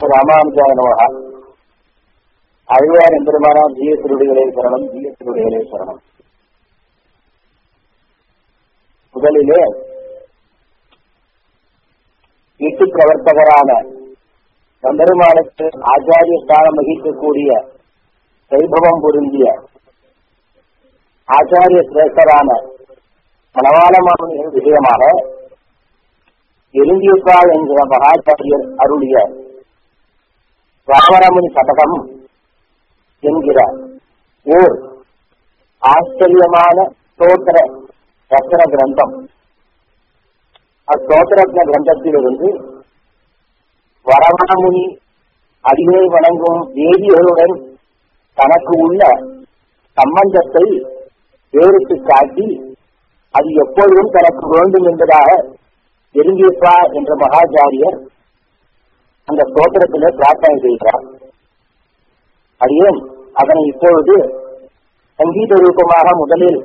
ராமானுஜாய நமகா அழ்வார் எம்பெருமானாம் ஜீய திருடிகளே சரணம் ஜீய திருடிகளே சரணம். முதலிலே இட்டு பிரவர்த்தகரான எம்பெருமானுக்கு ஆச்சாரிய ஸ்தானம் வகிக்கக்கூடிய வைபவம் பொருந்திய ஆச்சாரிய சிரேஷ்டரான மணவாளமாமனின் விஷயமாக எலுந்தியப்பாள் என்கிற மகாச்சாரியர் அருளிய ராமரமுனி சதகம் என்கிற ஓர் ஆச்சரியமான ஸ்தோத்திர ரத்ன கிரந்தம். அஸ்தோத்திரத்ன கிரந்தத்திலிருந்து வரவணமுனி அடிமை வணங்கும் வேதியருடன் தனக்கு உள்ள சம்பந்தத்தை வேறுத்து காட்டி அது எப்பொழுதும் தனக்கு வேண்டும் என்பதாக நெருங்கியப்பா என்ற மகாச்சாரியர் அந்த ஸ்தோத்திரத்திலே பிரார்த்தனை செய்கிறார். அடியும் அதனை இப்பொழுது சங்கீத ரூபமாக முதலில்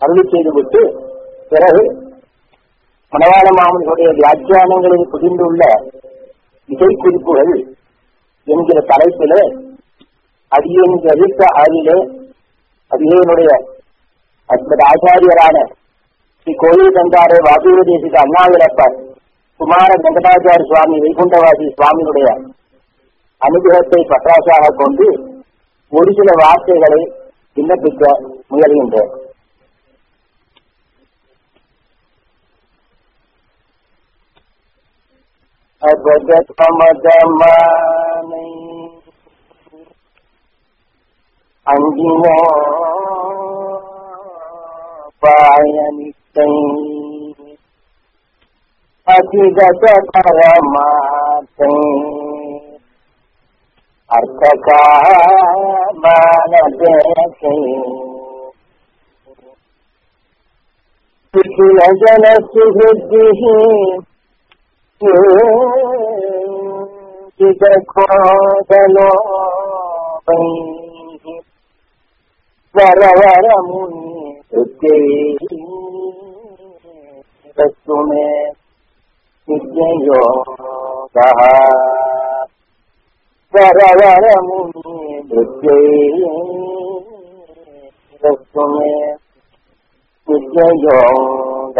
அருளி செய்துவிட்டு பிறகு மணவாள மாமனுடைய வியாக்கியானங்களில் புதிந்துள்ள இசைக்குறிப்புகள் என்கிற தலைப்பிலே அடியேன் அறித்த ஆறிலே அடியனுடைய அற்புத ஆச்சாரியரான ஸ்ரீ கோயில் தந்தாரே வாசுதேசிக அண்ணாவிரப்பர் குமார வெங்கடாச்சாரிய சுவாமி வைகுண்டவாசி சுவாமியுடைய அனுகிரகத்தை பற்றாசாக கொண்டு ஒரு சில வார்த்தைகளை விண்ணப்பிக்க முயல்கின்றேன். அபகமதமானை அங்கினோ பாயனித்தை அதிகத பரமாத்தை அர்த்தகாமானதேசை சுகில ஜன சுஹுத்திஹி சிதகோதலோ வரவரமுனி தத்துமே நித்யயோக வரவரமுனி தத்துமே நித்யயோக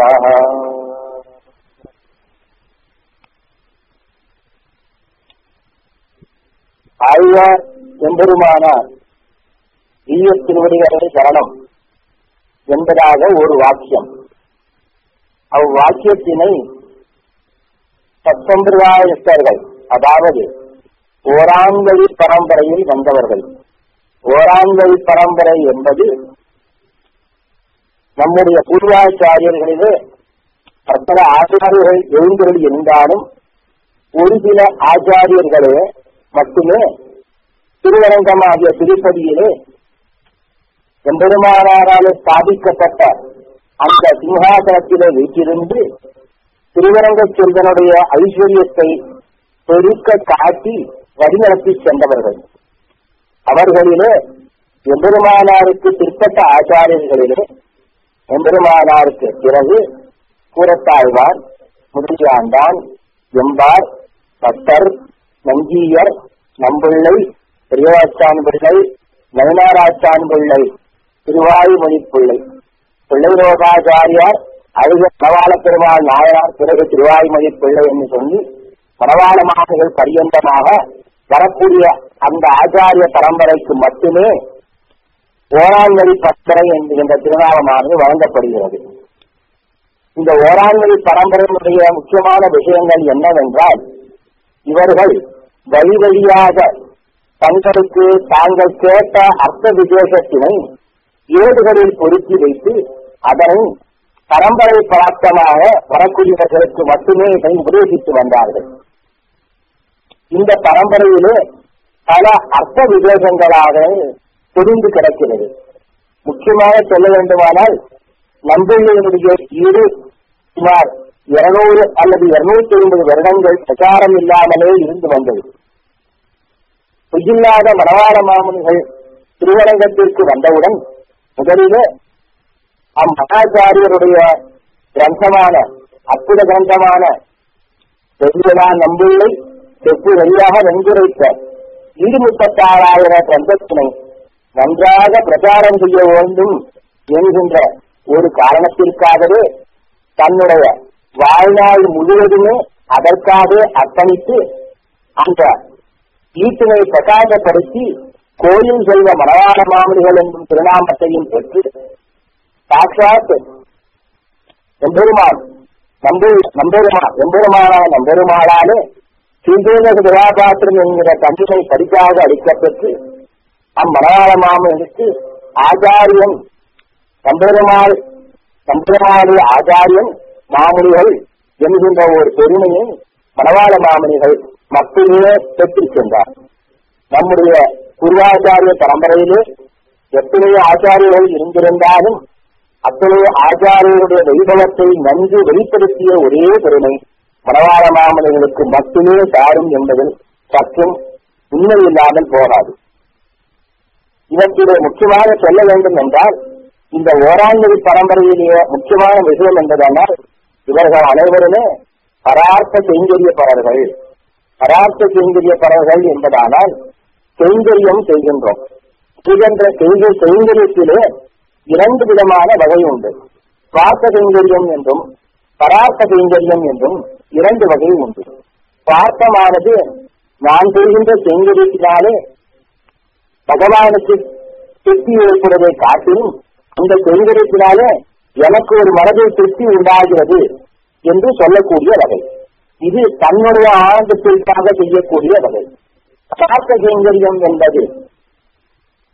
ஆழ்வார் எம்பெருமானார் ஈய திருவடிகளே சரணம் என்பதாக ஒரு வாக்கியம். அவ்வாக்கியத்தினை சத்தம்பிரதாயஸ்தர்கள் அதாவது ஓராங்கழி பரம்பரையில் வந்தவர்கள். ஓராங்கழி பரம்பரை என்பது நம்முடைய பூர்வாச்சாரியர்களிலே பத்தல ஆச்சாரியர்கள் எழுந்தருள் இருந்தாலும் ஒரு சில ஆச்சாரியர்களே மட்டுமே திருவரங்கம் ஆகிய திருப்பதியிலே எம்பெருமானாராலே ஸ்தாபிக்கப்பட்ட அந்த சிம்ஹாசனத்திலே வீட்டிருந்து திருவரங்க செல்வனுடைய ஐஸ்வர்யத்தை பெருக்க காட்டி வழிநடத்தி சென்றவர்கள். அவர்களிலே எம்பெருமானாருக்கு பிற்பட்ட ஆச்சாரியர்களிலே எம்பெருமானாருக்கு பிறகு கூரத்தாழ்வார் முதுகியாண்டான் எம்பார் பட்டர் நஞ்சீயர் நம்பிள்ளை பெரியவாச்சான் பிள்ளை நயனாராச்சான் பிள்ளை திருவாயுமணி பிள்ளை பிள்ளைரோகாச்சாரியார் அருகே பரவால பெருமாள் நாயனார் பிறகு திருவாய்மொழி பிள்ளை என்று சொல்லி பரவாள மாதங்கள் பரியந்தமாக வரக்கூடிய அந்த ஆச்சாரிய பரம்பரைக்கு மட்டுமே ஓராங்கடி பத்தரை என்கின்ற திருநாமமானது வழங்கப்படுகிறது. இந்த ஓராங்கடி பரம்பரையினுடைய முக்கியமான விஷயங்கள் என்னவென்றால் இவர்கள் வழி வழியாக தங்களுக்கு தாங்கள் கேட்ட அர்த்த விசேஷத்தினை ஏடுகளில் பொருத்தி வைத்து அதனை பரம்பரை பழக்கமாக வரக்கூடியவர்களுக்கு மட்டுமே இதை உபதேசித்து வந்தார்கள். இந்த பரம்பரையிலே பல அர்த்த விவேகங்களாக தெரிந்து கிடக்கிறது. முக்கியமாக சொல்ல வேண்டுமானால் நம்பிள்ளையினுடைய ஈடு சுமார் இருநூறு அல்லது இருநூத்தி ஐம்பது வருடங்கள் பிரச்சாரம் இல்லாமலே இருந்து வந்தது. பொய்யில்லாத மனவாள மாமுனிகள் திருவரங்கத்திற்கு வந்தவுடன் முதலிலே அம்மகாச்சாரியருடைய கிரந்தமான அற்புத கிரந்தமான பெரியதா நம்பிள்ளை செப்பு வழியாக வென்றுரைத்த ஈடுமுப்பத்தாறாயிரம் கிரந்தத்தினை நன்றாக பிரச்சாரம் செய்ய வேண்டும் என்கின்ற ஒரு காரணத்திற்காகவே தன்னுடைய வாழ்நாள் முழுவதுமே அதற்காக அர்ப்பணித்து அந்த ஈட்டினை பிரகாசப்படுத்தி கோயில் செல்வ மலையாள மாமனிகள் என்னும் திருநாமத்தையும் பெற்று சாட்சாத் எம்பெருமான். நம்பு நம்பெருமான் எம்பெருமானான நம்பெருமானாலே ஸ்ரீதேவக கதாபாத்திரம் என்கிற கண்டினை பரிசாக அளிக்கப்பட்டு அம்மலையாள மாமனுக்கு ஆச்சாரியன் நம்பெருமாள் நம்பெருமாளி ஆச்சாரியன் மாமுனிகள் என்கின்ற ஒரு பெருமையை மணவாள மாமனிகள் மட்டுமே பெற்றுச் சென்றார் நம்முடைய குருவாச்சாரிய பரம்பரையிலே எத்தனையோ ஆச்சாரியர்கள் இருந்திருந்தாலும் அத்தனை ஆச்சாரியருடைய வைபவத்தை நன்கு வெளிப்படுத்திய ஒரே பெருமை மணவாள மாமனிகளுக்கு மட்டுமே சாரும் என்பதில் சற்றும் உண்மை இல்லாமல் போகாது. இவற்றிலே முக்கியமாக சொல்ல வேண்டும் என்றால் இந்த ஓராண்டதி பரம்பரையிலேயே முக்கியமான விஷயம் என்பதனால் இவர்கள் அனைவருமே பரார்த்த செய்கரியப்பரர்கள் பரார்த்த செய்கரியப்பரர்கள் என்பதானால் செய்கரியம் செய்கின்றோம். செய்கின்ற செய்கை செய்கரியத்திலே இரண்டு விதமான வகை உண்டு. சுவாச கைங்கரியம் என்றும் பரார்த்த கைங்கரியம் என்றும் இரண்டு வகை உண்டு. சுவாசமானது நான் செய்கின்ற கைங்கரியத்தினாலே பகவானுக்கு திருப்தி ஏற்படுவதை காட்டிலும் அந்த கைங்கரியத்தினாலே எனக்கு ஒரு மனதில் திருப்தி உண்டாகிறது என்று சொல்லக்கூடிய வகை. இது தன்னுடைய ஆனந்தத்திற்காக செய்யக்கூடிய வகை. பரார்த்த கைங்கரியம் என்பது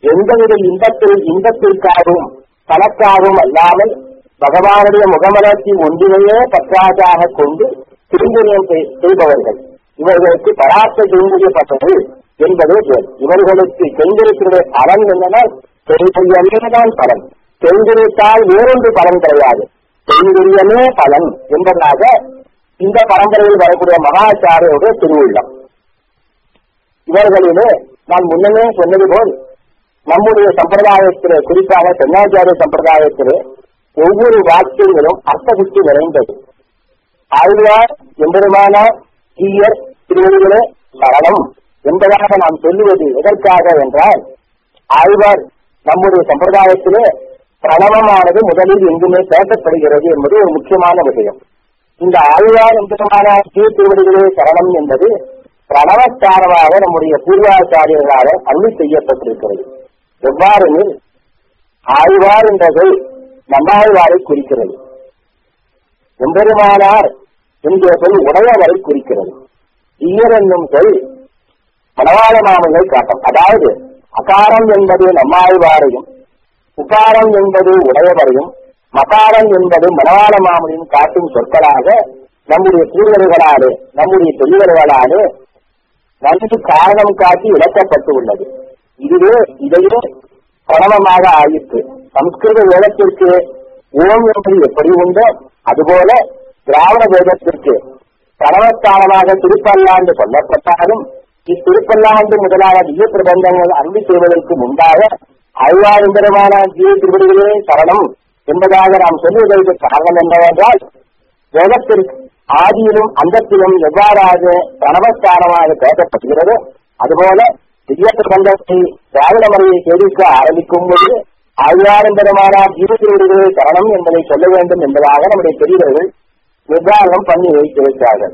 எந்தவித இன்பத்தில் இன்பத்திற்காகவும் தனக்காகவும் அல்லாமல் பகவானுடைய முகமலர்ச்சி ஒன்றினையே பற்றாதாக கொண்டு திருங்குரியம் செய்பவர்கள். இவர்களுக்கு பராத்த கைங்கரியப்பட்டது என்பதே பேர். இவர்களுக்கு கைங்கரியத்தினுடைய பலன் என்னன்னா கைங்கரியமேதான் பலன். கைங்கரியத்தால் வேறொன்று பலன் கிடையாது. கைங்கரியமே பலன் என்பதாக இந்த பரம்பரையில் வரக்கூடிய மகாச்சாரியோட திருவுள்ளம். இவர்களிலே நான் முன்னமே சொன்னது போல் நம்முடைய சம்பிரதாயத்திலே குறிப்பாக தென்னாச்சாரிய சம்பிரதாயத்திலே ஒவ்வொரு வாக்கியங்களும் அர்த்தகுத்தி நிறைந்தது. ஆழ்வார் எம்பெருமான ஈயர் திருவள்ளுவரே சரணம் என்பதாக நாம் சொல்லுவது எதற்காக என்றால் ஆழ்வார் நம்முடைய சம்பிரதாயத்திலே பிரணவமானது முதலில் எங்குமே பேசப்படுகிறது என்பது ஒரு முக்கியமான விஷயம். இந்த ஆழ்வார் எம்பெருமானார் ஸ்ரீ திருவடிகளே சரணம் என்பது பிரணவஸ்தானமாக நம்முடைய பூர்வாச்சாரியர்களாக அருள் செய்யப்பட்டிருக்கிறது. எவ்வாறெனில் ஆழ்வார் என்ற சொல் நம்மாழ்வாரை குறிக்கிறது. எம்பெருமானார் என்ற சொல் உடையவரை குறிக்கிறது. ஈயர் என்னும் சொல் மனவாள மாமனை காட்டும். அதாவது அகாரம் என்பது நம்மாழ்வாரையும் உகாரம் என்பது உடையவரையும் மகாரம் என்பது மனவாள மாமனையும் காட்டும் சொற்களாக நம்முடைய தூதர்களாலே நம்முடைய தொழிலர்களாலே நன்கு காரணம் காட்டி விளக்கப்பட்டு உள்ளது இதுவே இதையே பரவமாக ஆயிற்று. சம்ஸ்கிருத வேதத்திற்கு ஓம் என்பது எப்படி உண்டோ அதுபோல திராவிட வேதத்திற்கு பிரணவஸ்தானமாக திருப்பல்லாண்டு சொல்லப்பட்டாலும் இத்திருப்பல்லாண்டு முதலான திவ்ய பிரபந்தங்கள் அன்பு செய்வதற்கு முன்பாக அழ்வாருந்தரமான ஜீவ திருவடிகளே சரணம் என்பதாக நாம் சொல்லுவதற்கு காரணம் என்னவென்றால் வேதத்திற்கு ஆதியிலும் அந்தத்திலும் எவ்வாறாக பரவஸ்தானமாக பேசப்படுகிறதோ அதுபோல திவ்ய பிரபந்தத்தை திராவிட முறையை சேவிக்க ஆரம்பிக்கும் போது ஆழ்வாரம்பரமானார் ஜீவத்தினுடைய சரணம் என்பதை சொல்ல வேண்டும் என்பதாக நம்முடைய பெரியவர்கள் நிர்வாகம் பண்ணி வைத்து வைத்தார்கள்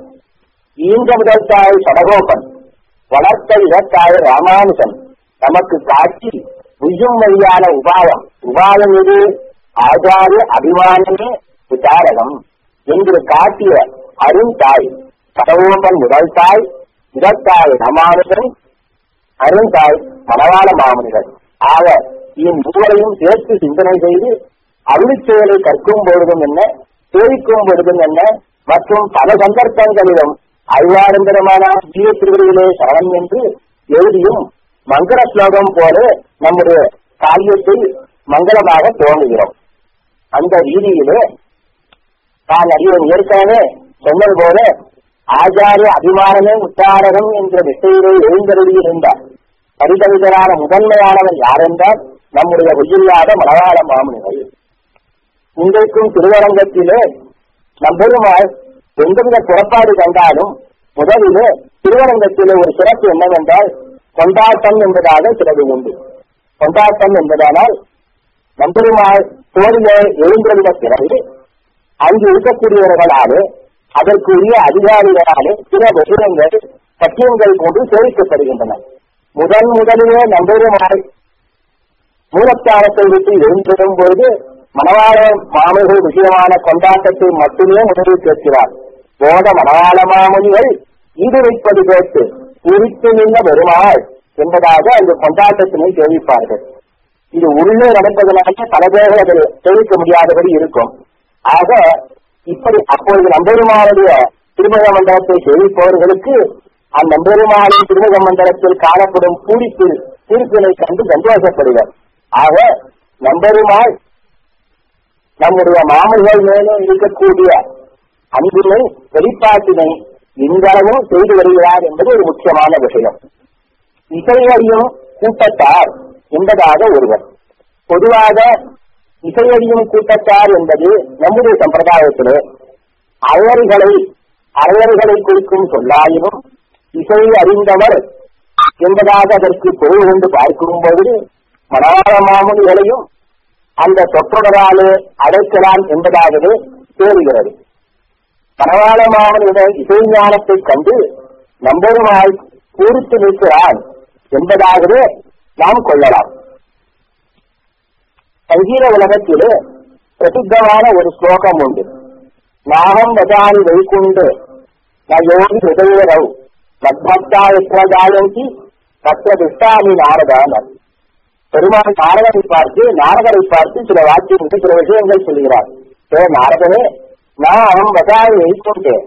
ஈந்த முதல் தாய் சடகோபன் வளர்த்த இடத்தாய் ராமானுஜன் நமக்கு காட்சி உயும் வழியான உபாயம் உபாயம் எது ஆச்சாரிய அபிமானமே விசாரகம் என்று காட்டிய அருண் தாய் சடகோபன் முதல் தாய் இடத்தாய் ராமானுஜன் அருந்தாய் மணவாள மாமனிகள் ஆக இம்மூவரையும் சேர்த்து சிந்தனை செய்து அருளிச்செயலை கற்கும் பொழுதும் என்ன சேவிக்கும் பொழுதும் என்ன மற்றும் பல சந்தர்ப்பங்களிலும் அழ்வாரம்பரமான ஜீவ திருவிழிகளே சரணம் என்று எழுதியும் மங்கள ஸ்லோகம் போல நம்முடைய காரியத்தை மங்களமாக தோணுகிறோம் அந்த ரீதியிலே நான் அறிவன் ஏற்கனவே சொன்னது போல ஆச்சாரிய அபிமானமே உத்தாரகம் என்ற திசையிலே எழுந்தருளியிருந்தார். பரிதவிதரான முதன்மையானவன் யாரென்றால் நம்முடைய உயிரில்லாத மலவாள மாமுனிகள். இன்றைக்கும் திருவரங்கத்திலே நம்பெருமாள் எந்தவித புறப்பாடு கண்டாலும் முதலிலே திருவரங்கத்திலே ஒரு சிறப்பு என்னவென்றால் கொண்டாட்டம் என்பதாக சிலது உண்டு. கொண்டாட்டம் என்பதானால் நம்பெருமாள் தோழிலே எழுந்திருந்த பிறகு அங்கு இருக்கக்கூடியவர்களாலே அதற்குரிய அதிகாரிகளாலே சில விஷயங்கள் சத்தியங்கள் கொண்டு சேமிக்கப்படுகின்றன. முதன் முதலிலே நம்பெருமாள் மூலஸ்தானத்தை விட்டு எழுந்திடும் பொழுது மணவாள மாமனிகள் விஷயமான கொண்டாட்டத்தை மட்டுமே முதலில் கேட்கிறார். போத மணவாள மாமனிகள் ஈடுரைப்பது கேட்டு குறித்து நின்ற பெருமாள் என்பதாக அந்த கொண்டாட்டத்தினை தெரிவிப்பார்கள் இது உள்ளே நடப்பதனால பல பேர்கள் அதை தெரிவிக்க முடியாதபடி இருக்கும். ஆக இப்படி அப்பொழுது நம்பெருமானுடைய திருமக மண்டலத்தை தெரிவிப்பவர்களுக்கு அந்த நம்பெருமானின் திருமக மண்டலத்தில் காணப்படும் பூரிப்பு தீர்ப்பினை கண்டு சந்தோஷப்படுவர். ஆக நம்பெருமாள் நம்முடைய மாமல்கள் மேலே இருக்கக்கூடிய அன்பினை வெளிப்பாட்டினை இன்றளவும் செய்து வருகிறார் என்பது ஒரு முக்கியமான விஷயம். இசையறியும் கூட்டத்தார் என்பதாக ஒருவர். பொதுவாக இசையடியும் கூட்டத்தார் என்பது நம்முடைய சம்பிரதாயத்திலே அயர்களை அயர்களை குறிக்கும் சொல்லாயினும் இசையை அறிந்தவர் என்பதாக அதற்கு பொருள் கொண்டு பார்க்கும் பொழுது மனோர மாமுனிகளையும் அந்த தொற்றொடராலே அடைக்கலாம் என்பதாகவே தேறுகிறது மணவாள மாமனியுடைய இசை ஞானத்தைக் கண்டு நம்பருமாய் பூரித்து நிற்கிறான் என்பதாகவே நாம் கொள்ளலாம். சங்கீத உலகத்திலே பிரசித்தமான ஒரு ஸ்லோகம் உண்டு நாகம் வஜானி வைகுண்டு நயோகி ஹிருதயரவு மத்பக்தா எത്ര ஜாயந்தி தத்திர திஷ்டாமி நாரதானர் பெருமாள் நாரதனை பார்த்து நாரதரை பார்த்து சில வாக்கியங்கள் சில விஷயங்கள் சொல்கிறார் ஏ நாரதனே நான் அவன் வசாயை வைக்கொண்டேன்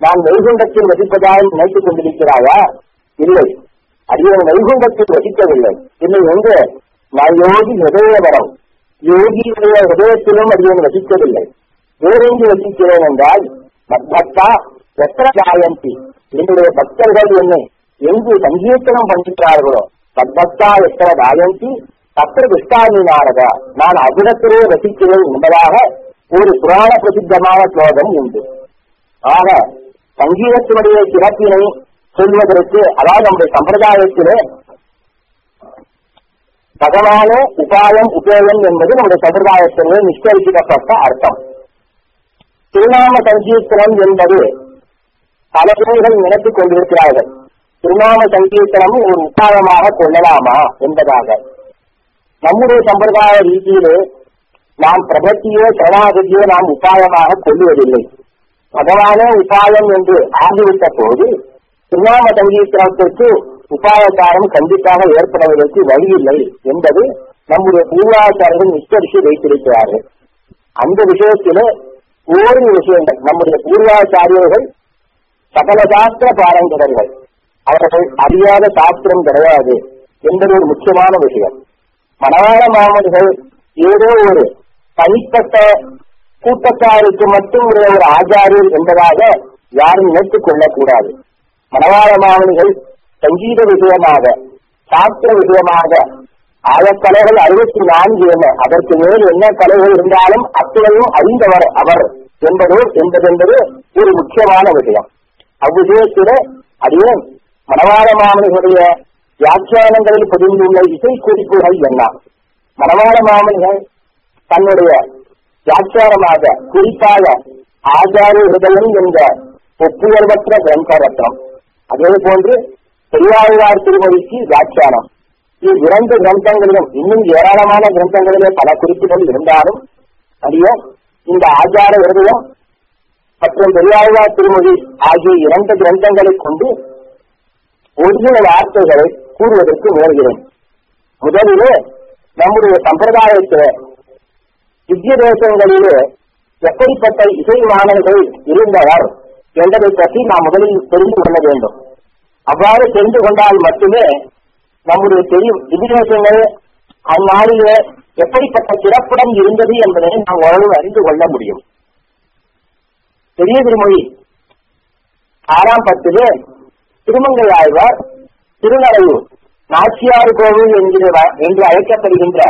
நான் வைகுண்டத்தில் வசிப்பதாக நினைத்துக் கொண்டிருக்கிறாயா இல்லை அடியன் வைகுண்டத்தில் வசிக்கவில்லை இல்லை எங்கே நான் யோகி ஹிருதயவரம் யோகியுடைய ஹிருதயத்திலும் அடியன் வசிக்கவில்லை. வேறெங்கு வசிக்கிறேன் என்றால் பக்தா எத்தனை ஜாயந்தி? என்னுடைய பக்தர்கள் என்னை எங்கு சங்கீர்த்தனம் பண்ணுகிறார்களோ பக்தா எத்தனை ஜாயந்தி? தத்திர விஷ்டாமி நான் அகிலத்திலே வசிக்கிறேன் என்பதாக ஒரு புராண பிரசித்தமான ஸ்லோகம் உண்டு. ஆக சங்கீதத்தினுடைய சிறப்பினை சொல்வதற்கு அதாவது நம்முடைய சம்பிரதாயத்திலே பகவானே உபாயம் உபேயம் என்பது நம்முடைய சம்பிரதாயத்திலே நிஷ்கரிக்கப்பட்ட அர்த்தம். திருநாம சங்கீர்த்தனம் என்பது பல பேர்கள் நினைத்துக் கொண்டிருக்கிறார்கள். திருநாம சங்கீர்த்தனம் ஒரு உபாயமாக கொள்ளலாமா என்பதாக. நம்முடைய சம்பிரதாய ரீதியிலே நாம் பிரபத்தியோ சரணாகதியோ நாம் உபாயமாக கொள்ளுவதில்லை. பகவானே உபாயம் என்று ஆகிவிட்ட போது திருநாம சங்கீர்த்தனத்திற்கு உபாயக்காரம் கண்டிப்பாக ஏற்படுவதற்கு இல்லை என்பது நம்முடைய பூர்வாச்சாரர்கள் நிச்சரித்து வைத்திருக்கிறார்கள். அந்த விஷயத்திலே ஓரிரு விஷயங்கள். நம்முடைய பூர்வாச்சாரியர்கள் சகல சாஸ்திர பாரம்பரியர்கள் அவர்கள் அறியாத சாஸ்திரம் கிடையாது என்பது ஒரு முக்கியமான விஷயம். மணவாள மாமன்கள் ஏதோ ஒரு தனிப்பட்ட கூட்டத்தாருக்கு மட்டும் ஒரு ஆச்சாரியர் என்பதாக யாரும் நினைத்துக் கொள்ளக்கூடாது. மணவாள மாமனிகள் சங்கீத விஷயமாக சாஸ்திர விஷயமாக ஆயக்கலைகள் அறுபத்தி நான்கு என்ன? அதற்கு மேல் என்ன கலைகள் இருந்தாலும் அத்தனையும் அறிந்தவர் அவர் என்பது என்பது என்பது ஒரு முக்கியமான விஷயம். அவ்விஷயத்தில அதே மணவாள மாமனிகளுடைய வியாக்கியானங்களில் பதிந்துள்ள இசை குறிப்புகள் என்ன? மணவாள மாமனிகள் தன்னுடைய வியாக்கியானமாக குறிப்பாக ஆச்சாரிய ஹிருதயம் என்ற ஒப்புயர்வற்ற கிரந்தரத்னம். அதே போன்று பெரியாழ்வார் திருமொழிக்கு வியாக்கியானம் இவ்விரண்டு கிரந்தங்களிலும் இன்னும் ஏராளமான கிரந்தங்களிலே பல குறிப்புகள் இருந்தாலும் அறிய இந்த ஆச்சார ஹிருதயம் மற்றும் பெரியாழ்வார் திருமொழி ஆகிய இரண்டு கிரந்தங்களைக் கொண்டு ஒரு வார்த்தைகளை கூறுவதற்கு முயல்கிறேன் முதலிலே நம்முடைய சம்பிரதாயத்திலே வித்திய தேசங்களிலே எப்படிப்பட்ட இசை மாணவர்கள் இருந்தவர் என்பதை பற்றி நாம் முதலில் தெரிந்து கொள்ள வேண்டும். அவ்வாறு தெரிந்து கொண்டால் மட்டுமே நம்முடைய தெரியும். விதிதேசங்கள் அந்நாளில் எப்படிப்பட்ட சிறப்புடன் இருந்தது என்பதை நாம் ஓரளவு அறிந்து கொள்ள முடியும். பெரிய திருமொழி. ஆறாம் பத்திலே திருமங்கை ஆழ்வார் திருநறையூர் நாச்சியாறு கோவில் என்கிற என்று அழைக்கப்படுகின்ற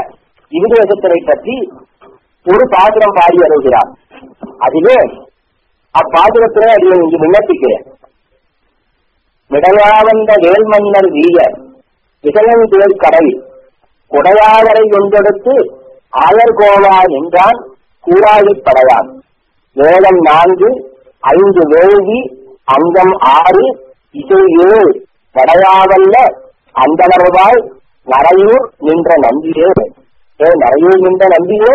இவிதேசத்தினை பற்றி ஒரு பாசுரம் பாடி வருகிறார். அதிலே அப்பாசுரத்திலே அதை இங்கு விண்ணப்பிக்கிறேன். விடையாவந்த வேல்மன்னர் வீயர் விசயந்தேர் கடல் குடையாவரை ஒன்றெடுத்து ஆயர்கோவா என்றான் கூறாழிப் படையான். வேலம் நான்கு ஐந்து வேள்வி அங்கம் ஆறு இசை ஏழு வடையாவல்ல அந்தளர்வாய் நரையூர் நின்ற நம்பியே. ஏ நரையூர் நின்ற நம்பியே?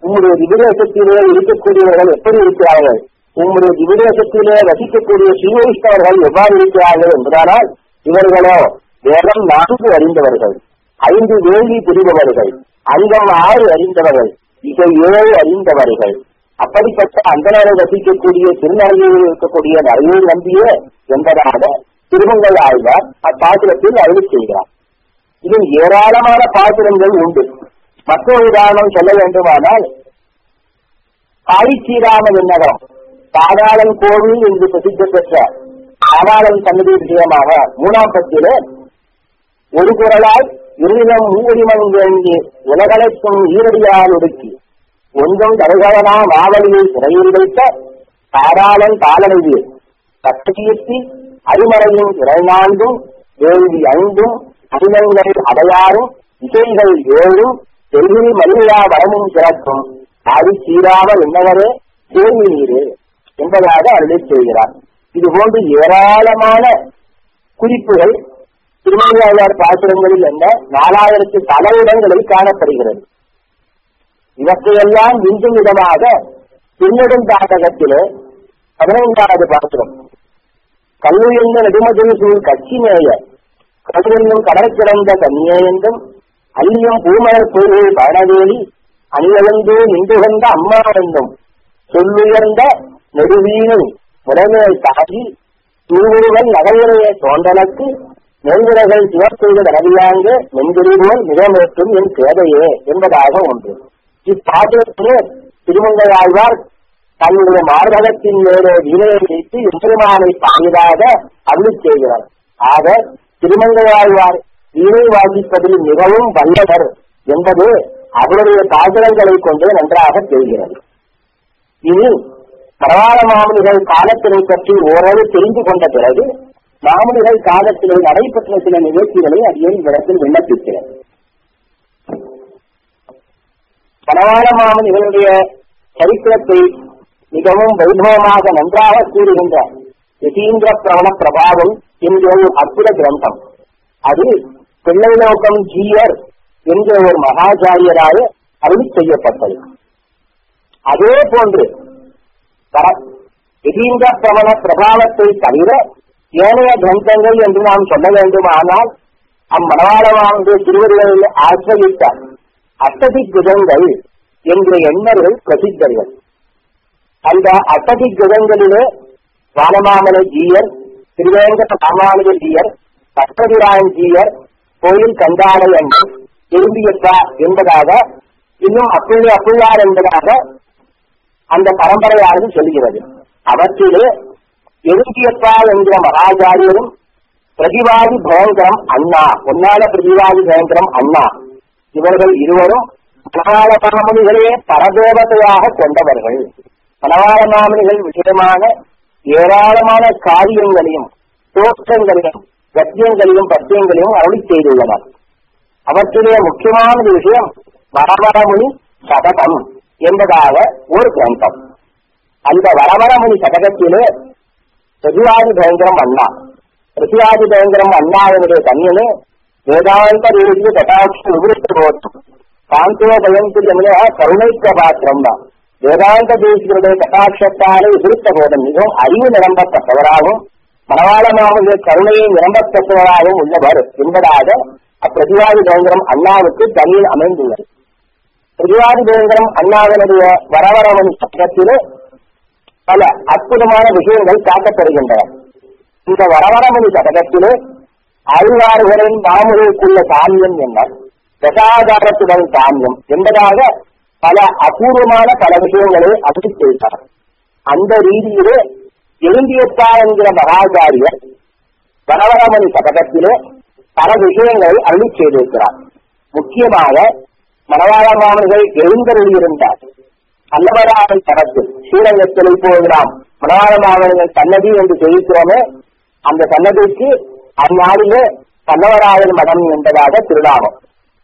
உங்களுடைய திவிதேசத்திலே இருக்கக்கூடியவர்கள் எப்படி இருக்கிறார்கள்? உங்களுடைய திவிதேசத்திலே வசிக்கக்கூடிய ஸ்ரீவைஷ்ணவர்கள் எவ்வாறு இருக்கிறார்கள் என்பதானால் இவர்களோ வேதம் நான்கு அறிந்தவர்கள் ஐந்து வேள்வி புரிபவர்கள் அங்கம் ஆறு அறிந்தவர்கள் இசை ஏழு அறிந்தவர்கள். அப்படிப்பட்ட அந்தனரை வசிக்கக்கூடிய திருநறையில் இருக்கக்கூடிய நரையூர் நம்பியே என்பதாக திருமங்கல் ஆழ்வார் அப்பாத்திரத்தில் அறிவு செய்கிறார். இதில் ஏராளமான பாத்திரங்கள் உண்டு. மற்றொரு உதாரணம் சொல்ல வேண்டுமானால் காய்ச்சீராம விண்ணகம் பாதாளன் கோவில் என்று பிரசித்தி பெற்ற பாதாளன் சன்னதி விஷயமாக மூணாம் பத்திலே ஒரு குரலாய் இருநிலம் மூவடிமன் வேண்டி உலகளைக்கும் ஈரடியால் ஒடுக்கி ஒன்றும் தருகவனா மாவலியில் சிறையில் வைத்த பாதாளன் காலனைவி கட்டுக்கீர்த்தி அரிமறையும் இறைநான்கும் வேள்வி ஐந்தும் அகிலங்கள் அடையாறும் இசைகள் ஏழும் செல்வி மல்லியா வரமும் சிறக்கும் அது சீராம என்னவரே கேள்வி நீரே. என்பதாக அருளை செய்கிறார். இது போன்று ஏராளமான குறிப்புகள் திருமணியார் பாசுரங்களில் என்ன நாலாயிரத்து பல இடங்களில் காணப்படுகிறது. இவற்றையெல்லாம் இன்றும் விதமாக பின்னடும் தாண்டகத்திலே பதினைந்தாவது பாசுரம் கல்லுயர்ந்த நெடுமதில் சூழ் கட்சி மேய கடலும் கடல் கிடந்த கன்னியே என்றும் அல்லியும் பூமலர் பொருள் பயணவேலி அணியழந்து நின்றுகந்த அம்மா என்றும் சொல்லுயர்ந்த நெடுவீணு முறைமையை தாக்கி திருவுருவன் நகையுறைய தோன்றலக்கு நெல்விரகள் சிவப்பெய்த ரவியாங்க மென்குருவோல் மிகமேற்றும் என் தேவையே என்பதாக ஒன்று. இப்பாத்திரத்திலே திருமங்கையாழ்வார் தன்னுடைய மார்பகத்தின் மேலே வீணையை வைத்து எம்பெருமானை பாடியதாக அருளி செய்கிறார். ஆக திருமங்கையாழ்வார் வீணை வாசிப்பதில் மிகவும் வல்லவர் என்பது அவருடைய பாசுரங்களை கொண்டு நன்றாக தெரிகிறது. இனி பரவார மாமனிகள் காலத்தினை பற்றி ஓரளவு தெரிந்து கொண்ட பிறகு மாமனிகள் காலத்திலே நடைபெற்ற சில நிகழ்ச்சிகளை அடியேன் இடத்தில் விண்ணப்பிக்கிறது? பரவார மாமனிகளுடைய சரித்திரத்தை மிகவும் வைபவமாக நன்றாக கூறுகின்ற யதீந்திர பிரவண பிரபாவம் என்கிற ஒரு அற்புத கிரந்தம். அது பிள்ளைலோகம் ஜீயர் என்ற ஒரு மகாச்சாரியராக அருள் செய்யப்பட்டது. அதே போன்று யதீந்திர பிரபல பிரபாவத்தை தவிர ஏனைய கிரந்தங்கள் என்று நாம் சொல்ல வேண்டுமானால் அம்மனவாளமானது திருவருகளில் ஆசிரியித்த அஷ்டதி குதங்கள் என்ற எண்ணர்கள் பிரசித்தர்கள். அந்த அட்டதி கிரகங்களிலே வானமாமலை ஜீயர் திருவேங்கட ராமானுஜ ஜீயர் பத்மபிராயன் ஜீயர் கோயில் கண்டாலை என்று எழுதியப்பா என்பதாக இன்னும் அப்புள்ளி அப்புள்ளார் என்பதாக அந்த பரம்பரையானது சொல்கிறது அவற்றிலே எழுந்தியப்பா என்கிற மகாச்சாரியரும் பிரதிவாதி பயங்கரம் அண்ணா. பொன்னால பிரதிவாதி பயங்கரம் அண்ணா. இவர்கள் இருவரும் மகாலமாமணிகளே பரதேவதையாக கொண்டவர்கள். மனவாளமாமணிகள் விஷயமான ஏராளமான காரியங்களையும் தோற்றங்களையும் கத்தியங்களையும் பத்தியங்களையும் அருளி செய்துள்ளனர். அவற்றிலே முக்கியமான விஷயம் வரவரமுனி சதகம் என்பதாக ஒரு கிரந்தம். அந்த வரவரமுனி சதகத்திலே பிரதிவாதி பயங்கரம் அண்ணா. பிரதிவாதி பயங்கரம் அண்ணாவினுடைய கண்ணியனே வேதாந்த ரீதியில் கட்டாட்சி நிவృత్తి போட்டும் காந்தோ பயங்கரியமிலே கருணைக்க பாத்திரம் தான். வேதாந்த தேசிகளுடைய கட்டாட்சத்தாலே விருத்த போதும் மிகவும் அறிவு நிரம்பத்தக்கவராகவும் மனவாளமாவுடைய கருணையை நிரம்பத்தக்கவராகவும் உள்ளவர் என்பதாக அப்பிரதிவாதி பயங்கரம் அண்ணாவுக்கு தனியில் அமைந்துள்ளது. பிரதிவாதி அண்ணாவினுடைய வரவரவன் சட்டத்திலே பல அற்புதமான விஷயங்கள் காட்டப்படுகின்றன. இந்த வரவரமணி சதகத்திலே அருளாறுகளின் மாமுகளுக்குள்ள சாமியம் என்ன? தசாதாரத்துடன் சாமியம் என்பதாக பல அபூர்வமான பல விஷயங்களை அருள் செய்தார் அந்த ரீதியிலே எழுந்தியப்பா என்கிற மகாச்சாரியர் வரவரமணி சதகத்திலே பல விஷயங்களை அருளி செய்திருக்கிறார். முக்கியமாக மணவாள மாமன்கள் எழுந்தருளியிருந்தார். அல்லவராமன் தரத்தில் ஸ்ரீரங்கத்தில் இப்போது நாம் மணவாள மாமன்கள் சன்னதி என்று தெரிவிக்கிறோமே அந்த சன்னதிக்கு அந்நாளிலே பல்லவராயன் மடம் என்பதாக திருநாமம்.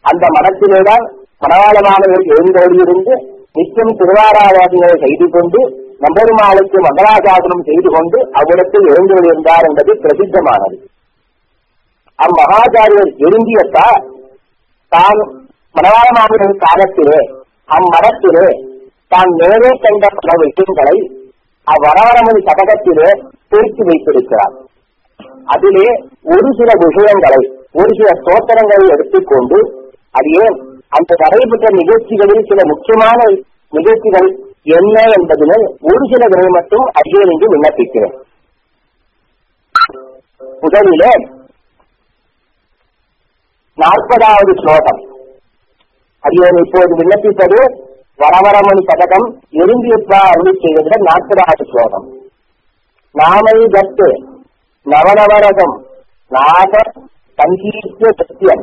அந்த மடத்திலேதான் மணவாளமானவர் எழுந்தோடியிருந்து நிச்சயம் திருவாராதனை செய்து கொண்டு நம்பெருமாளுக்கு மங்களாசாசனம் செய்து கொண்டு அவ்விடத்தில் எழுந்தோடியிருந்தார் என்பது பிரசித்தமானது. அம்மகாச்சாரியர் எருந்தியத்தா தான் மணவாளமானவர் காலத்திலே அம்மடத்திலே தான் நேரே கண்ட பல விஷயங்களை அவ்வரவரமணி சதகத்திலே பிரித்து வைத்திருக்கிறார். அதிலே ஒரு சில விஷயங்களை ஒரு சில சோத்திரங்களை எடுத்துக்கொண்டு அது ஏன்? அந்த நடைபெற்ற நிகழ்ச்சிகளில் சில முக்கியமான நிகழ்ச்சிகள் என்ன என்பதில் ஒரு சில வினை மட்டும் அறியல் என்று விண்ணப்பிக்கிறேன். முதலிலே நாற்பதாவது ஸ்லோகம். அடியேன் இப்போது விண்ணப்பிப்பது வரவரமணி பதகம் எறும்பியப்பா அருள் செய்கிற நாற்பதாவது ஸ்லோகம். நாமை தத்து நவநவரகம் நாக சங்கீர்த்திய சத்தியம்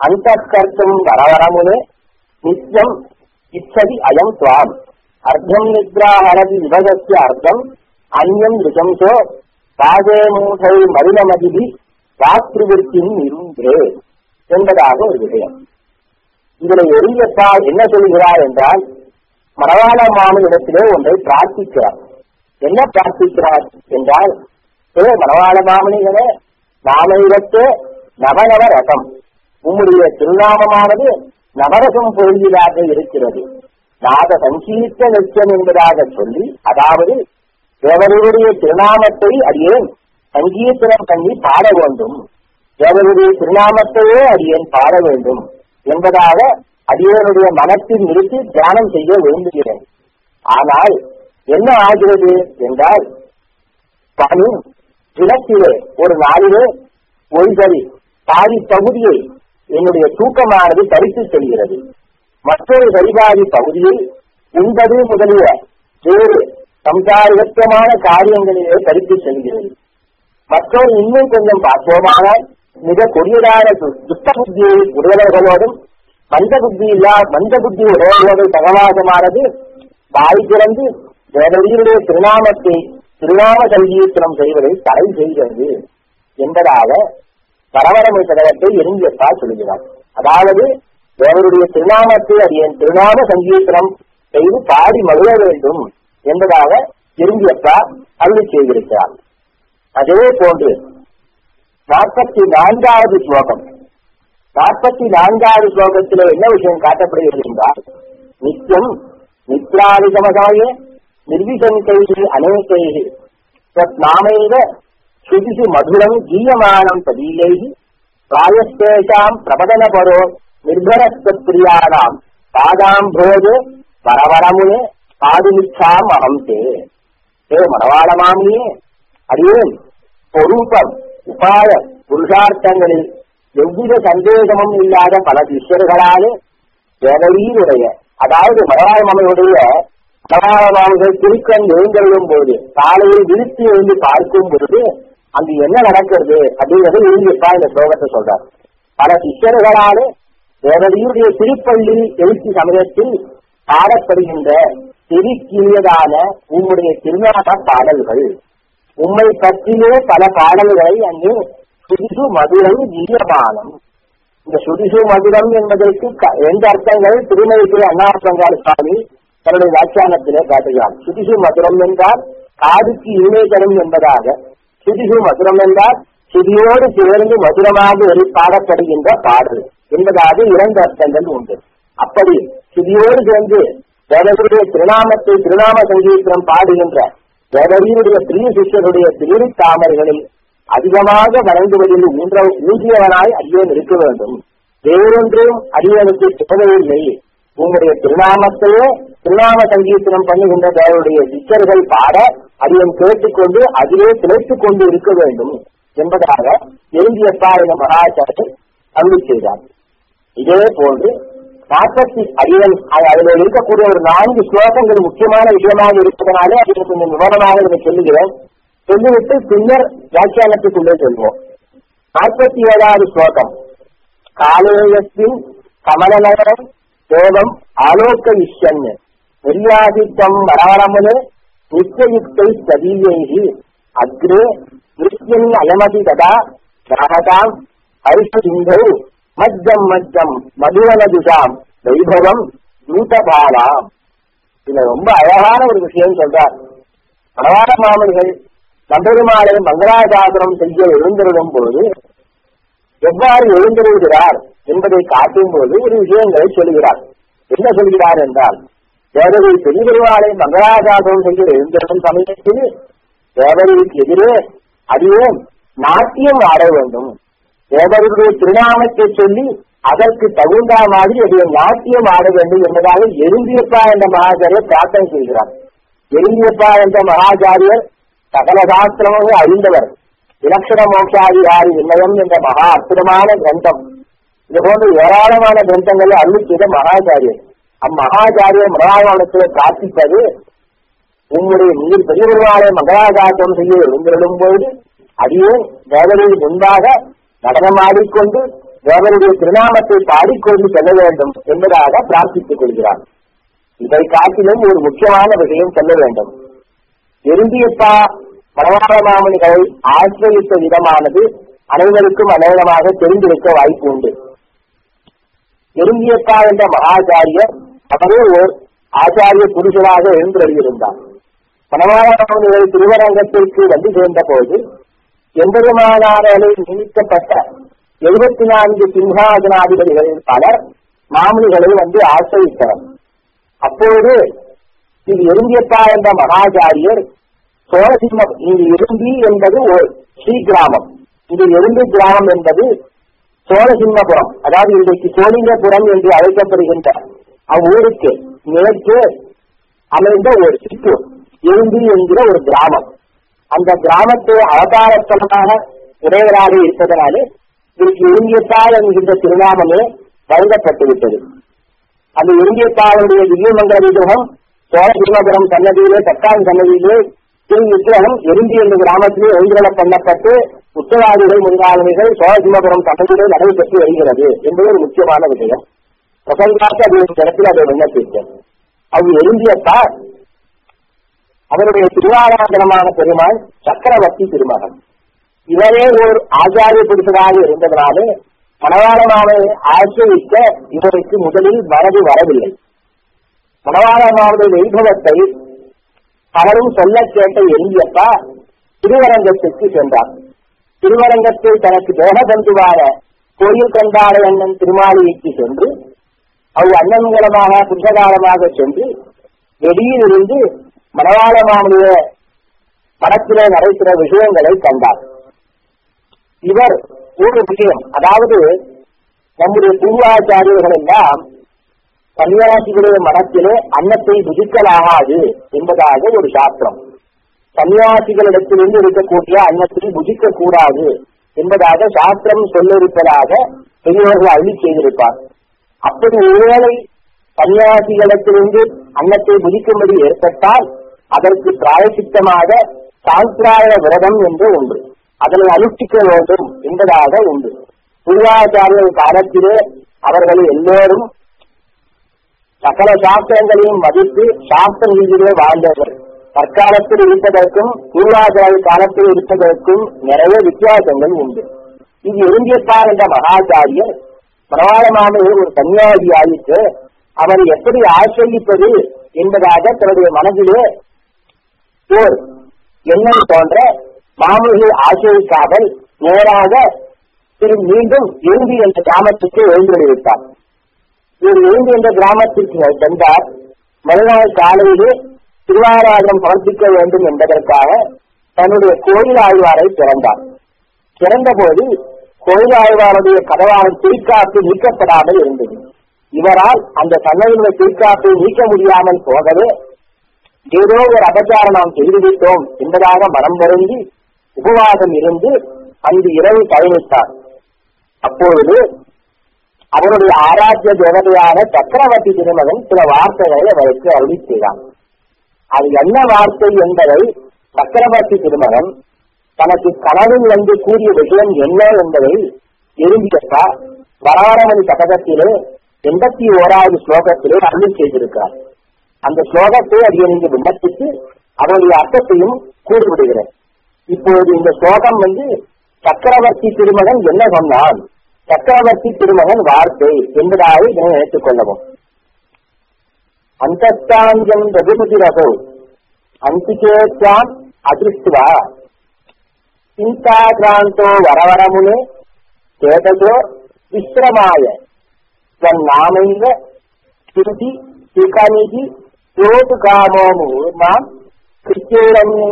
அந்த கர்த்தம் வரவரமுனே நித்தியம் இச்சதி அயம் துவாம். அர்த்தம் நித்ராஹரதி விபகஸ்ய அர்த்தம் அந்யம் ரிஜம்சோ ராஜே மூசை மருளமதிபி ராத்ருவிற்கின் இருந்தே என்பதாக ஒரு விஷயம் இதுல எரியத்தால் என்ன சொல்கிறார் என்றால் மணவாள மாமனிடத்திலே ஒன்றை பிரார்த்திக்கிறார். என்ன பிரார்த்திக்கிறார் என்றால் ஏ மணவாள மாமனிகளே நாமையிடத்தே நவநவ ரசம் உம்முடைய திருநாமமானது நவரசம் பொருளியதாக இருக்கிறது. நாத சங்கீர்த்த லட்சம் என்பதாக சொல்லி அதாவது தேவருடைய திருநாமத்தை அடியேன் சங்கீர்த்தனம் பண்ணி பாட வேண்டும். தேவருடைய திருநாமத்தையே அடியேன் பாட வேண்டும். என்பதாக அடியனுடைய மனத்தில் நிறுத்தி தியானம் செய்ய விரும்புகிறேன். ஆனால் என்ன ஆகிறது என்றால் பணி தினத்திலே ஒரு நாளிலே ஒரு பாதி பகுதியை என்னுடைய தூக்கமானது பறித்து செல்கிறது. மற்றொரு சரிபாதி பகுதியில் உண்பது முதலிய வேறு சம்சாரிகத்துவமான காரியங்களிலே பறித்து செல்கிறது. மற்றொரு இன்னும் கொஞ்சம் பார்த்தோமானால் மிக கொடியதான துஷ்ட புத்தியை உடையவர்களோடும் மந்த புத்தி இல்லா மந்த புத்தி உடையவர்களோடு சகவாசமானது வாய் திறந்து தேவதியுடைய திருநாமத்தை திருநாம சங்கீர்த்தனம் செய்வதை தடை செய்கிறது என்பதாக பரவரமை சதகத்தை எரிஞ்சப்பா சொல்கிறார் அதாவது தேவருடைய திருநாமத்தை அடியன் திருநாம சங்கீர்த்தனம் செய்து பாடி மகிழ வேண்டும் என்பதாக எரிஞ்சியப்பா அருள் செய்திருக்கிறார். அதே போன்று நாற்பத்தி நான்காவது ஸ்லோகம். நாற்பத்தி நான்காவது ஸ்லோகத்திலே என்ன விஷயம் காட்டப்படுகிறது என்றால் நித்தியம் நித்ராதிகமகாய நிர்விசங்கை அநேகை நாமைவ ஸ்ருதிசு மதுரம் கீயமானம் ததீயை பிராயஸ்தேஷாம் பிரபதனபரோ நிர்பரஸ்திரியானாம் பாதாம்போது வரவரமுனே பாதுமிச்சாம் அகம் தே ஏ மணவாளமாமியே அடியேன் பொருப்பம் உபாய புருஷார்த்தங்களில் எவ்வித சந்தேகமும் இல்லாத பல சிஷ்யர்களாலே தேவரீருடைய அதாவது மலையாளமமையுடைய மலையாளமாவுகள் திருக்கண் எழுந்தெழும் போது காலையில் விழித்து எழுந்து பார்க்கும் பொழுது அங்கு என்ன நடக்கிறது அப்படிங்கிறது எழுதியப்பா இந்த ஸ்லோகத்தை சொல்றார். பல சிஷ்யர்களாலே தேவரீருடைய திருப்பள்ளி எழுச்சி சமயத்தில் பாடப்படுகின்ற திருக்கியதான உங்களுடைய திருநாம பாடல்கள். உம்மை பற்றியே பல பாடல்களை அங்கே சுதிசு மதுரம் வீரமானம் இந்த சுதிசு மதுரம் என்பதற்கு எந்த அர்த்தங்கள். திருமணத்திலே அண்ணாசங்கார சுவாமி தன்னுடைய வியாக்கியானத்திலே காட்டுகிறார். சுதிசு மதுரம் என்றால் காதுக்கு இனிமை தரும் என்பதாக. சுதிசு மதுரம் என்றால் சுதியோடு சேர்ந்து மதுரமாக பாடப்படுகின்ற பாடல் என்பதாக இரண்டு அர்த்தங்கள் உண்டு. அப்படி சுதியோடு சேர்ந்து தேவருடைய திருநாமத்தை திருநாம சங்கீத்திரம் பாடுகின்ற தேவரீருடைய பிரிய சிஷ்யருடைய திரு தாமரைகளில் அதிகமாக வழங்குவதில் ஊன்ற ஊதியவனாய் அடியேன் இருக்க வேண்டும். வேறொன்றும் அடியனுக்கு தேவையில்லை உங்களுடைய திருநாமத்தையே திருநாம சங்கீர்த்தனம் பண்ணுகின்ற தேவருடைய சிஷ்யர்கள் பாட அடியன் கேட்டுக்கொண்டு அதிலே திளைத்துக் கொண்டு இருக்க வேண்டும் என்பதாக எழுந்தியப்பா என மகாச்சாரத்தை அருள் செய்தார். இதே போன்று நாற்பத்தி அறிவன் அதில் இருக்கக்கூடிய ஒரு நான்கு ஸ்லோகங்கள் முக்கியமான விஷயமாக இருப்பதனாலே அதை கொஞ்சம் விவரமாக இதை சொல்லுகிறேன் சொல்லிவிட்டு பின்னர் வியாக்கியானத்துக்குள்ளே செல்வோம். நாற்பத்தி ஏழாவது ஸ்லோகம். காலேயத்தின் கமலநகரம் தேவம் ஆலோக்க இஷ்யன் நிர்யாசித்தம் வரவரமுனு நிச்சயுக்தை சதீயைகி. அக்ரே நிச்சயம் அயமதி ததா கிராமதாம் ஐஷிந்தௌ மஜ்ஜம் மஜ்ஜம். மதுவனதுஷாம் வைபவம் தூதபாலாம். இதுல ரொம்ப அழகான ஒரு விஷயம் சொல்றார். மணவாள மாமனிகள் நம்பெருமாளை மங்களாசாசனம் செய்ய எழுந்திருக்கும் போது எவ்வாறு எழுந்திருக்கிறார் என்பதை காட்டும் போது ஒரு விஷயங்களை சொல்கிறார். என்ன சொல்கிறார் என்றால் தேவதை பெரிய பெருமாளை மங்களாசாசனம் செய்ய எழுந்திருக்கும் சமயத்தில் தேவதைக்கு எதிரே அடியேன் நாட்டியம் ஆட வேண்டும். தேவருடைய திருநாமத்தை சொல்லி அதற்கு தகுந்த மாதிரி அதை நாட்டியம் ஆட வேண்டும் என்பதாக எருந்தியப்பா என்ற மகாச்சாரியர் பிரார்த்தனை செய்கிறார். எருந்தியப்பா என்ற மகாச்சாரியர் சகல சாஸ்திரமாக அறிந்தவர். விலட்சண மோட்சாதிகாரி விண்ணயம் என்ற மகா அற்புதமான கிரந்தம். இது போன்ற ஏராளமான கிரந்தங்களை அருள் செய்த மகாச்சாரியர். அம்மகாச்சாரியர் மகாவானத்தில் பிரார்த்திப்பது உங்களுடைய நீர் பெரியவர்களாலே மங்களாகாசம் செய்ய எழுந்திருடும் போது அடியே தேவரின் முன்பாக நடனமாடிக்கொண்டு தேவனுடைய திருநாமத்தை பாடிக்கொண்டு செல்ல வேண்டும் என்பதாக பிரார்த்தித்துக் கொள்கிறார். இதை காட்டிலும் ஒரு முக்கியமான விஷயம் சொல்ல வேண்டும். எருந்தியப்பா மனவாளமாமணிகளை ஆசிரியத்த விதமானது அனைவருக்கும் அநேகமாக தெரிந்திருக்க வாய்ப்பு உண்டு. எருந்தியப்பா என்ற மகாச்சாரியர் அவரே ஓர் ஆச்சாரிய புருஷனாக எழுந்தருளியிருந்தார் மனவாளமாமணிகள் திருவரங்கத்திற்கு வந்து சேர்ந்த போது எம்பெருமானாரலை நியமிக்கப்பட்ட எழுபத்தி நான்கு சிம்ஹாசனாதிபதிகளில் பலர் மாமுனிகளை வந்து ஆசிரியத்தனர் அப்போது இது எருந்தியப்பா என்ற மகாச்சாரியர் சோழசிம்மம் இது எருந்தி என்பது ஒரு ஸ்ரீ கிராமம் இது எருந்தி கிராமம் என்பது சோழசிம்மபுரம் அதாவது இன்றைக்கு சோழிங்கபுரம் என்று அழைக்கப்படுகின்ற அவ்வூருக்கு மேற்கே அமைந்த ஒரு சிற்றூர் எழும்பி என்கிற ஒரு கிராமம். அந்த கிராமத்து அவதாரத்தனமாக உடையவராக இருப்பதனாலே இதற்கு இருங்கியத்தால் என்கின்ற திருநாமமே வழங்கப்பட்டுவிட்டது. அந்த இருங்கியத்தாளுடைய திவ்யமங்கல விகிரகம் சோழசிம்மபுரம் சன்னதியிலே தக்கான் சன்னதியிலே திரு விக்கிரகம் எருந்தி என்ற கிராமத்திலே எழுந்திரள பண்ணப்பட்டு உத்தரவாதிகள் முதலாளிகள் சோழசிம்மபுரம் சன்னதியிலே நடைபெற்று வருகிறது என்பது ஒரு முக்கியமான விஷயம் பிரசங்காக்கு அது ஒரு இடத்தில் அதை விண்ணப்பித்தேன். அது எருந்தியத்தால் அவருடைய திருவாராதனமான பெருமாள் சக்கரவர்த்தி திருமகன். இவரே ஒரு ஆச்சாரிய புருஷராக இருந்ததனாலே மணவாளமாவை ஆசிரியிக்க இவருக்கு முதலில் மனது வரவில்லை. மணவாளமாவுடைய வைபவத்தை பலரும் சொல்ல கேட்ட எளியப்பா திருவரங்கத்திற்கு சென்றார். திருவரங்கத்தில் தனக்கு தேகபந்துவான கோயில் கண்டாள அண்ணன் திருமாளிகைக்கு சென்று அவ் அண்ணன் மூலமாக புருஷகாலமாக சென்று வெளியிலிருந்து மணவாள மாமனிய படத்திலே நடைபெற விஷயங்களை கண்டார். இவர் ஒரு விஷயம் அதாவது நம்முடைய பூர்வாச்சாரியர்கள் எல்லாம் சன்னியாசிகளுடைய மனத்திலே அன்னத்தை புதிக்கலாகாது என்பதாக ஒரு சாஸ்திரம். சன்னியாசிகளிடத்திலிருந்து இருக்கக்கூடிய அன்னத்தை புதிக்க கூடாது என்பதாக சாஸ்திரம் சொல்லிருப்பதாக பெரியவர்கள் அள்ளி செய்திருப்பார். அப்படி ஒருவேளை சன்னியாசிகளிடத்திலிருந்து அன்னத்தை புதிக்கும்படி ஏற்பட்டால் அதற்கு பிராயசித்தமாக சாஸ்திராய விரதம் என்று ஒன்று அதனை அனுஷ்டிக்க வேண்டும் என்பதாக உண்டு. பூர்வாச்சாரியர் காலத்திலே அவர்கள் எல்லோரும் சகல சாஸ்திரங்களையும் மதித்து சாஸ்திர ரீதியிலே வாழ்ந்தவர். தற்காலத்தில் இருப்பதற்கும் பூர்வாச்சாரிய காலத்தில் இருப்பதற்கும் நிறைய வித்தியாசங்கள் உண்டு. இது எருந்தியப்பார் என்ற மகாச்சாரியர் பிரபாளமானவர் ஒரு சன்னியாசி ஆயிற்று அவர் எப்படி ஆசிரியப்பது என்பதாக தன்னுடைய மனதிலே ஓர் எண்ணம் போன்ற மாமூலிகள் ஆசிரியக்காமல் நேராக திரு மீண்டும் எழுதி என்ற கிராமத்துக்கு எழுந்துவிட்டார் இவர் எழுந்து என்ற கிராமத்திற்கு சென்றார். மறுநாள் காலையிலே திருவாராதனம் சமர்ப்பிக்க வேண்டும் என்பதற்காக தன்னுடைய கோயில் ஆழ்வாரை திறந்தார். திறந்தபோது கோயில் ஆழ்வாருடைய கதவான திருக்காப்பு நீக்கப்படாமல் இருந்தது. இவரால் அந்த சன்னதியுடைய திருக்காப்பை நீக்க முடியாமல் போகவே ஏதோ ஒரு அபச்சாரம் நாம் செய்துவிட்டோம் என்பதாக மனம் வருந்தி உபவாசம் இருந்து அன்று இரவு பயணித்தார். அப்பொழுது அவருடைய ஆராத்திய தேவதையான சக்கரவர்த்தி திருமகன் சில வார்த்தைகளை அவருக்கு அருளி செய்தார் அது என்ன வார்த்தை என்பதை சக்கரவர்த்தி திருமகன் தனக்கு கனவில் வந்து கூறிய விஷயம் என்ன என்பதை எரிஞ்சிக்கா வராரமணி சதகத்திலே எண்பத்தி ஓராவது ஸ்லோகத்திலே அருள் செய்திருக்கிறார். அந்த ஸ்லோகத்தை அதிக நீங்க விண்ணப்பித்து அதனுடைய அர்த்தத்தையும் கூறிவிடுகிறேன். இப்போது இந்த ஸ்லோகம் வந்து சக்கரவர்த்தி திருமகன் என்ன சொன்னான்? சக்கரவர்த்தி திருமகன் வார்த்தை என்பதாக இதனை நினைத்துக் கொள்ளவும். அந்தஸ்தாஞ்சம் ரகுபதி ரகோ அந்திகேத்தான் அதிருஷ்டுவா. சிந்தாகிராந்தோ வரவரமுனே சேதசோ விஸ்ரமாய. தன் தன்னாமைவ திருதி சுகநிதி யோது காமோ மூர்மாம் கிருத்தேரண்யே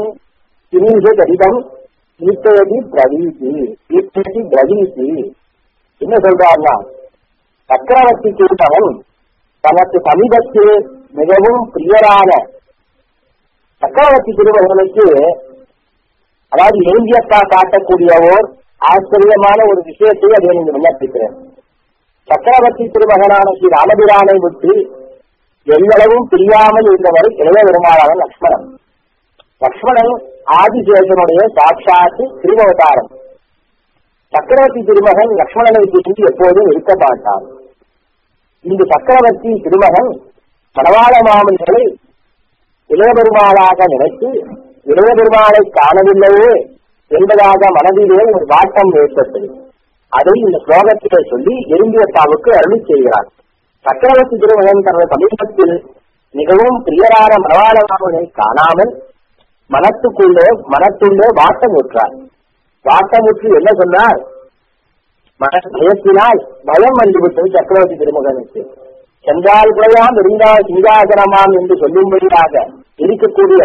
கிரீஷதரிதம் ஈட்டதி பிரவீதி ஈட்டதி பிரவீதி. என்ன சொல்றாருன்னா சக்கரவர்த்தி கேட்டவன் தனக்கு சமீபத்து மிகவும் பிரியரான சக்கரவர்த்தி திருவர்களுக்கு அதாவது எங்கியப்பா காட்டக்கூடிய ஓர் ஆச்சரியமான ஒரு விஷயத்தை அதை நீங்கள் விண்ணப்பிக்கிறேன் சக்கரவர்த்தி திருமகனான ஸ்ரீ ராமபிரானை விட்டு எந்தளவும் பிரியாமல் இருந்தவர் இளைய பெருமாளான லக்ஷ்மணன். லக்ஷ்மணன் ஆதிசேஷனுடைய சாட்சாத்து திருமவதாரம் சக்கரவர்த்தி திருமகன் லக்ஷ்மணனை பிரிந்து எப்போதும் இருக்க மாட்டான். இந்த சக்கரவர்த்தி திருமகன் மணவாள மாமன்களை இளைய பெருமாளாக நினைத்து இளைய பெருமாளை காணவில்லையே என்பதாக மனதிலே ஒரு வாட்டம் ஏற்பட்டது. அதை இந்த ஸ்லோகத்திலே சொல்லி எருந்தியத்தாவுக்கு அருள் செய்கிறார். சக்கரவர்த்தி திருமகன் தனது சமீபத்தில் மிகவும் பிரியரான மணவாள காணாமல் மனத்துக்குள்ளே மனத்துள்ளே வாட்டமுற்றார் வாட்டமுற்று என்ன சொன்னார்? மன பயத்தினால் பயம் வந்துவிட்டது சக்கரவர்த்தி திருமகனுக்கு. சென்றால் குறையாம் இருந்தால் சீதாகரமாம் என்று சொல்லும்படியாக இருக்கக்கூடிய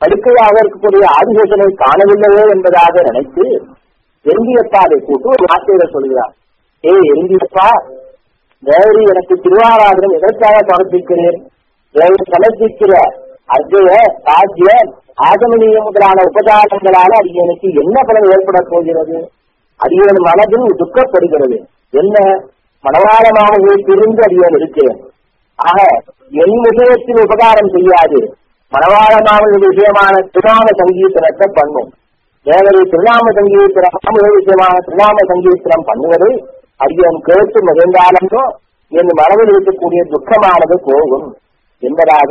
படுக்கையாக இருக்கக்கூடிய ஆதிசேஷனை காணவில்லையே என்பதாக நினைத்து எருந்தியப்பாவை கூட்டு ஒரு வார்த்தையில சொல்கிறார். ஏ எருந்தியப்பா தேவரி எனக்கு திருவாராதனம் எதற்காக சமர்ப்பிக்கிறேன்? தேவரி சமர்ப்பிக்கிற அர்ஜய சாத்திய ஆகமனிய முதலான உபதாரங்களால் அது என்ன பலன் ஏற்பட போகிறது? அடியன் மனதில் துக்கப்படுகிறது. என்ன? மனவாள பிரிந்து அடியன் இருக்கிறேன். ஆக என் விஷயத்தில் உபகாரம் செய்யாது. மனவாள விஷயமான திருநாம சங்கீர்த்தனத்தை பண்ணும். தேவரை திருநாம சங்கீர்த்தனம் விஷயமான திருநாம சங்கீர்த்தனம் பண்ணுவது அடியன் கேட்டு மகிழ்ந்தாலோ என் மனதில் இருக்கக்கூடிய துக்கமானது போகும். என்பதாக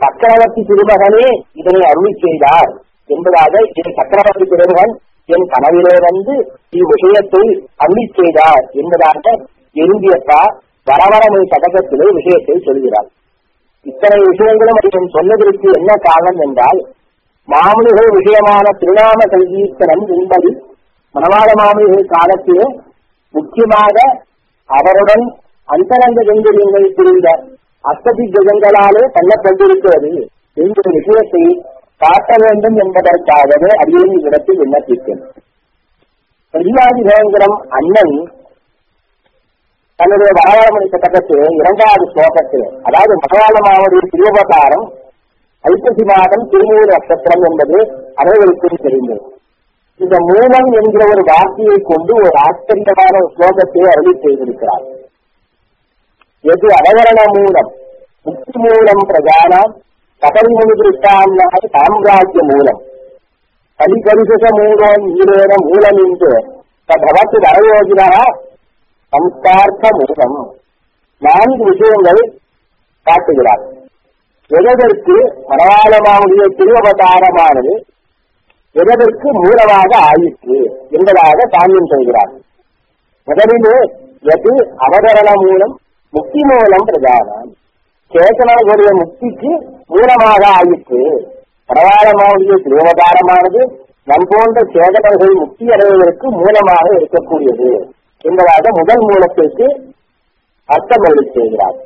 சக்கரவர்த்தி திருமகனே இதனை அருள் செய்தார். என்பதாக என் சக்கரவர்த்தி திருமகன் என் கனவிலே வந்து இவ்விஷயத்தை அருளி செய்தார் என்பதாக எழுந்தியப்பா வரவரமை சதகத்திலே விஷயத்தை சொல்கிறார். இத்தனை விஷயங்களும் அவன் சொன்னதற்கு என்ன காரணம் என்றால் மாமனிகள் விஷயமான திருநாம சங்கீர்த்தனம் என்பது மணவாள மாமனிகள் காலத்திலே முக்கியமாக அவருடன் அந்தரங்க கங்கரியங்கள் புரிந்த அஸ்ததி கிரகங்களாலே தள்ளப்பட்டிருக்கிறது என்ற விஷயத்தை காட்ட வேண்டும் என்பதற்காகவே அடியின் இடத்தில் விண்ணப்பித்தேன். பெரியாதி பயங்கரம் அண்ணன் தன்னுடைய வரலாறு சட்டத்திலே இரண்டாவது ஸ்லோகத்திலே அதாவது மலையாளமாவுடைய திருவபகாரம் ஐப்பசி மாதம் திருமூர் நட்சத்திரம் என்பது அனைவருக்கும் தெரிந்தது. இந்த மூலம் என்கிற ஒரு வார்த்தையை கொண்டு ஒரு ஆச்சரியமான ஸ்லோகத்தை அருளி செய்திருக்கிறார். எது அவகரண மூலம்? முக்தி மூலம் பிரதானம் கபல்முனி திருஷ்டாந்தாய் சாம்ராஜ்ய மூலம். கலிகரிச மூலம் ஈரேன மூலம் என்று பவத்து வரயோஜனா சம்சார்த்த மூலம். நான்கு விஷயங்கள் காட்டுகிறார். எதற்கு? மனவாளமாவுடைய திருவதாரமானது எதற்கு மூலமாக ஆயிற்று என்பதாக சாமியம் சொல்கிறார். முதலிலே எது அவதரண மூலம் முக்தி மூலம் பிரதானம். சேத்தனர்களுடைய முக்திக்கு மூலமாக ஆயிற்று. பரவாரமாவுடைய திருவதாரமானது நம் போன்ற சேதனர்கள் முக்தி அடைவதற்கு மூலமாக இருக்கக்கூடியது என்பதாக முதல் மூலத்திற்கு அர்த்தம் எழுதி செய்கிறார்.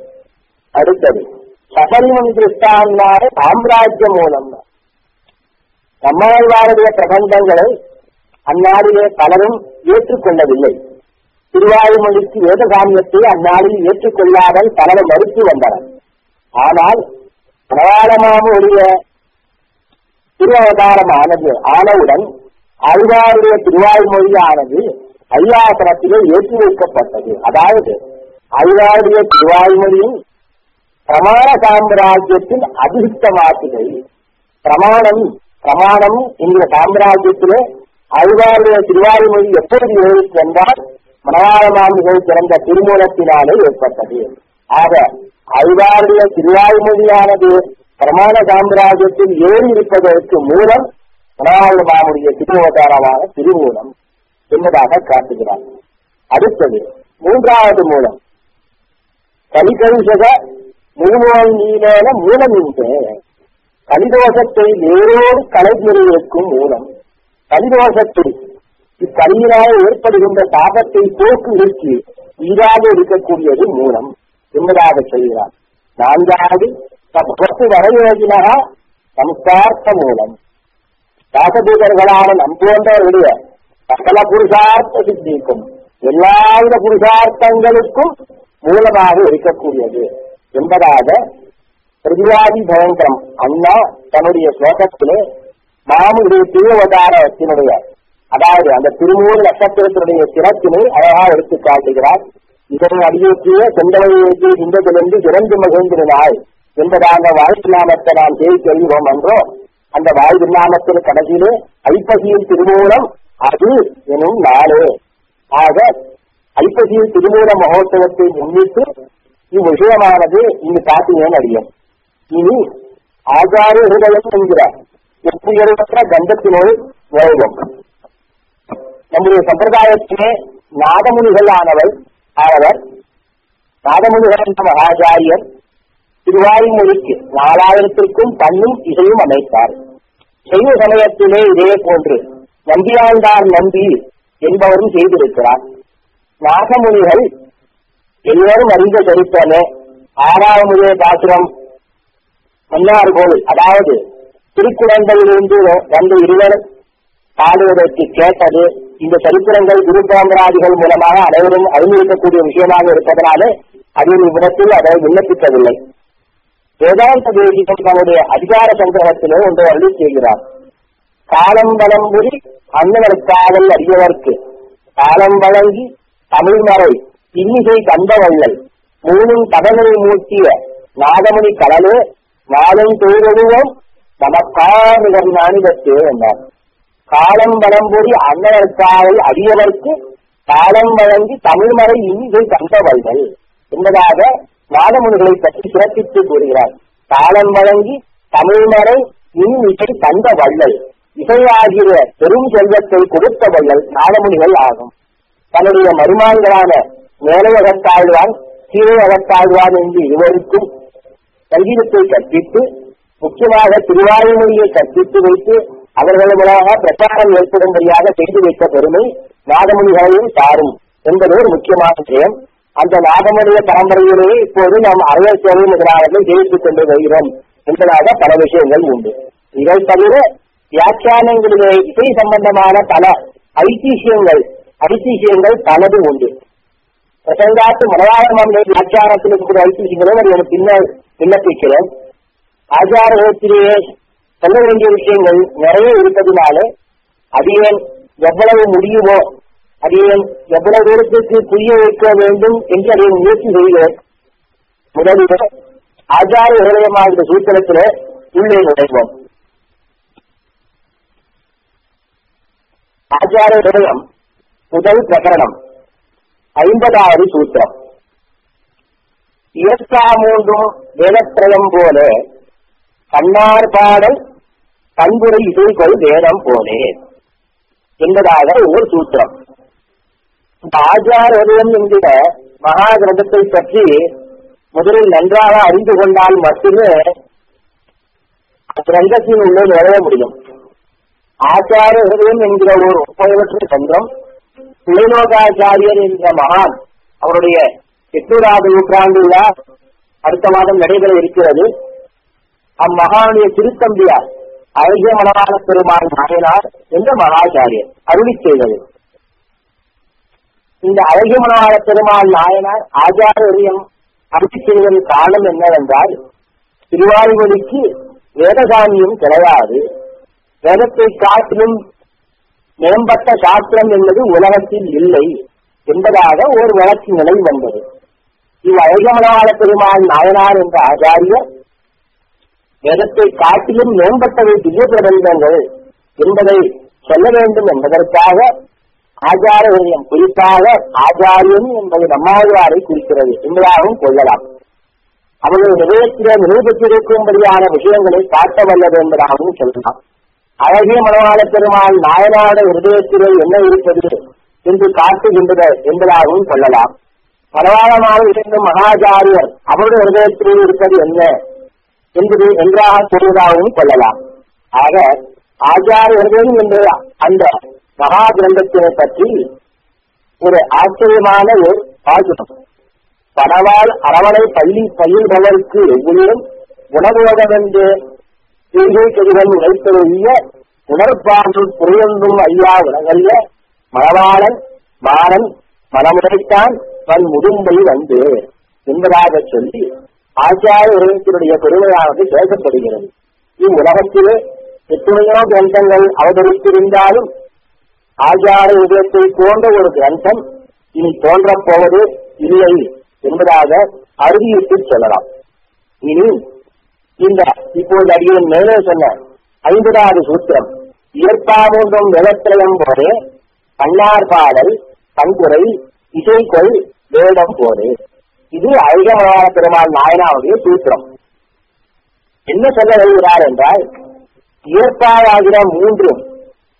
அடுத்தது சபரிமன் திருஷ்டாந்தார சாம்ராஜ்ய மூலம். நம்மாழ்வாருடைய பிரபந்தங்களை அந்நாளிலே பலரும் ஏற்றுக்கொள்ளவில்லை. திருவாயுமொழிக்கு வேதசாமியத்தை அந்நாளில் ஏற்றுக்கொள்ளாமல் பலரும் மறுத்து வந்தனர். ஆனால் பிரகாரமாவுடைய திருவதாரம் ஆனது ஆனவுடன் அழ்வாருடைய திருவாய்மொழியானது ஐயாசனத்திலே ஏற்றி வைக்கப்பட்டது. அதாவது அழ்வாருடைய திருவாய்மொழியும் பிரமாண சாம்ராஜ்யத்தில் அதிருஷ்டமாக்குதை பிரமாணம் பிரமாணம் என்கிற சாம்ராஜ்யத்திலே அழ்வாருடைய திருவாய்மொழி எப்பொழுது ஏறிச்சு என்றால் மனவாளமாமிகள் பிறந்த திருமூலத்தினாலே ஏற்பட்டது. ஆக அழ்வாருடைய திருவாய்மொழியானது பிரமாண சாம்ராஜ்யத்தில் ஏறி இருப்பதற்கு மூலம் மணவாள மாமுடைய திருவதாரமான திருமூலம் என்பதாக காட்டுகிறார். அடுத்தது மூன்றாவது மூலம். கலிகருஷக முழுமோல் நீலேன மூலமின்றே கலிதோஷத்தை வேரோடு கலைஞர்களுக்கும் மூலம் கலிதோஷத்தை இக்கலியினால் ஏற்படுகின்ற தாபத்தை நிறுத்தி ஈராக இருக்கக்கூடியது மூலம் என்பதாக சொல்கிறார். நான்காவது பத்து வரயோஜினகா சம்சார்த்த மூலம். தாசபூதர்களான நம் போன்றவருடைய சகல புருஷார்த்த சித்திக்கும் எல்லாவித புருஷார்த்தங்களுக்கும் மூலமாக இருக்கக்கூடியது என்பதாக பிரதிவாதி பயங்கரம் அண்ணா தன்னுடைய ஸ்லோகத்திலே மாமுடைய திருவதாரத்தினுடைய அதாவது அந்த திருமூல நட்சத்திரத்தினுடைய சிறப்பினை அழகாக எடுத்து காட்டுகிறார் இதனை அடியேற்றிய செந்தலையேற்றி இந்ததிலிருந்து இறந்து மகிழ்ந்திருந்தாய் என்பதாக வாழ்த்து நாமத்தை நாம் தேடி சொல்கிறோம் என்றோ அந்த வாழ்வு நாமத்தின் கடைசியிலே ஐப்பசியின் திருமூலம் அது எனும் நாளே ஆக ஐப்பசியின் திருமூல மகோத்சவத்தை முன்னிட்டு இவ்விஷயமானது இங்கு காட்டினேன் அறியும் இனி ஆச்சாரிய ஹிருதயம் என்கிறார் ஒப்புயர்வற்ற கந்தத்தினுள் நுழைவோம் நம்முடைய சம்பிரதாயத்திலே நாதமுனிகள் ஆனவர் ஆனவர் நாதமுனிகள் என்ற மகாச்சாரியர் திருவாயுமொழிக்கு நாலாயிரத்திற்கும் பண்ணும் இசையும் அமைத்தார் செய்த சமயத்திலே இதே போன்று நம்பியாண்டார் நம்பி என்பவரும் செய்திருக்கிறார் நாகமுனிகள் எல்லோரும் அறிந்த சரித்தமே ஆறாவது பாசுரம் மன்னார்கோள் அதாவது திருக்குழந்தையிலிருந்து வந்த இருவர் பாடுவதற்கு கேட்டது இந்த சரித்திரங்கள் குரு பரம்பராதிகள் மூலமாக அனைவரும் அறிந்திருக்கக்கூடிய விஷயமாக இருப்பதனாலே அதில் இவ்விடத்தில் அதை விண்ணப்பிக்கவில்லை. வேதாந்த தேசிகம் தன்னுடைய அதிகார சங்கிரகத்திலே ஒன்று அருளி செய்கிறார். காலம் வளம்புரி அண்ணனுக்காதல் அறியவர்க்கு. காலம் வழங்கி தமிழ்மறை இன்னிகை இன்னிசை மூணும் கடலை மூட்டிய நாதமணி கடலே நாளும் தொழிலுவோம் நமக்காக நாணிதத்தே என்றார். காலம் வளம்பொறி அண்ணனுக்காவல் அடியவர்க்கு காலம் வழங்கி தமிழ்மறை இன்னிசை கந்த வள்ளல் என்பதாக மாதமுனிகளை பற்றி சிறப்பித்து கூறுகிறார். காலம் வழங்கி தமிழ்மறை இன்னிசை தந்த வள்ளல் இசையாகிற பெரும் செல்வத்தை கொடுத்த வள்ளல் நாதமுனிகள் ஆகும். தன்னுடைய மருமான்களான மேலை அகத்தாழ்வான் கீழே அகத்தாழ்வான் என்று இருவருக்கும் சங்கீதத்தை கற்பித்து முக்கியமாக திருவாயுமொழியை கற்பித்து வைத்து அவர்கள் மூலமாக பிரச்சாரம் ஏற்படும்படியாக செய்து வைத்த பெருமை நாதமொழிகளையும் சாரும் என்பது ஒரு முக்கியமான விஷயம். அந்த நாகமுடைய பரம்பரையிலேயே இப்போது நாம் அறவர் சேவை முதலாளர்கள் ஜெயித்துக் கொண்டு வருகிறோம் என்பதாக பல விஷயங்கள் உண்டு. இதை தவிர வியாக்கியானங்களிலே இசை சம்பந்தமான பல ஐதிஹியங்கள் ஐதிஹியங்கள் பலது உண்டு. பிரசங்காத்து மலையாளம் வியாக்கியானத்தில் இருக்கிற ஐதிஹியங்களும் அது எனக்கு பின்னர் விண்ணப்பிக்கிறேன் ஆச்சாரத்திலேயே சொல்ல வேண்டிய விஷயங்கள் நிறைய இருப்பதினாலே அடியேன் எவ்வளவு முடியுமோ அடியேன் எவ்வளவு தூரத்திற்கு புரிய வைக்க வேண்டும் என்று அதை முயற்சி செய்கிறேன் முதலில் ஆச்சார ஹிரதயமாக சூத்திரத்தில் உள்ளே நுழைவோம் ஆச்சார ஹிரதயம் முதல் பிரகரணம் ஐம்பதாவது சூத்திரம். இயற்கா மூன்றும் வேதத்திரயம் போல கண்ணார் பாடல் பண்புரை இசைக்கொள் வேதம் போலே என்பதாக ஒரு சூத்திரம். ஆச்சாரம் என்கிற மகா கிரந்தத்தை பற்றி முதலில் நன்றாக அறிந்து கொண்டால் மட்டுமே கிரந்தத்தின் உள்ளே நுழைய முடியும். ஆச்சார ஹிருதயம் என்கிற ஒரு ஒப்பயவற்ற சந்திரம் பிள்ளைலோகாச்சாரியர் என்ற மகான் அவருடைய எட்டுடாவது நூற்றாண்டு விழா அடுத்த மாதம் நடைபெற இருக்கிறது. அம்மகானுடைய திருத்தம்பியார் அழகிய மனவான பெருமாள் நாயனார் என்ற மகாச்சாரியர் அருளி செய்தது. இந்த அழகிய மனவான பெருமாள் நாயனார் ஆச்சாரியம் அருளி செய்வதன் காரணம் என்னவென்றால் திருவாயுமொழிக்கு வேதசாமியும் கிடையாது. வேதத்தை காட்டிலும் மேம்பட்ட சாஸ்திரம் என்பது உலகத்தில் இல்லை என்பதாக ஒரு வழக்கு நிலை வந்தது. இவ் அழகமனவாள பெருமாள் நாயனார் என்ற ஆச்சாரியர் வேதத்தை காட்டிலும் மேம்பட்டவை திவ்ய பிரபந்தங்கள் என்பதை சொல்ல வேண்டும் என்பதற்காக ஆச்சாரியம் குறிப்பாக ஆச்சாரியம் என்பது நம்மாழ்வாரை குறிக்கிறது. என்பதாகவும் கொள்ளலாம். அவர்கள் நிலையத்திலே நிரூபித்திருக்கும்படியான விஷயங்களை காட்ட வல்லது என்பதாகவும் சொல்லலாம். அழகிய மனவாள பெருமாள் நாயனாட ஹிருதயத்திலே என்ன இருப்பது என்று காட்டுகின்றது என்பதாகவும் சொல்லலாம். மனவாளமாக இருந்த மகாச்சாரியர் அவருடைய ஹிருதயத்திலே இருப்பது என்ன என்பது என்றாக கூறுவதாகவும் கொள்ளலாம். ஆக ஆச்சாரிய ஹிருதயம் என்ற அந்த மகா கிரந்தத்தினை பற்றி ஒரு ஆச்சரியமான ஒரு பாசுரம் பணவால் அரவணை பள்ளி பயில்பவருக்கு எவ்வுயிரும் என்று என்று தீர்கை கதிகள் உழைத்தொழிய உணர்ப்பான்று ஐயா உலகல்ல மணவாளன் மாறன் மனமுடைத்தான் தன் முதும்பை வந்து என்பதாக சொல்லி ஆச்சார உலகத்தினுடைய பெருமையானது பேசப்படுகிறது. இவ்வுலகத்திலே எத்தனையோ கிரந்தங்கள் அவதரித்திருந்தாலும் ஆச்சார உதயத்தை போன்ற ஒரு கிரந்தம் இனி தோன்றப் போவது இல்லை என்பதாக அறுதியிட்டு சொல்லலாம். இனி இந்த இப்போது அடியின் மேலே சொன்ன ஐம்பதாவது சூத்திரம் இயற்பாமூன்றும் நிலத்திரயம் போரே பன்னார் பாடல் பண்புரை இசைக்கொள் வேடம் போரே இது அழகமான பெருமாள் நாயனாவுடைய சூத்திரம். என்ன சொல்ல வருகிறார் என்றால் இயற்பாவாகிற மூன்றும்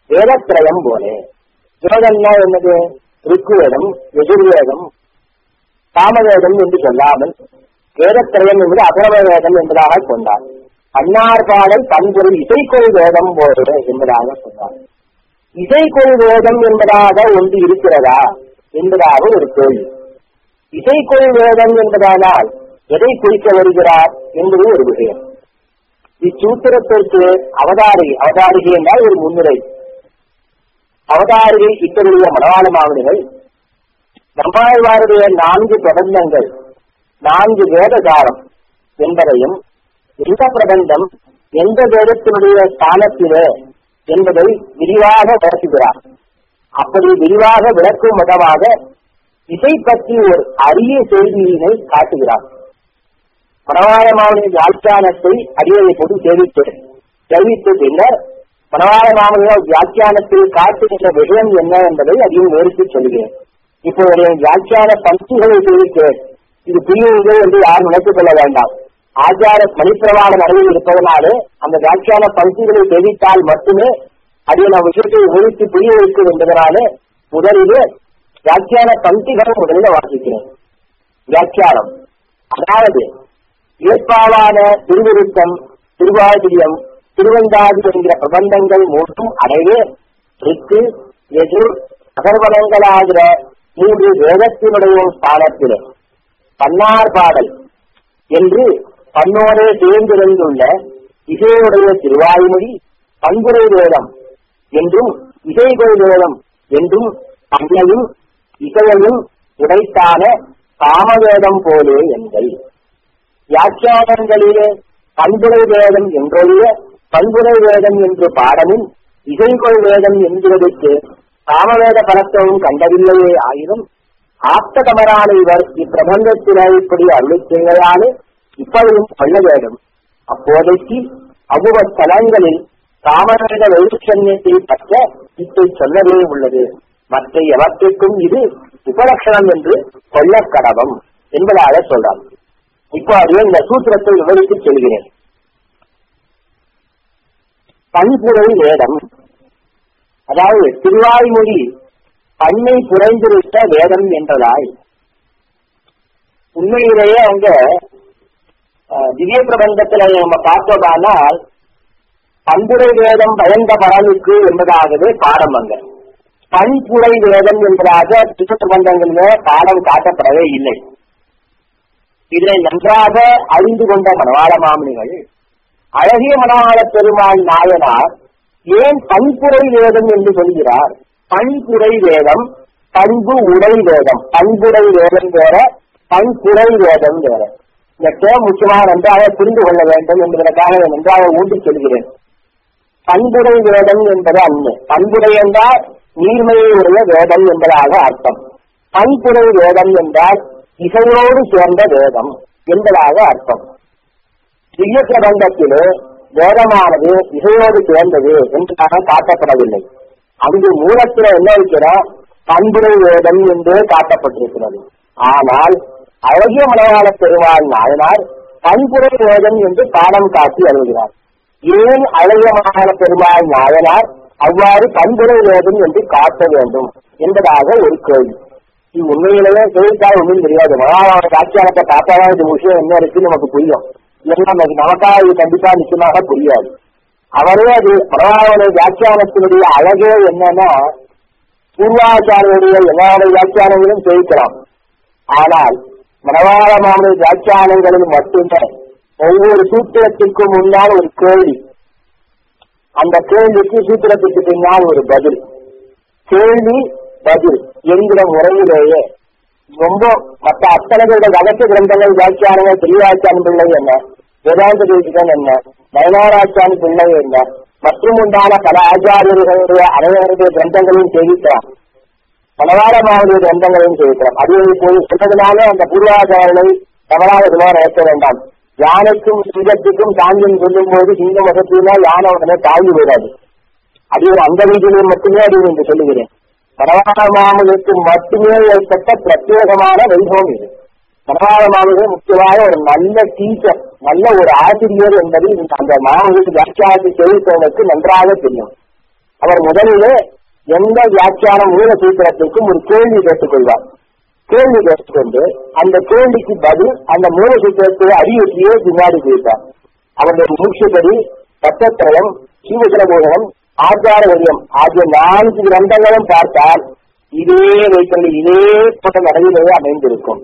வேதத்திரயம் போலே. வேதம்னா என்னது? ருக்குவேதம் எதிர்வேதம் காமவேதம் என்று சொல்லாமல் வேதத்திரயம் என்பது அகரவ வேதம் என்பதாக கொண்டார். அன்னார் பாடல் பண்பொருள் இசைக்கொள் வேதம் போது என்பதாக சொன்னார் இசைக்கொள் வேதம் என்பதாக ஒன்று இருக்கிறதா என்பதாக ஒரு கேள்வி. இசைக்கொள் வேதம் என்பதானால் எதை குறிக்க வருகிறார் என்பது ஒரு விஷயம். இச்சூத்திரத்திற்கு அவதாரி அவதாரிகை என்றால் ஒரு முன்னுரை. அவதாரிகை இத்தகைய மனவாள மாவடிகள் நம்மாழ்வாருடைய நான்கு பிரபந்தங்கள் நான்கு வேதகாரம் என்பதையும் எந்த பிரபந்தம் எந்த வேதத்தினுடைய ஸ்தானத்திலே என்பதை விரிவாக விளக்குகிறார் அப்படி விரிவாக விளக்கும் விதமாக இசை பற்றி ஒரு அரிய செய்தியினை காட்டுகிறார். மணவாளமாவனின் வியாக்கியானத்தை அடியை போட்டு தெரிவித்து தெரிவித்த பின்னர் மணவாளமாவனின் வியாக்கியானத்தில் காட்டுகின்ற விஷயம் என்ன என்பதை அதையும் நேரிட்டு சொல்கிறேன். இப்போது வியாக்கியான பங்குகளை தெரிவிக்கிறேன் இது புரியுது என்று யாரும் நினைத்துக் கொள்ள வேண்டாம். ஆச்சார மணிப்பிரவாளம் அருகில் இருப்பதனாலே அந்த வியாக்கியான பகுதிகளை தெரிவித்தால் மட்டுமே அதை நாம் விஷயத்தை ஒழித்து புரிய வைக்கும் என்பதனாலே முதலிலே வியாக்கியான பங்குகளை முதலில் வாசிக்கிறேன். வியாக்கியானம். அதாவது ஏற்பாவான திருவிருத்தம் திருவாதிரியம் திருவந்தாதி என்கிற பிரபந்தங்கள் மூன்றும் அடையே ரித்து எதிர் அகர்வனங்களாகிற மூன்று வேதத்தினுடைய ஸ்தானத்திலே பன்னார் பாடல் என்று பன்னோரே சேர்ந்திருந்துள்ள இசையுடைய திருவாய்மொழி பண்புரை வேதம் என்றும் இசைகொள் வேதம் என்றும் தமிழையும் இசையையும் உடைத்தான காமவேதம் போலே என்பதை வியாக்கியானங்களிலே பண்புரை வேதம் என்றொழிய பண்புரை வேதம் என்று பாடமும் இசைகொள் வேதம் என்கிறதுக்கு காமவேத பலத்தவும் கண்டதில்லையே ஆயினும் ஆப்தகமரான இவர் இப்பிரபந்தத்திலே இப்படி அருளை இப்பொழுதும் கொள்ள வேண்டும் அப்போதைக்கு அவ்வளவு தலங்களில் தாமரக வைருஷன்யத்தை பற்ற இத்தை சொல்லவே உள்ளது மற்ற எவற்றிற்கும் இது உபலட்சணம் என்று கொள்ள கடவம் என்பதாக சொல்றார் இப்போ அது இந்த சூத்திரத்தை விவரித்து சொல்கிறேன் பண்புரை வேடம் அதாவது திருவாய்மொழி பண்ணை குறைந்துவிட்ட வேதம் என்றதாய். உண்மையிலேயே அவங்க திவ்ய பிரபந்தத்துல நம்ம பார்த்தோமானால் பண்புரை வேதம் பயந்த பலனுக்கு என்பதாகவே பாடம் அங்க. பண்புரை வேதம் என்பதாக திவ்ய பிரபந்தங்களில பாடம் காட்டப்படவே இல்லை. இதை நன்றாக அறிந்து கொண்ட மனவாள மாமனிகள் அழகிய மனவாள பெருமாள் நாயனார் ஏன் பண்புரை வேதம் என்று சொல்கிறார்? பண்புரை வேதம் பண்பு உடை வேதம். பண்புடை வேதம் வேற பண்புரை வேதம் வேற. இந்த டேம் முக்கியமாக நன்றாக புரிந்து கொள்ள வேண்டும் என்பதற்காக நன்றாக ஊட்டி சொல்கிறேன். பண்புடை வேதம் என்பது அன்று பண்புடை என்றால் நீர்மையை உடைய வேதம் என்பதாக அர்த்தம். பண்புடை வேதம் என்றால் இசையோடு சேர்ந்த வேதம் என்பதாக அர்த்தம். திவ்ய பிரபந்தத்திலே வேதமானது இசையோடு சேர்ந்தது என்றாக காட்டப்படவில்லை. அங்கு மூலத்தில் என்ன இருக்கிறோம் பண்புரை வேதம் என்றே காட்டப்பட்டிருக்கிறது. ஆனால் அழகிய மலையாள பெருமாள் நாயனார் பண்புரை வேதம் என்று பாடம் காட்டி அழுகிறார் ஏன் அழகிய மலையாள பெருமாள் நாயனார் அவ்வாறு பண்புரை வேதம் என்று காட்ட வேண்டும் என்பதாக ஒரு கேள்வி. இது உண்மையிலேயே கேள்விக்காக ஒன்றும் தெரியாது. மலையாள காட்சியாளத்தை பார்த்தாதான் இந்த விஷயம் என்ன இருக்குன்னு நமக்கு புரியும். ஏன்னா நமக்கு நமக்காக இது கண்டிப்பா நிச்சயமாக புரியாது. அவரே அது மகாபாரத வியாக்கியானத்தினுடைய அழகே என்னன்னா பூர்வாச்சாரியருடைய எல்லாருடைய வியாக்கியானங்களும் ஜெயிக்கலாம். ஆனால் மனவாள மாமன வியாக்கியானங்களில் மட்டுமே ஒவ்வொரு சூத்திரத்திற்கும் முன்னால் ஒரு கேள்வி. அந்த கேள்விக்கு சூத்திரத்துக்கு பின்னால் ஒரு பதில். கேள்வி பதில் என்கிற முறையிலேயே ரொம்ப மற்ற அத்தனைகளுடைய பேருடைய கிரந்தங்கள் வியாக்கியானங்கள் பெரியாச்சான் என்ன? வேதாந்த தேசிகன் என்ன? நயனாராச்சான் பிள்ளை என்ன? மற்றும் உண்டான பல ஆச்சாரியர்களுடைய அனைவருடைய கிரந்தங்களையும் சேவிக்கலாம் பலவாரமாவுடைய கிரந்தங்களையும் சேவிக்கலாம் அது இப்போது சொன்னதுனால அந்த பூர்வாச்சாரனை தவறாக சுமார் நினைக்க வேண்டாம். யானைக்கும் சிங்கத்துக்கும் தாங்கியம் சொல்லும் போது சிங்க வசத்தினா யானை உடனே தாங்கி விடாது. அது அந்த ரீதியிலே மட்டுமே அது என்று சொல்லுகிறேன். பரவாரமாமலுக்கு மட்டுமே ஏற்பட்ட பிரத்யேகமான வைபவம் இது. பரவாரமாமலே முக்கியமாக ஒரு நல்ல டீச்சர் நல்ல ஒரு ஆசிரியர் என்பது அந்த மாணவர்களுக்கு வியாக்கியானத்தை தெரிவித்தவனுக்கு நன்றாக தெரியும். அவர் முதலிலே எந்த வியாக்கியானம் மூல சூத்திரத்திற்கும் ஒரு கேள்வி கேட்டுக்கொள்வார். கேள்வி கேட்டுக்கொண்டு அந்த கேள்விக்கு பதில் அந்த மூல சூத்திரத்தை அறிவிக்கையே பின்னாடி கேட்டார் அவருடைய மூச்சுப்படி பத்தத்திரயம் சீவசரபோதனம் ஆச்சார வரியம் ஆகிய நான்கு கிரந்தங்களும் பார்த்தால் இதே வைத்தல் இதே போட்ட நடையிலேயே அமைந்திருக்கும்.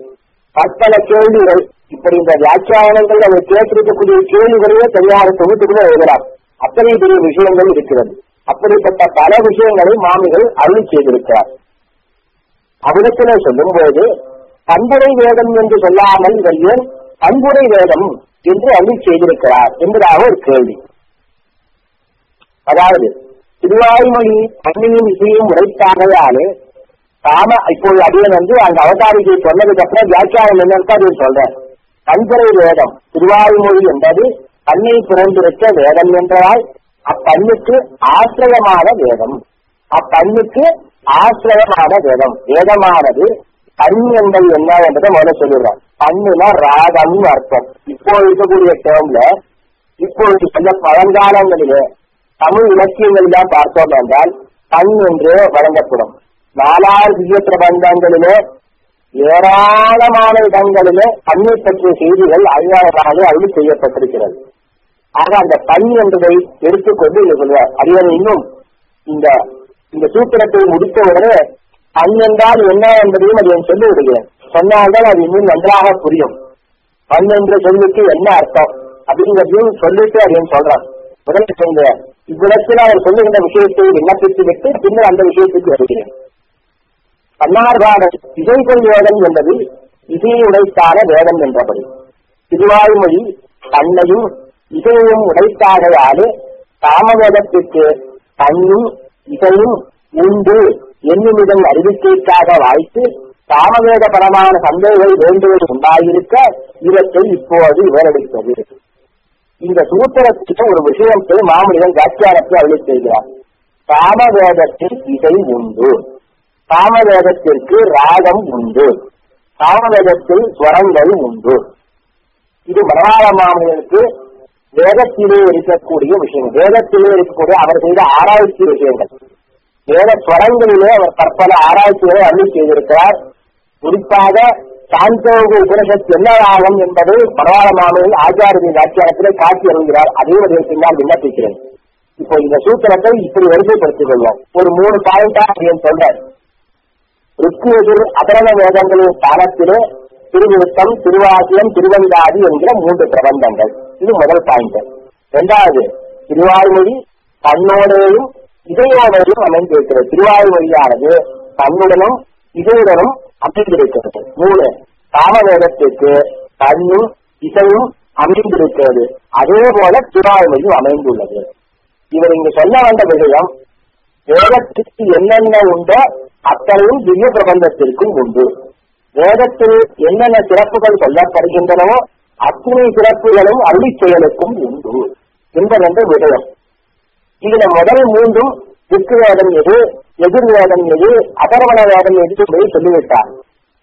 பற்பல கேள்விகள் இப்படி இந்த வியாக்கியானங்கள் அவர் கேட்டிருக்கக்கூடிய கேள்விகளையே தனியார் தொகுத்துக்குள்ள எழுதலாம் அத்தனை பெரிய விஷயங்கள் இருக்கிறது. அப்படிப்பட்ட பல விஷயங்களை மாமிகள் அருள் செய்திருக்கிறார். அவிடத்திலே சொல்லும் போது பண்புரை வேதம் என்று சொல்லாமல் இவர் ஏன் பண்புரை வேதம் என்று அருள் செய்திருக்கிறார் என்பதாக ஒரு கேள்வி. அதாவது திருவாய்மொழி தண்ணியின் இசையும் உரைத்தாகையாலே காம இப்போது அடியன் வந்து அந்த அவதாரிகை சொன்னதுக்கு அப்புறம் வியாக்கியானம் என்னன்னு அது சொல்றேன். பஞ்சரை வேதம் திருவாய்மொழி என்பது பண்ணை பிறந்திருக்க வேதம் என்றால் அப்பண்ணுக்கு ஆசிரியமான வேதம். அப்பண்ணுக்கு ஆசிரியமான வேதம். வேதமானது கண் என்பது என்ன என்பதை முதல்ல சொல்லிடுறேன். பண்ணுனா ராகம் அர்த்தம். இப்போ இருக்கக்கூடிய டேர்ம்ல இப்பொழுது சில பழங்காலங்களிலே தமிழ் இலக்கியங்களெல்லாம் பார்த்தோம் என்றால் கண் என்று வழங்கப்படும். நாலாறு திவ்ய பிரபந்தங்களிலே ஏராளமான இடங்களிலே தண்ணீர் பற்றிய செய்திகள் அழியாளமாக அறிவு செய்யப்பட்டிருக்கிறது ஆக அந்த பணி என்பதை எடுத்துக்கொண்டு இங்க சொல்வார் இன்னும் இந்த இந்த சூத்திரத்தை முடித்தவுடனே கண் என்றால் என்ன என்பதையும் அதை சொல்லி விடுகிறேன் சொன்னால்தான் அது இன்னும் நன்றாக புரியும் பண் என்ற சொல்லுக்கு என்ன அர்த்தம் அப்படிங்கிறதையும் சொல்லிட்டு அதையும் சொல்றான் முதல்ல சொல்லுங்க இவ்விடத்தில் அவர் சொல்லுகின்ற விஷயத்தை விண்ணப்பித்து விட்டு பின்னர் அந்த விஷயத்துக்கு வருகிறேன் பன்னார்காரன் இசை கொள் வேதம் என்பது இசையை உடைத்தான வேதம் என்றபடி. திருவாய்மொழி தன்னையும் இசையையும் உடைத்தாகையாலே காமவேதத்திற்கு தன்னும் இசையும் உண்டு என்னுமிடம் அறிவிக்கைக்காக வாய்த்து காமவேதபரமான சந்தேகங்கள் வேண்டுவது உண்டாயிருக்க இவற்றை இப்போது விவரளித்தது. இந்த சூத்திரத்துக்கு ஒரு விஷயத்தை மாமனிதன் வியாக்கியானத்தை அருளி செய்கிறார். காமவேதத்தில் இசை உண்டு. சாமவேதத்திற்கு ராகம் உண்டு. சாமவேதத்தில் ஸ்வரங்கள் உண்டு. இது மனவாள மாமனிதனுக்கு வேதத்திலே இருக்கக்கூடிய விஷயங்கள் வேதத்திலே இருக்கக்கூடிய அவர் செய்த ஆராய்ச்சி விஷயங்கள். வேத ஸ்வரங்களிலே அவர் பற்பல ஆராய்ச்சிகளை அருளி செய்திருக்கிறார். குறிப்பாக சாந்தோக உபனிஷத்து என்ன ராகம் என்பதை மனவாள மாமனில் ஆச்சாரிய வியாக்கியானத்திலே காட்சி அறிகிறார் அதே அதை நான் விண்ணப்பிக்கிறேன். இப்போ இந்த சூத்திரத்தை இப்படி வரிசைப்படுத்திக் கொள்வோம். ஒரு மூணு பாயிண்டா அப்படின்னு சொல்றேன் ருக்குவெதிர் அபரண வேதங்களின் ஸ்தானத்திலே திருவிருத்தம் திருவாசியம் திருவந்தாதி என்கிற மூன்று பிரபந்தங்கள். இது முதல் பாயிண்ட் இரண்டாவது திருவாய்மொழி தன்னோடையும் இதயோடையும் அமைந்திருக்கிறது. திருவாய்மொழியானது தன்னுடனும் இதையுடனும் அமைந்திருக்கிறது. மூணு காமவேதத்திற்கு தன்னும் இசையும் அமைந்திருக்கிறது. அதே போல திருவாய்மொழியும் அமைந்துள்ளது. இவர் இங்கு சொல்ல வந்த விஷயம் வேதத்திற்கு என்னென்ன உண்டோ அத்தனையும் திவ்ய பிரபந்தத்திற்கும் உண்டு. வேதத்தில் என்னென்ன சிறப்புகள் சொல்லப்படுகின்றனவோ அத்தனை சிறப்புகளும் அள்ளி செயலுக்கும் உண்டு. என்பதென்ற விடயம். இதுல முதல் மூன்றும் திக்கு வேதம் எது எதிர் வேதம் எது அதர்வண வேதம் எது என்பதை சொல்லிவிட்டார்.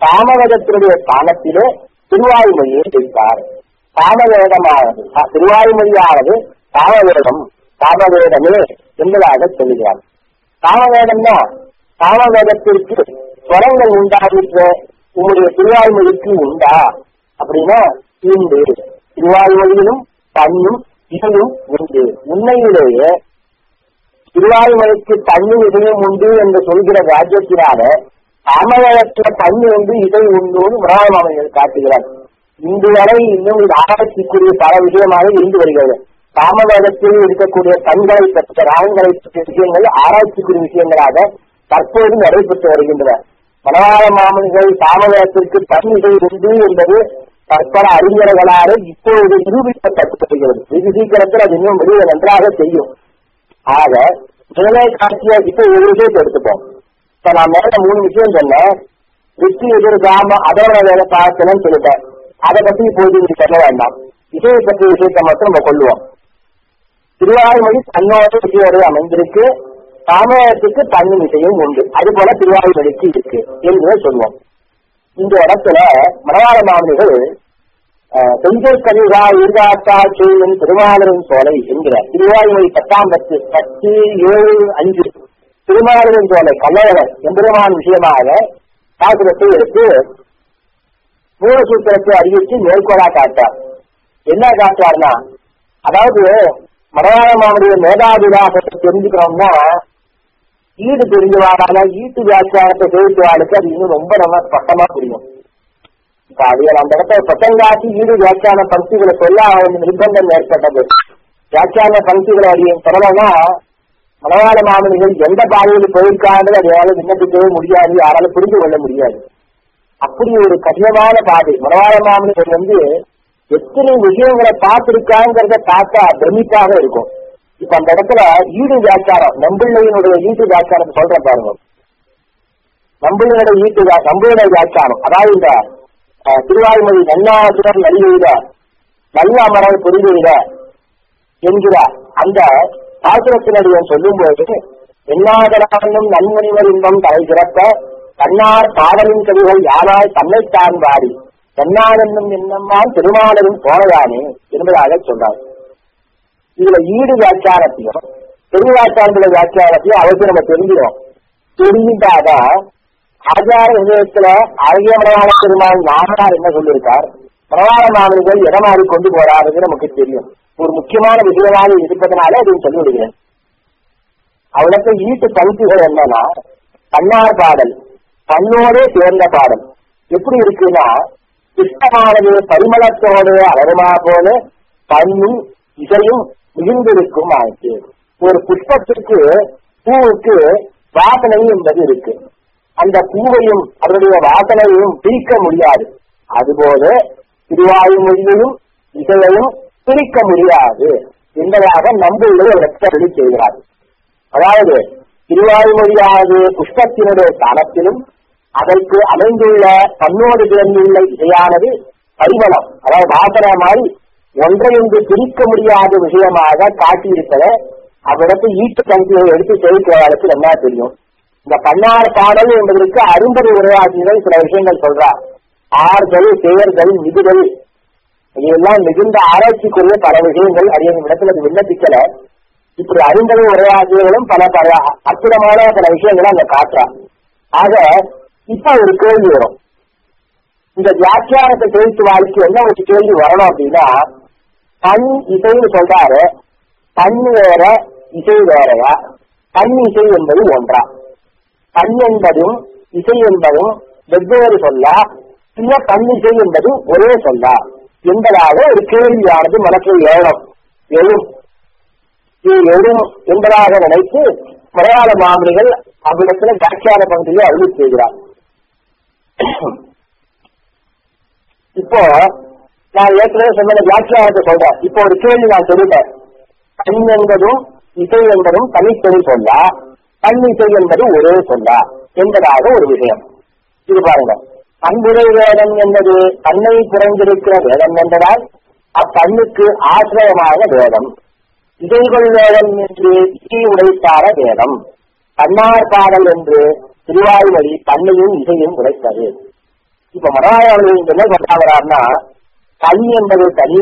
காமவேதத்தினுடைய ஸ்தானத்திலே திருவாய்மொழியை வைத்தார். தாமவேதமானது திருவாய்மொழியானது தாமவேதம் காமவேதமே என்பதாக சொல்லுகிறார் தாமவேதம்னா காமவேதத்திற்கு ஸ்வரங்கள் உண்டாகின்ற உங்களுடைய திருவாய்மொழிக்கு உண்டா? அப்படின்னா உண்டு. திருவாய்மொழியிலும் தன்னும் இசையும் உண்டு. உண்மையிலேயே திருவாய்மொழிக்கு தண்ணி இசையும் உண்டு என்று சொல்கிற ராஜ்யத்தினால தமிழகத்துல தண்ணி உண்டு இசை உண்டுன்னு முராமாமைகள் காட்டுகிறார். இன்று வரை இன்னும் இது ஆராய்ச்சிக்குரிய பல விஷயமாக இருந்து வருகிறது. தாமதத்தில் இருக்கக்கூடிய கண்களை பெற்ற ராகங்களை பெற்ற விஷயங்கள் ஆராய்ச்சிக்குரிய விஷயங்களாக தற்போது நடைபெற்று வருகின்றன. மனவாள மாமன்கள் தாமதத்திற்கு தன் இசை உண்டு என்பது பற்பல அறிஞர்களால் இப்பொழுது நிரூபிக்கப்பட்டு வருகிறது வெகு சீக்கிரத்தில் அது இன்னும் வெளியே நன்றாக செய்யும் ஆக மேலே காட்டிய இப்ப ஒரு விஷயத்தை எடுத்துப்போம். இப்ப நான் மேல மூணு விஷயம் சொன்னேன். வெற்றி எதிர்காம அதோட வேலை பார்க்கணும்னு சொல்லிட்டேன். அதை பத்தி இப்போது நீங்க சொல்ல வேண்டாம். இசையை பற்றிய விஷயத்தை மட்டும் நம்ம கொள்ளுவோம். திருவாரூமொழி தன்னோட விஷயோடு அமைந்திருக்கு. தாமரத்துக்கு தண்ணி விஷயம் உண்டு. அது போல திருவாரூமொழிக்கு இருக்கு என்று சொல்லுவோம் இந்த இடத்துல மலையாள மாமனிகள் செஞ்சற்கனிகா ஈர்காத்தா சூழன் திருமாலரின் சோலை என்கிறார். திருவாரூமொழி பத்தாம் பத்து பத்து ஏழு அஞ்சு திருமாலரின் சோலை கல்லழகர் எம்பெருமான் விஷயமாக சாஸ்திரத்தை எடுத்து மூலசூத்திரத்தை அறிவித்து மேற்கோளா காட்டார் என்ன காட்டார்னா அதாவது மலையாள மாவட்ட மேதாவிலாசத்தை தெரிஞ்சுக்கிறோம்னா ஈடு தெரிஞ்சவாறான ஈட்டு வியாக்கியானத்தை தெரிவித்தவாளுக்கு அது இன்னும் ரொம்ப நல்லா பட்டமா புரியும். இப்ப அது அந்த இடத்துல பத்தங்காசி ஈடு வியாக்கியான பங்கிகளை சொல்ல நிர்பந்தம் ஏற்பட்டது. வியாக்கியான பங்கிகளை அறியும் சொல்லலைன்னா மலையாள மாமனிகள் எந்த பாதையில் போயிருக்காண்டு அதையால விண்ணப்பிக்கவே முடியாது யாராலும் புரிந்து கொள்ள முடியாது. அப்படி ஒரு கடினமான பாதை. மலையாள மாமனிகள் வந்து எத்தனை விஷயங்களை பார்த்திருக்காங்கிறத பார்த்தா பிரமிப்பாக இருக்கும். இப்ப அந்த இடத்துல ஈடு வியாச்சாரம் நம்பிள்ளையினுடைய ஈட்டு வியாச்சாரம் சொல்ற பாருங்க. நம்பிள்ளையோட ஈட்டு நம்பிளுடைய வியாச்சாரம். அதாவது இந்த திருவாய்மொழி நன்னாசுரன் நலிவெய்த நல்ல அமரர் புரிவெய்த என்கிற அந்த பாசுரத்தினுடைய சொல்லும் போது என்னாதனாலும் நன்மணிவர் இன்பம் தலை சிறப்ப தன்னார் பாடலின் கவிகள் யாரால் தன்னைத்தான் வாடி. தன்னாரென்னும் என்னம்மான் திருமாலரும் போனதானே என்பதாக சொல்றார். இதுல ஈடு வியாக்கியானத்தையும் பெருவியாக்கியானத்துல வியாக்கியானத்தையும் அவசியம் நம்ம தெரிஞ்சிடும் தெரிஞ்சிட்டாதான் ஆச்சார விஷயத்துல அழகிய மனவாள பெருமாள் நாமனார் என்ன சொல்லியிருக்கார்? மனவாள மாணவர்கள் எதை மாதிரி கொண்டு போறாருன்னு நமக்கு தெரியும். ஒரு முக்கியமான விஷயமாக இருப்பதனால அதையும் சொல்லிவிடுகிறேன். அவளுக்கு ஈட்டு பங்குகள் என்னன்னா தன்னார் பாடல் தன்னோடே சேர்ந்த பாடல். எப்படி இருக்குன்னா இஷ்டமானது பரிமளத்தோடு அலருமா போல தண்ணும் இசையும் மிகுந்திருக்கும் ஆயிற்று ஒரு புஷ்பத்திற்கு பூவுக்கு வாசனை என்பது இருக்கு. அந்த பூவையும் அதனுடைய வாசனையையும் பிரிக்க முடியாது. அதுபோல திருவாயுமொழியையும் இசையையும் பிரிக்க முடியாது. என்பதாக நம்புள்ள வெற்றி செய்கிறார் அதாவது திருவாயுமொழியானது புஷ்பத்தினுடைய தளத்திலும் அதற்கு அமைந்துள்ள தன்னோடு சேர்ந்துள்ள இசையானது பரிமளம் அதாவது வாசனை மாதிரி ஒன்றையொன்று பிரிக்க முடியாத விஷயமாக காட்டியிருக்கிற அவ்விடத்து ஈட்டு கங்கியை எடுத்து தெரிவிக்கிறவர்களுக்கு என்ன தெரியும். இந்த பன்னார் பாடல் என்பதற்கு அரும்பது உரையாசிரியர்கள் சில விஷயங்கள் சொல்றார். ஆறுதல் பெயர்கள் மிகுதல் இதெல்லாம் மிகுந்த ஆராய்ச்சிக்குரிய பல விஷயங்கள் அறிய இடத்துல அது விண்ணப்பிக்கல. இப்படி அரும்பது உரையாசிரியர்களும் பல பல அற்புதமான பல விஷயங்களை அங்க காட்டுறான் ஆக இப்ப ஒரு கேள்வி வரும். இந்த வியாக்கியானத்தை தெரிவித்து வாழ்க்கை என்ன ஒரு கேள்வி வரணும் அப்படின்னா தன் இசைன்னு சொல்றாரு. தன் வேற இசை வேறையா? தன் இசை என்பது ஒன்றா. தன் என்பதும் இசை என்பதும் வெவ்வேறு சொல்லா. சில தன் இசை என்பது ஒரே சொல்லா. என்பதாக ஒரு கேள்வியானது மனசில் எழணும் எழும். எழும் என்பதாக நினைத்து மலையாள மாமனிகள் அவ்விடத்தில் வியாக்கியான பகுதியை அருள் செய்கிறார். இப்போ நான் ஏற்கனவே சொன்ன வியாக்கியானத்தை சொல்றேன். இப்போ ஒரு கேள்வி நான் சொல்லிட்டேன். கண் என்பதும் இசை என்பதும் தனித்தனி சொல்லா கண் இசை என்பது ஒரே சொல்லா என்பதாக ஒரு விஷயம். இது பாருங்க. அன்புரை வேதம் என்பது தன்னை குறைந்திருக்கிற வேதம் என்பதால் அக்கண்ணுக்கு ஆசிரியமான வேதம். இசைகள் வேதம் என்று இசை உடைத்தார வேதம். தன்னார் பாடல் என்று திருவாய்மொழி கண்ணையும் இசையும் உடைத்தது. இப்ப மனவாளர்கள் என்ன சொல்றாங்கன்னா கண் என்பது தனி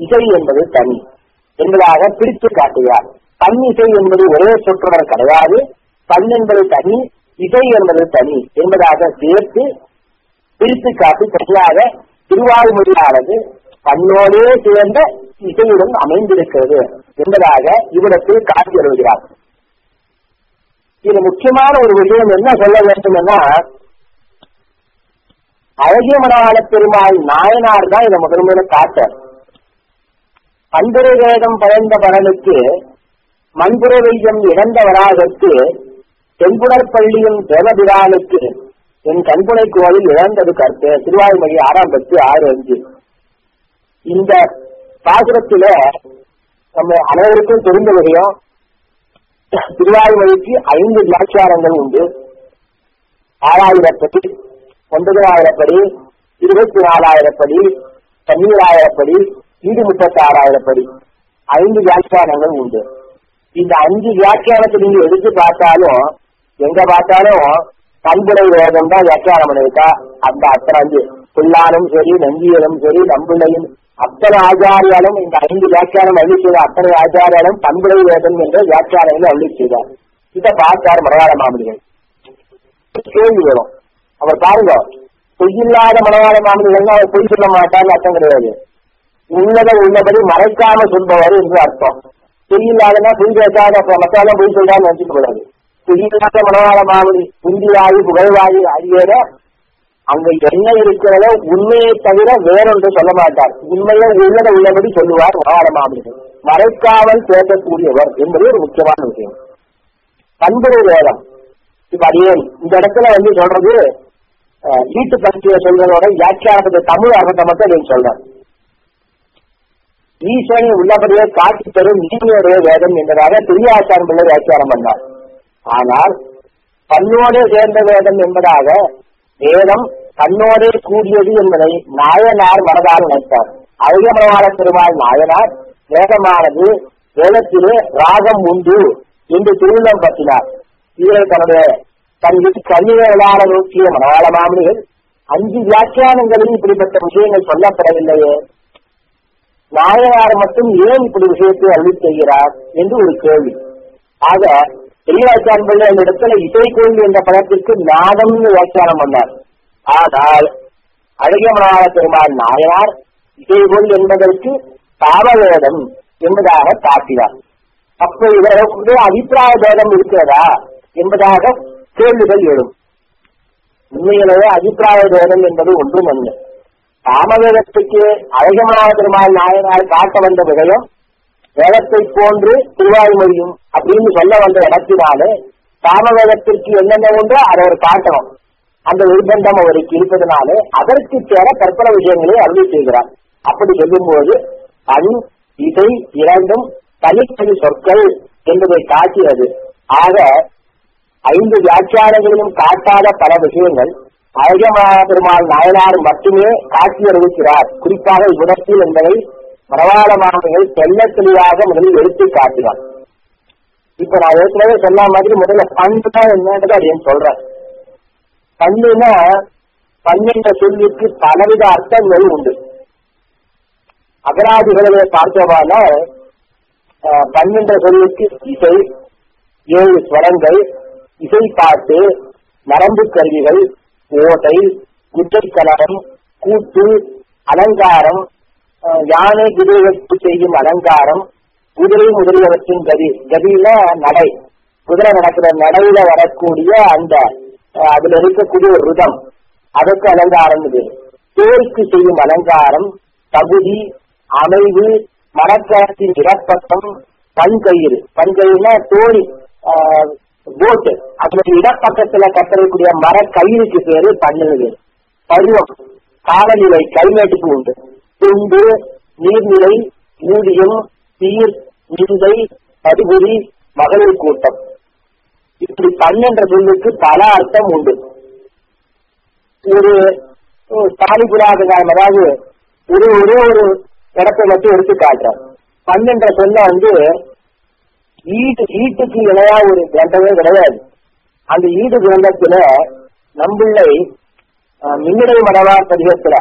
இசை என்பது தனி என்பதாக பிரித்து காட்டுகிறார் பன்னிசை என்பது ஒரே சொற்றொடர் கிடையாது. பண் என்பது தனி இசை என்பது தனி என்பதாக சேர்த்து பிரித்து காட்டி தனியாக திருவாய்மொழியானது தன்னோடே சேர்ந்த இசையுடன் அமைந்திருக்கிறது என்பதாக இவ்விடத்தில் காட்டி வருகிறார் இது முக்கியமான ஒரு விஷயம் என்ன சொல்ல வேண்டும் என்றால் அழகிய மனவாள பெருமாள் நாயனார் தான் இதை முதல் முதல்ல காட்ட பந்துரை வேதம் பயந்த பலனுக்கு மண்புற வெய்யம் இழந்த வராகற்கு தேவபிரானுக்கு என் கண்புனை கோவில் இழந்தது கருத்து. திருவாய்மொழி ஆறாம் பத்து ஆறு அஞ்சு. இந்த பாசுரத்தில நம்ம அனைவருக்கும் தெரிந்த விஷயம் திருவாய்மொழிக்கு ஐந்து வியாக்கியாரங்கள் உண்டு. ஆறாயிரத்தி ஒன்பதாயிரப்படி இருபத்தி நாலாயிரப்படி பன்னீராயிரப்படி ஈடு முப்பத்தி ஆறாயிரப்படி. ஐந்து வியாக்கியானங்கள் உண்டு. இந்த அஞ்சு வியாக்கியானத்தை நீங்க எடுத்து பார்த்தாலும் எங்க பார்த்தாலும் பண்புடை வேதம் தான் வியாக்கியானம் பண்ணிருக்கா அந்த அத்தனை அஞ்சு புல்லானும் சரி நந்தியனும் சரி நம்பிள்ளையும் அத்தனை ஆச்சாரியாலும் இந்த ஐந்து வியாக்கியானம் அள்ளி செய்த அத்தனை ஆச்சாரியாலும் பண்புடை வேதம் என்ற வியாக்கியானங்களை அள்ளி செய்தார். இதை பார்த்தார் மலையாள மாமனிகள். கேள்வி வரும். அவர் பாருங்க பொய்யில்லாத மலையாள மாமனிகள்னா அவர் பொய் சொல்ல மாட்டார்னு அர்த்தம் கிடையாது. உள்ளதை உள்ளபடி மறைக்காம சொல்பவர் என்று அர்த்தம். பொய்யில்லாதனா பொய் பேசாத அப்ப மத்தாலும் பொய் சொல்றான்னு நினைச்சுக்க கூடாது பொய்யில்லாத மனவாள மாமணி புந்திவாயு புகழ்வாயு ஆகியோட அங்க என்ன இருக்கிறதோ உண்மையை தவிர வேறொன்று சொல்ல மாட்டார். உண்மையை உள்ளதை உள்ளபடி சொல்லுவார் மனவாள மாமனிகள் மறைக்காமல் பேசக்கூடியவர் என்பது ஒரு முக்கியமான விஷயம். பண்புரை வேதம். இப்ப அடியேன் இந்த இடத்துல வந்து சொல்றது வீட்டு பற்றிய சொல்றதோட வியாக்கியானத்துக்கு தமிழ் அர்த்தத்தை மட்டும் நீங்க சொல்றேன். ஈஸ்வரன் உள்ளபடியே காட்சி தரும் நீதியுடைய வேதம் என்பதாக பெரியாச்சாரம் பிள்ளை வியாக்கியானம் பண்ணார். ஆனால் தன்னோடே சேர்ந்த வேதம் என்பதாக வேதம் தன்னோடே கூடியது என்பதை நாயனார் மனதால் நினைத்தார். அழகமான பெருமாள் நாயனார் வேதமானது வேதத்திலே ராகம் உண்டு என்று திருவிழம் பற்றினார். இவரை தன்னுடைய தன் வீட்டு கல்வியை நோக்கிய மலையாள மாமணிகள் அஞ்சு வியாக்கியானங்களில் இப்படிப்பட்ட விஷயங்கள் சொல்லப்படவில்லையே. நாயனார் மட்டும் ஏன் இப்படி விஷயத்தை அள்ளி செய்கிறார் என்று ஒரு கேள்வி. ஆக பெரியாச்சான் பிள்ளை அந்த இடத்துல இசைக்கோயில் என்ற படத்திற்கு நாதம்னு வியாக்கியானம் பண்ணார் ஆனால் அழகமனார பெருமாள் நாயனார் இசைகோல் என்பதற்கு தாமவேதம் என்பதாக காட்டினார். அப்ப இதற்கு அபிப்பிராய பேதம் இருக்கிறதா என்பதாக கேள்விகள் எழும். உண்மையிலேயே அபிப்பிராய வேதம் என்பது ஒன்றும் அல்ல காமவேதத்துக்கு அழகமான பெருமாள் நாயனார் காட்ட வந்த விஷயம் வேதத்தை போன்று திருவாய்மொழியும் அப்படின்னு சொல்ல வந்த இடத்தினாலே காமவேதத்திற்கு என்னென்ன உண்டோ அதை அவர் காட்டணும். அந்த நிர்பந்தம் அவருக்கு இருப்பதனாலே அதற்கு சேர கற்பனை விஷயங்களை அருளி செய்கிறார். அப்படி சொல்லும்போது தனி இசை இரண்டும் தனித்தனி சொற்கள் என்பதை காட்டியது. ஆக ஐந்து வியாக்கியானங்களிலும் காட்டாத பல விஷயங்கள். அழகமான பெருமாள் நாயனார் மட்டுமே காட்சி அறிவிக்கிறார் குறிப்பாக இவ்விடத்தில் என்பதை மரவாள தெல்ல தெளிவாக முதலில் எடுத்து காட்டினார். இப்ப நான் ஏற்கனவே சொன்ன மாதிரி முதல்ல பண்பு தான் என்னன்றது அப்படின்னு சொல்றேன் பண்புனா பன்னெண்ட சொல்லுக்கு பலவித அர்த்தங்கள் உண்டு. அபராதிகளை பார்த்தவான பன்னெண்ட சொல்லுக்கு இசை ஏழு ஸ்வரங்கள் இசை பாட்டு நரம்பு கருவிகள் ஓட்டை குட்டை கூட்டு அலங்காரம் யானை குதிரைகளுக்கு செய்யும் அலங்காரம் குதிரை முதலியவற்றின் கதி கதியில நடை. குதிரை நடக்கிற நடையில வரக்கூடிய அந்த அதுல இருக்கக்கூடிய ஒரு ருதம். அதற்கு அலங்காரம் இது. தேருக்கு செய்யும் அலங்காரம் தகுதி அமைவு மரக்கரத்தின் இடப்பட்டம் பண்கயிறு பண்கயிறுனா தோணி போட்டு அதுல இடப்பக்கத்துல கத்தரக்கூடிய மர கயிறுக்கு பேரு பண்ணுது பருவம் காலநிலை கிளைமேட்டுக்கு உண்டு. துண்டு நீர்நிலை ஊதியம் தீர் நிந்தை படுகுறி மகளிர் கூட்டம். இப்படி பன்னென்ற சொல்லுக்கு பல அர்த்தம் உண்டு. ஒரு தாலிபுராதகாரம் அதாவது ஒரு ஒரே ஒரு இடத்தை மட்டும் எடுத்து காட்டுறேன் பன்னென்ற சொல்ல வந்து ஈட்டு ஈட்டுக்கு இணையா ஒரு கிரந்தமே கிடையாது. அந்த ஈடு கிரந்தத்துல நம்பிள்ளை மின்னடை மடவார் பதிகத்துல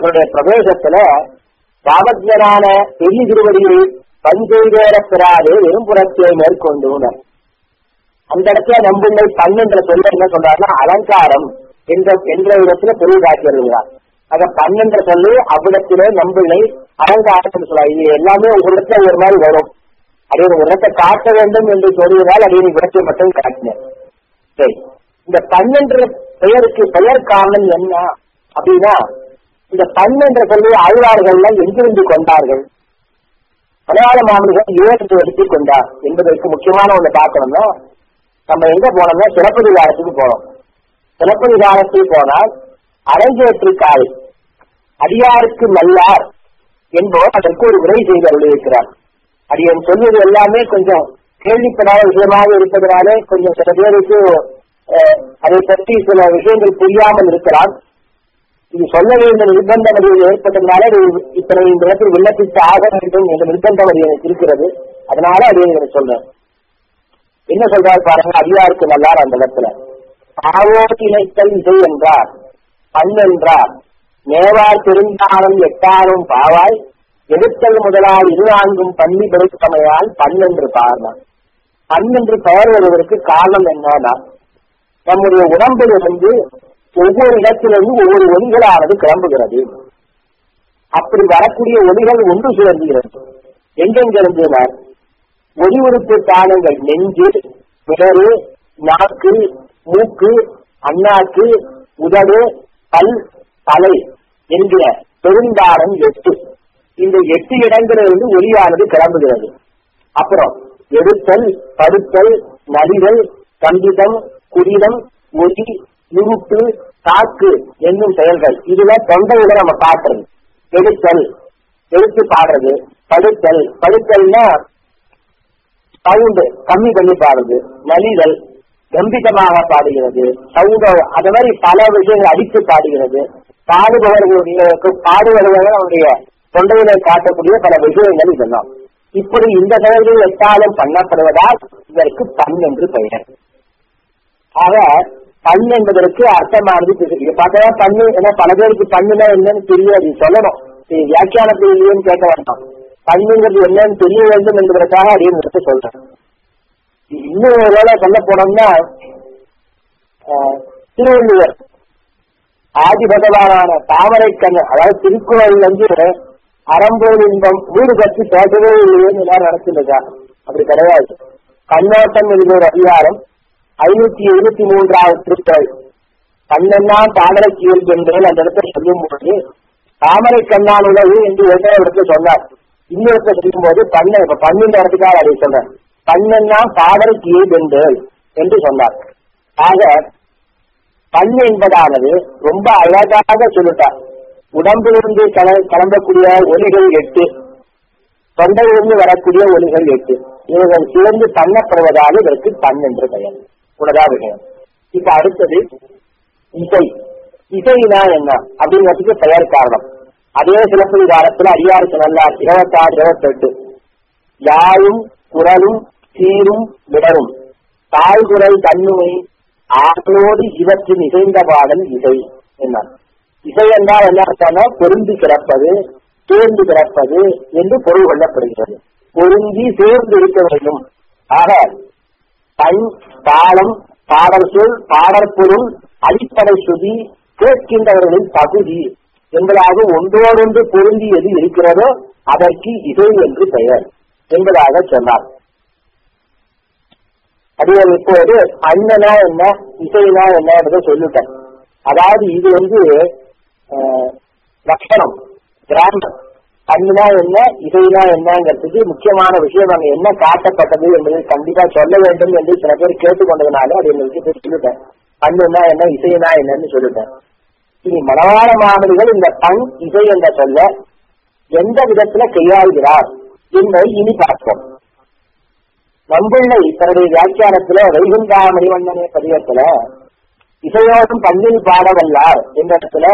இவருடைய பிரவேசத்துல பாவஜரான பெரிய திருவடியை பஞ்செய்தேரப்பிராது வெறும்புறத்தை மேற்கொண்டு அந்த இடத்துல நம்பிள்ளை பன்னென்ற சொல்ல என்ன சொல்றாருன்னா அலங்காரம் என்ற என்ற இடத்துல பொருள் காட்டியிருக்கிறார் அத பன்னென்ற சொல்லி அவ்விடத்திலே நம்பிள்ளை அலங்காரம் சொல்றாரு இது எல்லாமே ஒரு இடத்துல ஒரு மாதிரி வரும். அது ஒரு காட்ட வேண்டும் என்று சொல்லுவதால் அதே உரத்தை மட்டும் காட்டினேன் சரி. இந்த பன்னெண்டு பெயருக்கு பெயர் காரணம் என்ன அப்படின்னா இந்த பன்னெண்டு சொல்லி ஆழ்வார்கள்லாம் எங்கிருந்து கொண்டார்கள்? மலையாள மாமனிகள் ஏழு எடுத்துக் கொண்டார் என்பதற்கு முக்கியமான ஒன்று பார்க்கணும்னா நம்ம எங்க போனோம்னா சிறப்பதிகாரத்துக்கு போனோம். சிறப்பதிகாரத்துக்கு போனால் அரங்கேற்று அடியாருக்கு மல்லார் என்பவர் அதற்கு ஒரு உரை செய்து அருளியிருக்கிறார். அடியன் சொல்வது எல்லாமே கொஞ்சம் கேள்விப்படாத விஷயமாக இருப்பதனாலே கொஞ்சம் சில பேருக்கு அதை பற்றி சில விஷயங்கள் புரியாமல் இருக்கலாம். இது சொல்ல வேண்டிய நிர்பந்தம் அது ஏற்பட்டதுனால இத்தனை இந்த இடத்தில் விண்ணப்பித்து ஆக வேண்டும் என்ற நிர்பந்தம் எனக்கு இருக்கிறது. அதனால அது எனக்கு சொல்றேன். என்ன சொல்றாரு பாருங்க அடியாருக்கு நல்லார் அந்த இடத்துல. ஆவோட்டி இசை என்றார் பண் என்றார். நேவார் பெருந்தானம் எட்டாரும் பாவாய் எடுத்தல் முதலால் இரு பண்ணி பள்ளி பெருக்கமையால் பண் என்று பாருங்க பண் என்று பெயர் வருவதற்கு காரணம் என்னன்னா நம்முடைய உடம்பிலிருந்து ஒவ்வொரு இடத்திலிருந்து ஒவ்வொரு ஒலிகளானது கிளம்புகிறது. அப்படி வரக்கூடிய ஒலிகள் ஒன்று சேர்ந்துகிறது. எங்கெங்கிருந்து ஒலி உறுப்பு தானங்கள் நெஞ்சு பிறரு நாக்கு மூக்கு அண்ணாக்கு உதடு பல் தலை என்கிற பெருந்தானம் எட்டு. இந்த எட்டு இடங்களிலிருந்து ஒளியானது கிளம்புகிறது. அப்புறம் எடுத்தல் படுத்தல் நலிதல் கம்பிதம் குடிதம் ஒலி நுறுப்பு தாக்கு என்னும் செயல்கள். இதுல தொண்டையில நம்ம காட்டுறது. எடுத்தல். எடுத்து பாடுறது. படுத்தல். படுத்தல்னா சவுண்டு கம்மி பண்ணி பாடுறது. நலிதல் கம்பிதமாக பாடுகிறது. சவுண்ட் அது மாதிரி பல விஷயங்கள் அடித்து பாடுகிறது. பாடுபவர்களுடைய பாடுபவர்கள் அவருடைய தொண்டையில காட்டக்கூடிய பல விஷயங்கள் இதெல்லாம். இப்படி இந்த செயல்கள் எட்டாலும் பண்ணப்படுவதால் இதற்கு பண் என்று பெயர். ஆக பண் என்பதற்கு அர்த்தமானது பார்த்தா பண்ணு ஏன்னா பல பேருக்கு பண்ணுனா என்னன்னு தெரியாது சொல்லணும். வியாக்கியானத்தில் இல்லையன்னு கேட்க வேண்டாம். பண்ணுங்கிறது என்னன்னு தெரிய வேண்டும் என்பதற்காக அதையும் எடுத்து சொல்றேன். இன்னும் ஒரு வேலை சொல்ல போனோம்னா திருவள்ளுவர் ஆதி பகவானான தாமரை கண்ணன் அதாவது திருக்குறள் வந்து அறம்போல் இன்பம் வீடு பற்றி பேசவே இல்லையேன்னு எல்லாரும் நினைச்சிருக்கா அப்படி கிடையாது. கண்ணோட்டம் என்கிற ஒரு அதிகாரம் ஐநூத்தி எழுபத்தி மூன்றாவது திருத்தல் கண்ணெல்லாம் தாமரை கீழ் என்பதில் அந்த இடத்துல சொல்லும் தாமரை கண்ணான் உணவு என்று எந்த இடத்துல சொன்னார். இன்னொரு இடத்துல சொல்லும் போது பண்ண இப்ப பண்ணின்ற இடத்துக்காக அதை சொன்னார். பண்ணெல்லாம் தாமரை கீழ் என்பது என்று சொன்னார். ஆக பண் என்பதானது ரொம்ப அழகாக சொல்லிட்டார். உடம்பிலிருந்து கிளம்பக்கூடிய ஒலிகள் எட்டு தொண்டையிலிருந்து வரக்கூடிய ஒலிகள் எட்டு. இவர்கள் சேர்ந்து பண்ணப்படுவதால் இதற்கு தன் என்று பெயர். உலகா விஷயம் இப்ப அடுத்தது இசை. இசைனா என்ன? அப்படிங்கிறதுக்கு பெயர் காரணம். அதே சிலப்பதி காலத்துல அரியாருக்கு நல்லா இருபத்தாறு இருபத்தெட்டு. யாரும் குரலும் சீரும் விடரும். தாழ்குரல் தன்னுமை ஆற்றோடு இவற்றின் இசைந்த பாடல் இசை என்ன இசை என்றால் என்ன அர்த்தம்னா பொருந்தி கிடப்பது சேர்ந்து கிடப்பது என்று பொருள் கொள்ளப்படுகிறது. பொருந்தி சேர்ந்து இருக்க வேண்டும். ஆக பண் தாளம் பாடல் சொல் பாடற் பொருள் அடிப்படை சுதி கேட்கின்றவர்களின் தகுதி என்பதாக ஒன்றோடொன்று பொருந்தி எது இருக்கிறதோ அதற்கு இசை என்று பெயர் என்பதாக சொன்னார். அப்படியே இப்போது அண்ணனா என்ன இசைனா என்ன சொல்லிட்டேன் அதாவது இது வந்து லட்சணம் கிராமம். கண்ணுனா என்ன இசைனா என்னங்கிறதுக்கு முக்கியமான விஷயம் அங்க என்ன காட்டப்பட்டது என்பதை கண்டிப்பா சொல்ல வேண்டும் என்று சில பேர் கேட்டுக்கொண்டதுனால அது எங்களுக்கு சொல்லிட்டேன் கண்ணுனா என்ன இசைனா என்னன்னு சொல்லிட்டேன். இனி மனவாள மாமனிகள் இந்த கண் இசை என்ற சொல்ல எந்த விதத்துல கையாளுகிறார் என்பதை இனி பார்ப்போம். நம்பிள்ளை தன்னுடைய வியாக்கியானத்துல வைகுண்டா மணிவண்ணனே பதியத்துல இசையோடும் பங்கில் பாடவல்லார் என்ற இடத்துல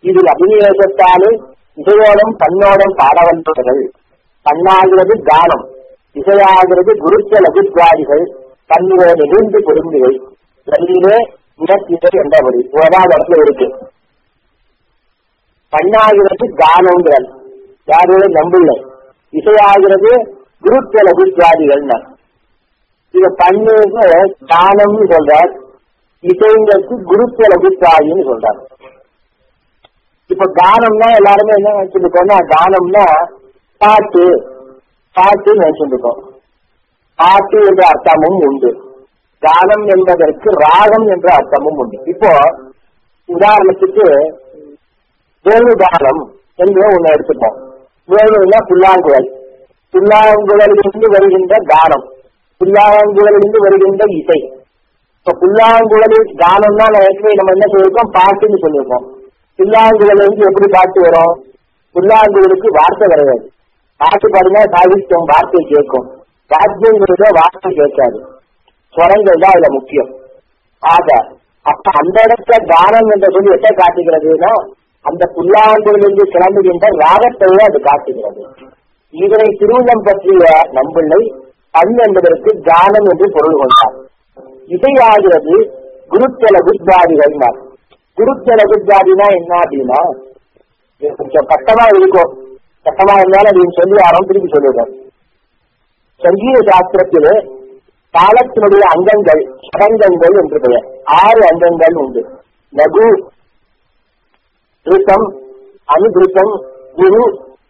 இதில் அபிநிவேசத்தாலே இசையோடும் பண்ணோடும் பாடவல்லவர்கள் பண்ணாகிறது கானம் இசையாகிறது குருத்த லகுத்வாதிகள் தன்னுடைய நெகிழ்ந்து பொருந்துவை வழியிலே இனத்திசை என்றபடி ஒராவது இடத்துல இருக்கு. பண்ணாகிறது கானங்கிறார் யாரு நம்பில்லை. இசையாகிறது குருத்த குஜாதிகள் இத பண்ணுக்கு தானம்னு சொல்றார். இசைங்கிறது குருத்த லகுத்வாதின்னு சொல்றாரு. இப்ப கானம்னா எல்லாருமே என்ன நினைச்சிட்டு இருக்கோம்னா கானம்னா பாட்டு பாட்டு நினைச்சிட்டு இருக்கோம் பாட்டு என்ற அர்த்தமும் உண்டு. கானம் என்பதற்கு ராகம் என்ற அர்த்தமும் உண்டு. இப்போ உதாரணத்துக்கு வேணுகானம் என்று ஒண்ணு எடுத்துப்போம். வேணுன்னா புல்லாங்குழல். புல்லாங்குழலிலிருந்து வருகின்ற கானம். புல்லாங்குழலிலிருந்து வருகின்ற இசை. இப்ப புல்லாங்குழலில் கானம்னா நான் நம்ம என்ன சொல்லியிருக்கோம்? பாட்டுன்னு சொல்லியிருக்கோம். புல்லாங்குழல் வந்து எப்படி பாட்டு வரும்? புல்லாங்குழலுக்கு வார்த்தை கிடையாது. பாட்டு பாடுனா சாகித்யம் வார்த்தை கேட்கும். வாத்தியங்கிறத வார்த்தை கேட்காது. சுரங்கள் தான் அதுல முக்கியம். ஆக அப்ப அந்த இடத்துல தானம் என்ற சொல்லி எட்ட காட்டுகிறதுனா அந்த புல்லாங்குழலிருந்து கிளம்புகின்ற ராகத்தையே அது காட்டுகிறது. இதனை திருவிழம் பற்றிய நம்பிள்ளை பண் என்பதற்கு கானம் என்று பொருள் கொண்டார். இசையாகிறது குருத்தல குஜாதிகள் குருத்தல குஜாதினா என்ன அப்படின்னா கொஞ்சம் கஷ்டமா இருக்கும் கஷ்டமா இருந்தாலும் அப்படின்னு சொல்லி யாரும் திருப்பி சொல்லிடுறேன் சங்கீத சாஸ்திரத்திலே தாளத்தினுடைய அங்கங்கள் சடங்கங்கள் என்று பெயர். ஆறு அங்கங்கள் உண்டு. லகு திருத்தம் அனுகிருத்தம் குரு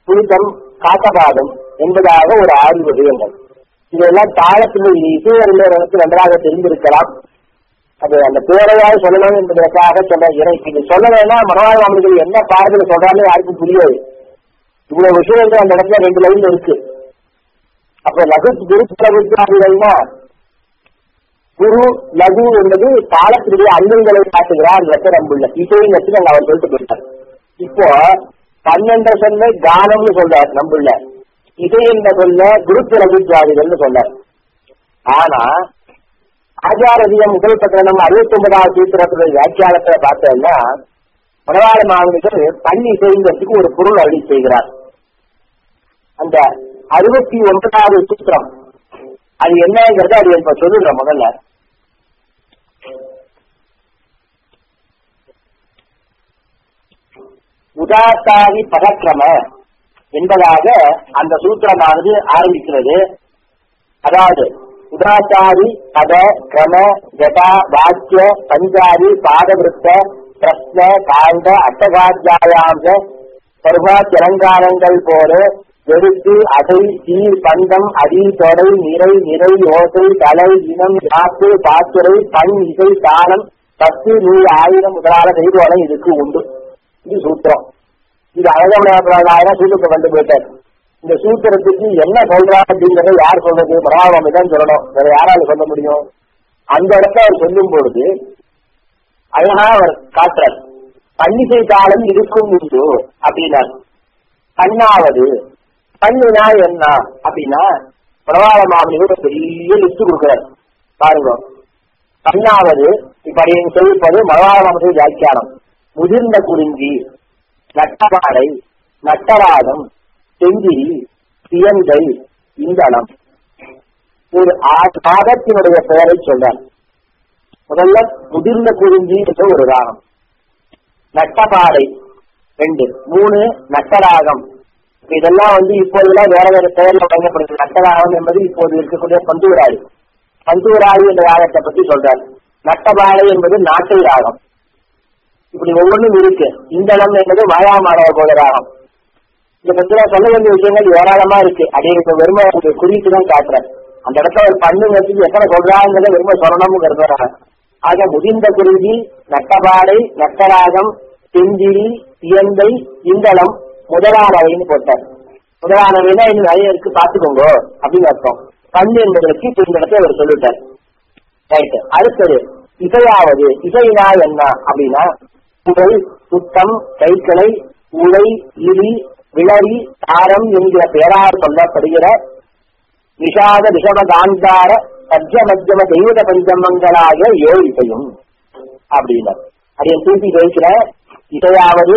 புனிதம் காக்கபாதம் என்பதாக ஒரு ஆறு விஷயங்கள் இதெல்லாம் தாளத்தினுடைய இசையறிஞர்களுக்கு நன்றாக தெரிந்திருக்கலாம். அது அந்த பேரையாவது சொல்லணும் என்பதற்காக சொல்ல எனக்கு இது சொல்ல வேணா மனவாழ் மாமனிகள் என்ன பாடத்தில் சொல்றான்னு யாருக்கும் புரியாது. இவ்வளவு விஷயங்கள் அந்த இடத்துல ரெண்டு லைன் இருக்கு. அப்ப லகு குரு குரு லகு என்பது தாளத்தினுடைய அங்கங்களை காட்டுகிறார் லட்சம் நம்புள்ள இசையின் லட்சம் அவர் சொல்லிட்டு போயிட்டார். இப்போ பன்னெண்டு சொல்ல கானம்னு சொல்றார் நம்புள்ள. இசை என்ற சொல்ல குருத்து ரகுஜாதிகள்னு சொல்றார் ஆனா ஆச்சாரதியம் முதல் பத்திரம் அறுபத்தி ஒன்பதாவது சூத்திரத்துடைய வியாக்கியானத்தை பார்த்தோம்னா மனவாள மாவனிகள் பள்ளி செய்கிறதுக்கு ஒரு பொருள் அழி செய்கிறார். அந்த அறுபத்தி ஒன்பதாவது சூத்திரம் அது என்னங்கிறது அது இப்ப சொல்லுறேன் முதல்ல. உதாத்தாதி பதக்கிரம என்பதாக அந்த சூத்திரமானது ஆரம்பிக்கிறது. அதாவது உதாச்சாரி பத கிரம ஜடா வாக்கிய பஞ்சாரி பாதவிருத்த பிரஸ்ன காண்ட அட்டகாத்தியாயாந்த சர்வா திரங்காரங்கள் போல வெறுத்து அடை தீ பண்டம் அடி தொடை நிறை நிறை ஓசை தலை இனம் காத்து பாத்துரை பண் இசை தாளம் பத்து நூறு ஆயிரம் முதலான செய்தியோடம் இதுக்கு உண்டு. இது சூத்திரம். இது அழகமனாயிரம் சூத்திரத்தை கண்டு போயிட்டார் இந்த சூத்திரத்துக்கு என்ன சொல்றா அப்படிங்கறத யார் சொல்றது? மகாவாமி தான் சொல்லணும். வேற யாரால சொல்ல முடியும்? அந்த இடத்த அவர் சொல்லும் பொழுது அழகா அவர் காட்டுறார். பன்னிசை காலம் இருக்கும் உண்டு அப்படின்னார். பண்ணாவது பண்ணினா என்ன அப்படின்னா பிரபாத ஒரு பெரிய லிஸ்ட் கொடுக்கிறார். பாருங்க. பண்ணாவது இப்படி சொல்லிப்பது மலவாள மாமனி வியாக்கியானம். முதிர்ந்த குறிஞ்சி நட்டவாடை நட்டவாதம் செங்கிரி சியந்தை இந்தளம் ஒரு ராகத்தினுடைய பெயரை சொல்றார். முதல்ல முதிர்ந்த குறிஞ்சி என்ற ஒரு ராகம். நட்டபாடை ரெண்டு. மூணு நட்டராகம். இதெல்லாம் வந்து இப்போதெல்லாம் வேற வேற பெயர்ல வழங்கப்படுது. நட்டராகம் என்பது இப்போது இருக்கக்கூடிய பந்துவராளி பந்துவராளி என்ற ராகத்தை பத்தி சொல்றார். நட்டபாடை என்பது நாட்டை ராகம். இப்படி ஒவ்வொன்றும் இருக்கு. இந்தளம் என்பது மாயாமாடவ போல ராகம். இந்த பத்திர சொல்ல வேண்டிய விஷயங்கள் ஏராளமா இருக்கு. அதே இப்ப வெறும குறித்து தான் காட்டுறேன். அந்த இடத்துல ஒரு பண்ணுங்கிறது வச்சு எத்தனை சொல்றாங்கிறத வெறுமை சொல்லணும்னு ஆக முதிர்ந்த குருதி நட்டபாடை நட்டராகம் செஞ்சிரி இயந்தை இந்தளம் முதலானவைன்னு போட்டார். முதலானவைனா இன்னும் நிறைய இருக்கு பாத்துக்கோங்க அப்படின்னு அர்த்தம். கண் என்பதற்கு இப்ப இந்த இடத்துல அவர் சொல்லிட்டார். ரைட் அடுத்தது இசையாவது இசைனா என்ன அப்படின்னா புகழ் சுத்தம் கைக்கலை உலை இடி விளரி தாரம் என்கிற பெயரால் சொல்லப்படுகிற விஷாத விஷம காந்தார சஜ்ஜ மத்தியம தெய்வத பஞ்சமங்களாக ஏழு இசையும் அப்படின்னார் அதை திருப்பி பேசுகிற இசையாவது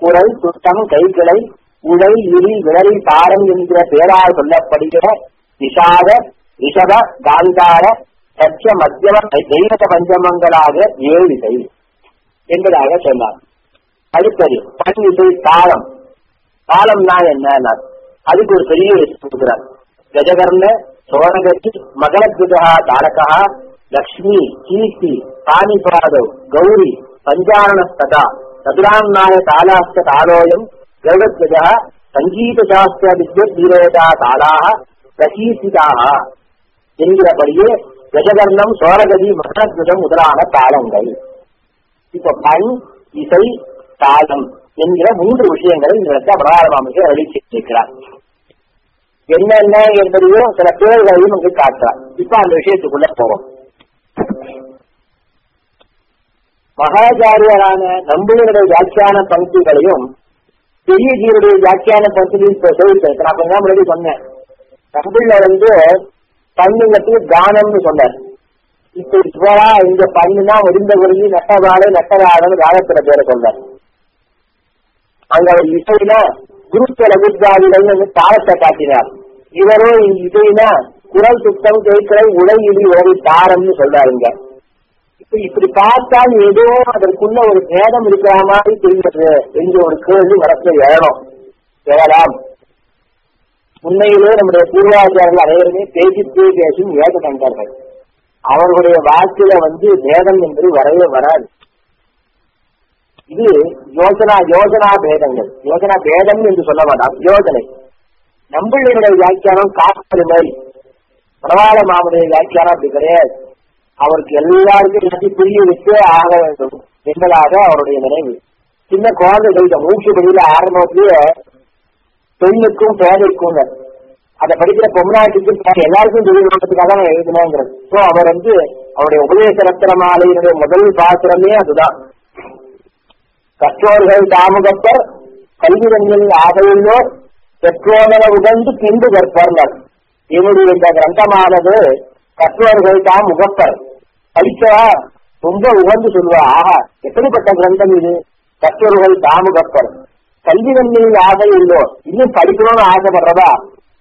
குரல் சுத்தம் கைகளை உடை இடி விளரி தாரம் என்கிற பெயரால் சொல்லப்படுகிற விஷாத ரிஷப காந்தார சச்ச மத்தியம தெய்வத பஞ்சமங்களாக ஏழு இசை என்பதாக சொன்னார். அடுத்தது பன் இசை தாளம் காலம்னா என்ன? அதுக்கு ஒரு பெரிய லிஸ்ட் கொடுக்குறார். கஜகர்ண சோழகதி மகளத்விதா தாரகா லக்ஷ்மி கீர்த்தி பாணிபாதவ் கௌரி பஞ்சாரணஸ்ததா சதுராநாய காலாஸ்த காலோயம் கருடத்வஜா சங்கீத சாஸ்திர வித்யுத் வீரோதா தாளாக பிரகீர்த்திதாக என்கிறபடியே கஜகர்ணம் சோழகதி மகனத்விதம் முதலான தாளங்கள். இப்ப பண் இசை காலம் என்கிற மூன்று விஷயங்களை இந்த இடத்துல பிரகாரமாமிக்கு அழிச்சிருக்கிறார் என்னென்ன என்பதையும் சில பேர்களையும் இங்கு காட்டுறார். இப்ப அந்த விஷயத்துக்குள்ள போறோம் மகாச்சாரியரான நம்புகளுடைய வியாக்கியான பங்குகளையும் பெரிய ஜீருடைய வியாக்கியான பங்குகளையும் சொல்லிட்டேன் நான் கொஞ்சம் முன்னாடி சொன்னேன். தமிழ்ல வந்து பண்ணுங்கிறதுக்கு கானம்னு சொன்னார். இப்ப இப்போரா இந்த பண்ணுனா முடிந்த குருவி நட்டவாடு நட்டவாடன்னு காலத்துல பேரை சொன்னார். அங்க அவர் இசையில குருத்த லகுத்தாதிகள் தாளத்தை காட்டினார். இவரோ இசையில குரல் சுத்தம் கேட்கிற உடை இடி ஒரு தாரம்னு சொல்றாருங்க இப்ப இப்படி பார்த்தால் ஏதோ அதற்குள்ள ஒரு பேதம் இருக்கிற மாதிரி தெரிகிறது என்று ஒரு கேள்வி மனசுல எழணும் எழலாம் உண்மையிலே நம்முடைய பூர்வாச்சாரர்கள் அனைவருமே பேசி பேசும் ஏக கண்டார்கள் அவர்களுடைய வாக்கில வந்து வேதம் என்பது வரவே வராது. இது யோஜனா யோஜனா பேதங்கள். யோஜனா பேதம் என்று சொல்ல வேண்டாம் யோஜனை. நம்பிள்ளையுடைய வியாக்கியானம் காப்பது மாதிரி. பரவாயில்ல மாமுடைய வியாக்கியானம் அப்படி கிடையாது. அவருக்கு எல்லாருக்கும் எல்லாத்தையும் புரிய வச்சே ஆக வேண்டும் என்பதாக அவருடைய நினைவு. சின்ன குழந்தைகள் மூச்சு படியில ஆரம்பத்திலேயே பெண்ணுக்கும் பேதைக்கும் அதை படிக்கிற பொம்னாட்டுக்கும் எல்லாருக்கும் தெரியப்படுறதுக்காக தான் எழுதினேங்கிறது. சோ அவர் வந்து அவருடைய உபதேச ரத்தின மாலையினுடைய முதல் பாத்திரமே அதுதான். கற்றோர்கள் தாமுகப்பர் கல்விரங்களில் ஆகையுள்ளோர் பெற்றோர்களை உடந்து பின்பு கற்பர்னர் என்னுடைய இந்த கிரந்தமானது கற்றோர்கள் தாம் முகப்பர் படிக்கவா ரொம்ப உகந்து சொல்வா. ஆஹா எப்படிப்பட்ட கிரந்தம் இது? கற்றோர்கள் தாமுகப்பர் கல்விரங்களில் ஆசை உள்ளோர் இன்னும் படிக்கணும்னு ஆசைப்படுறதா?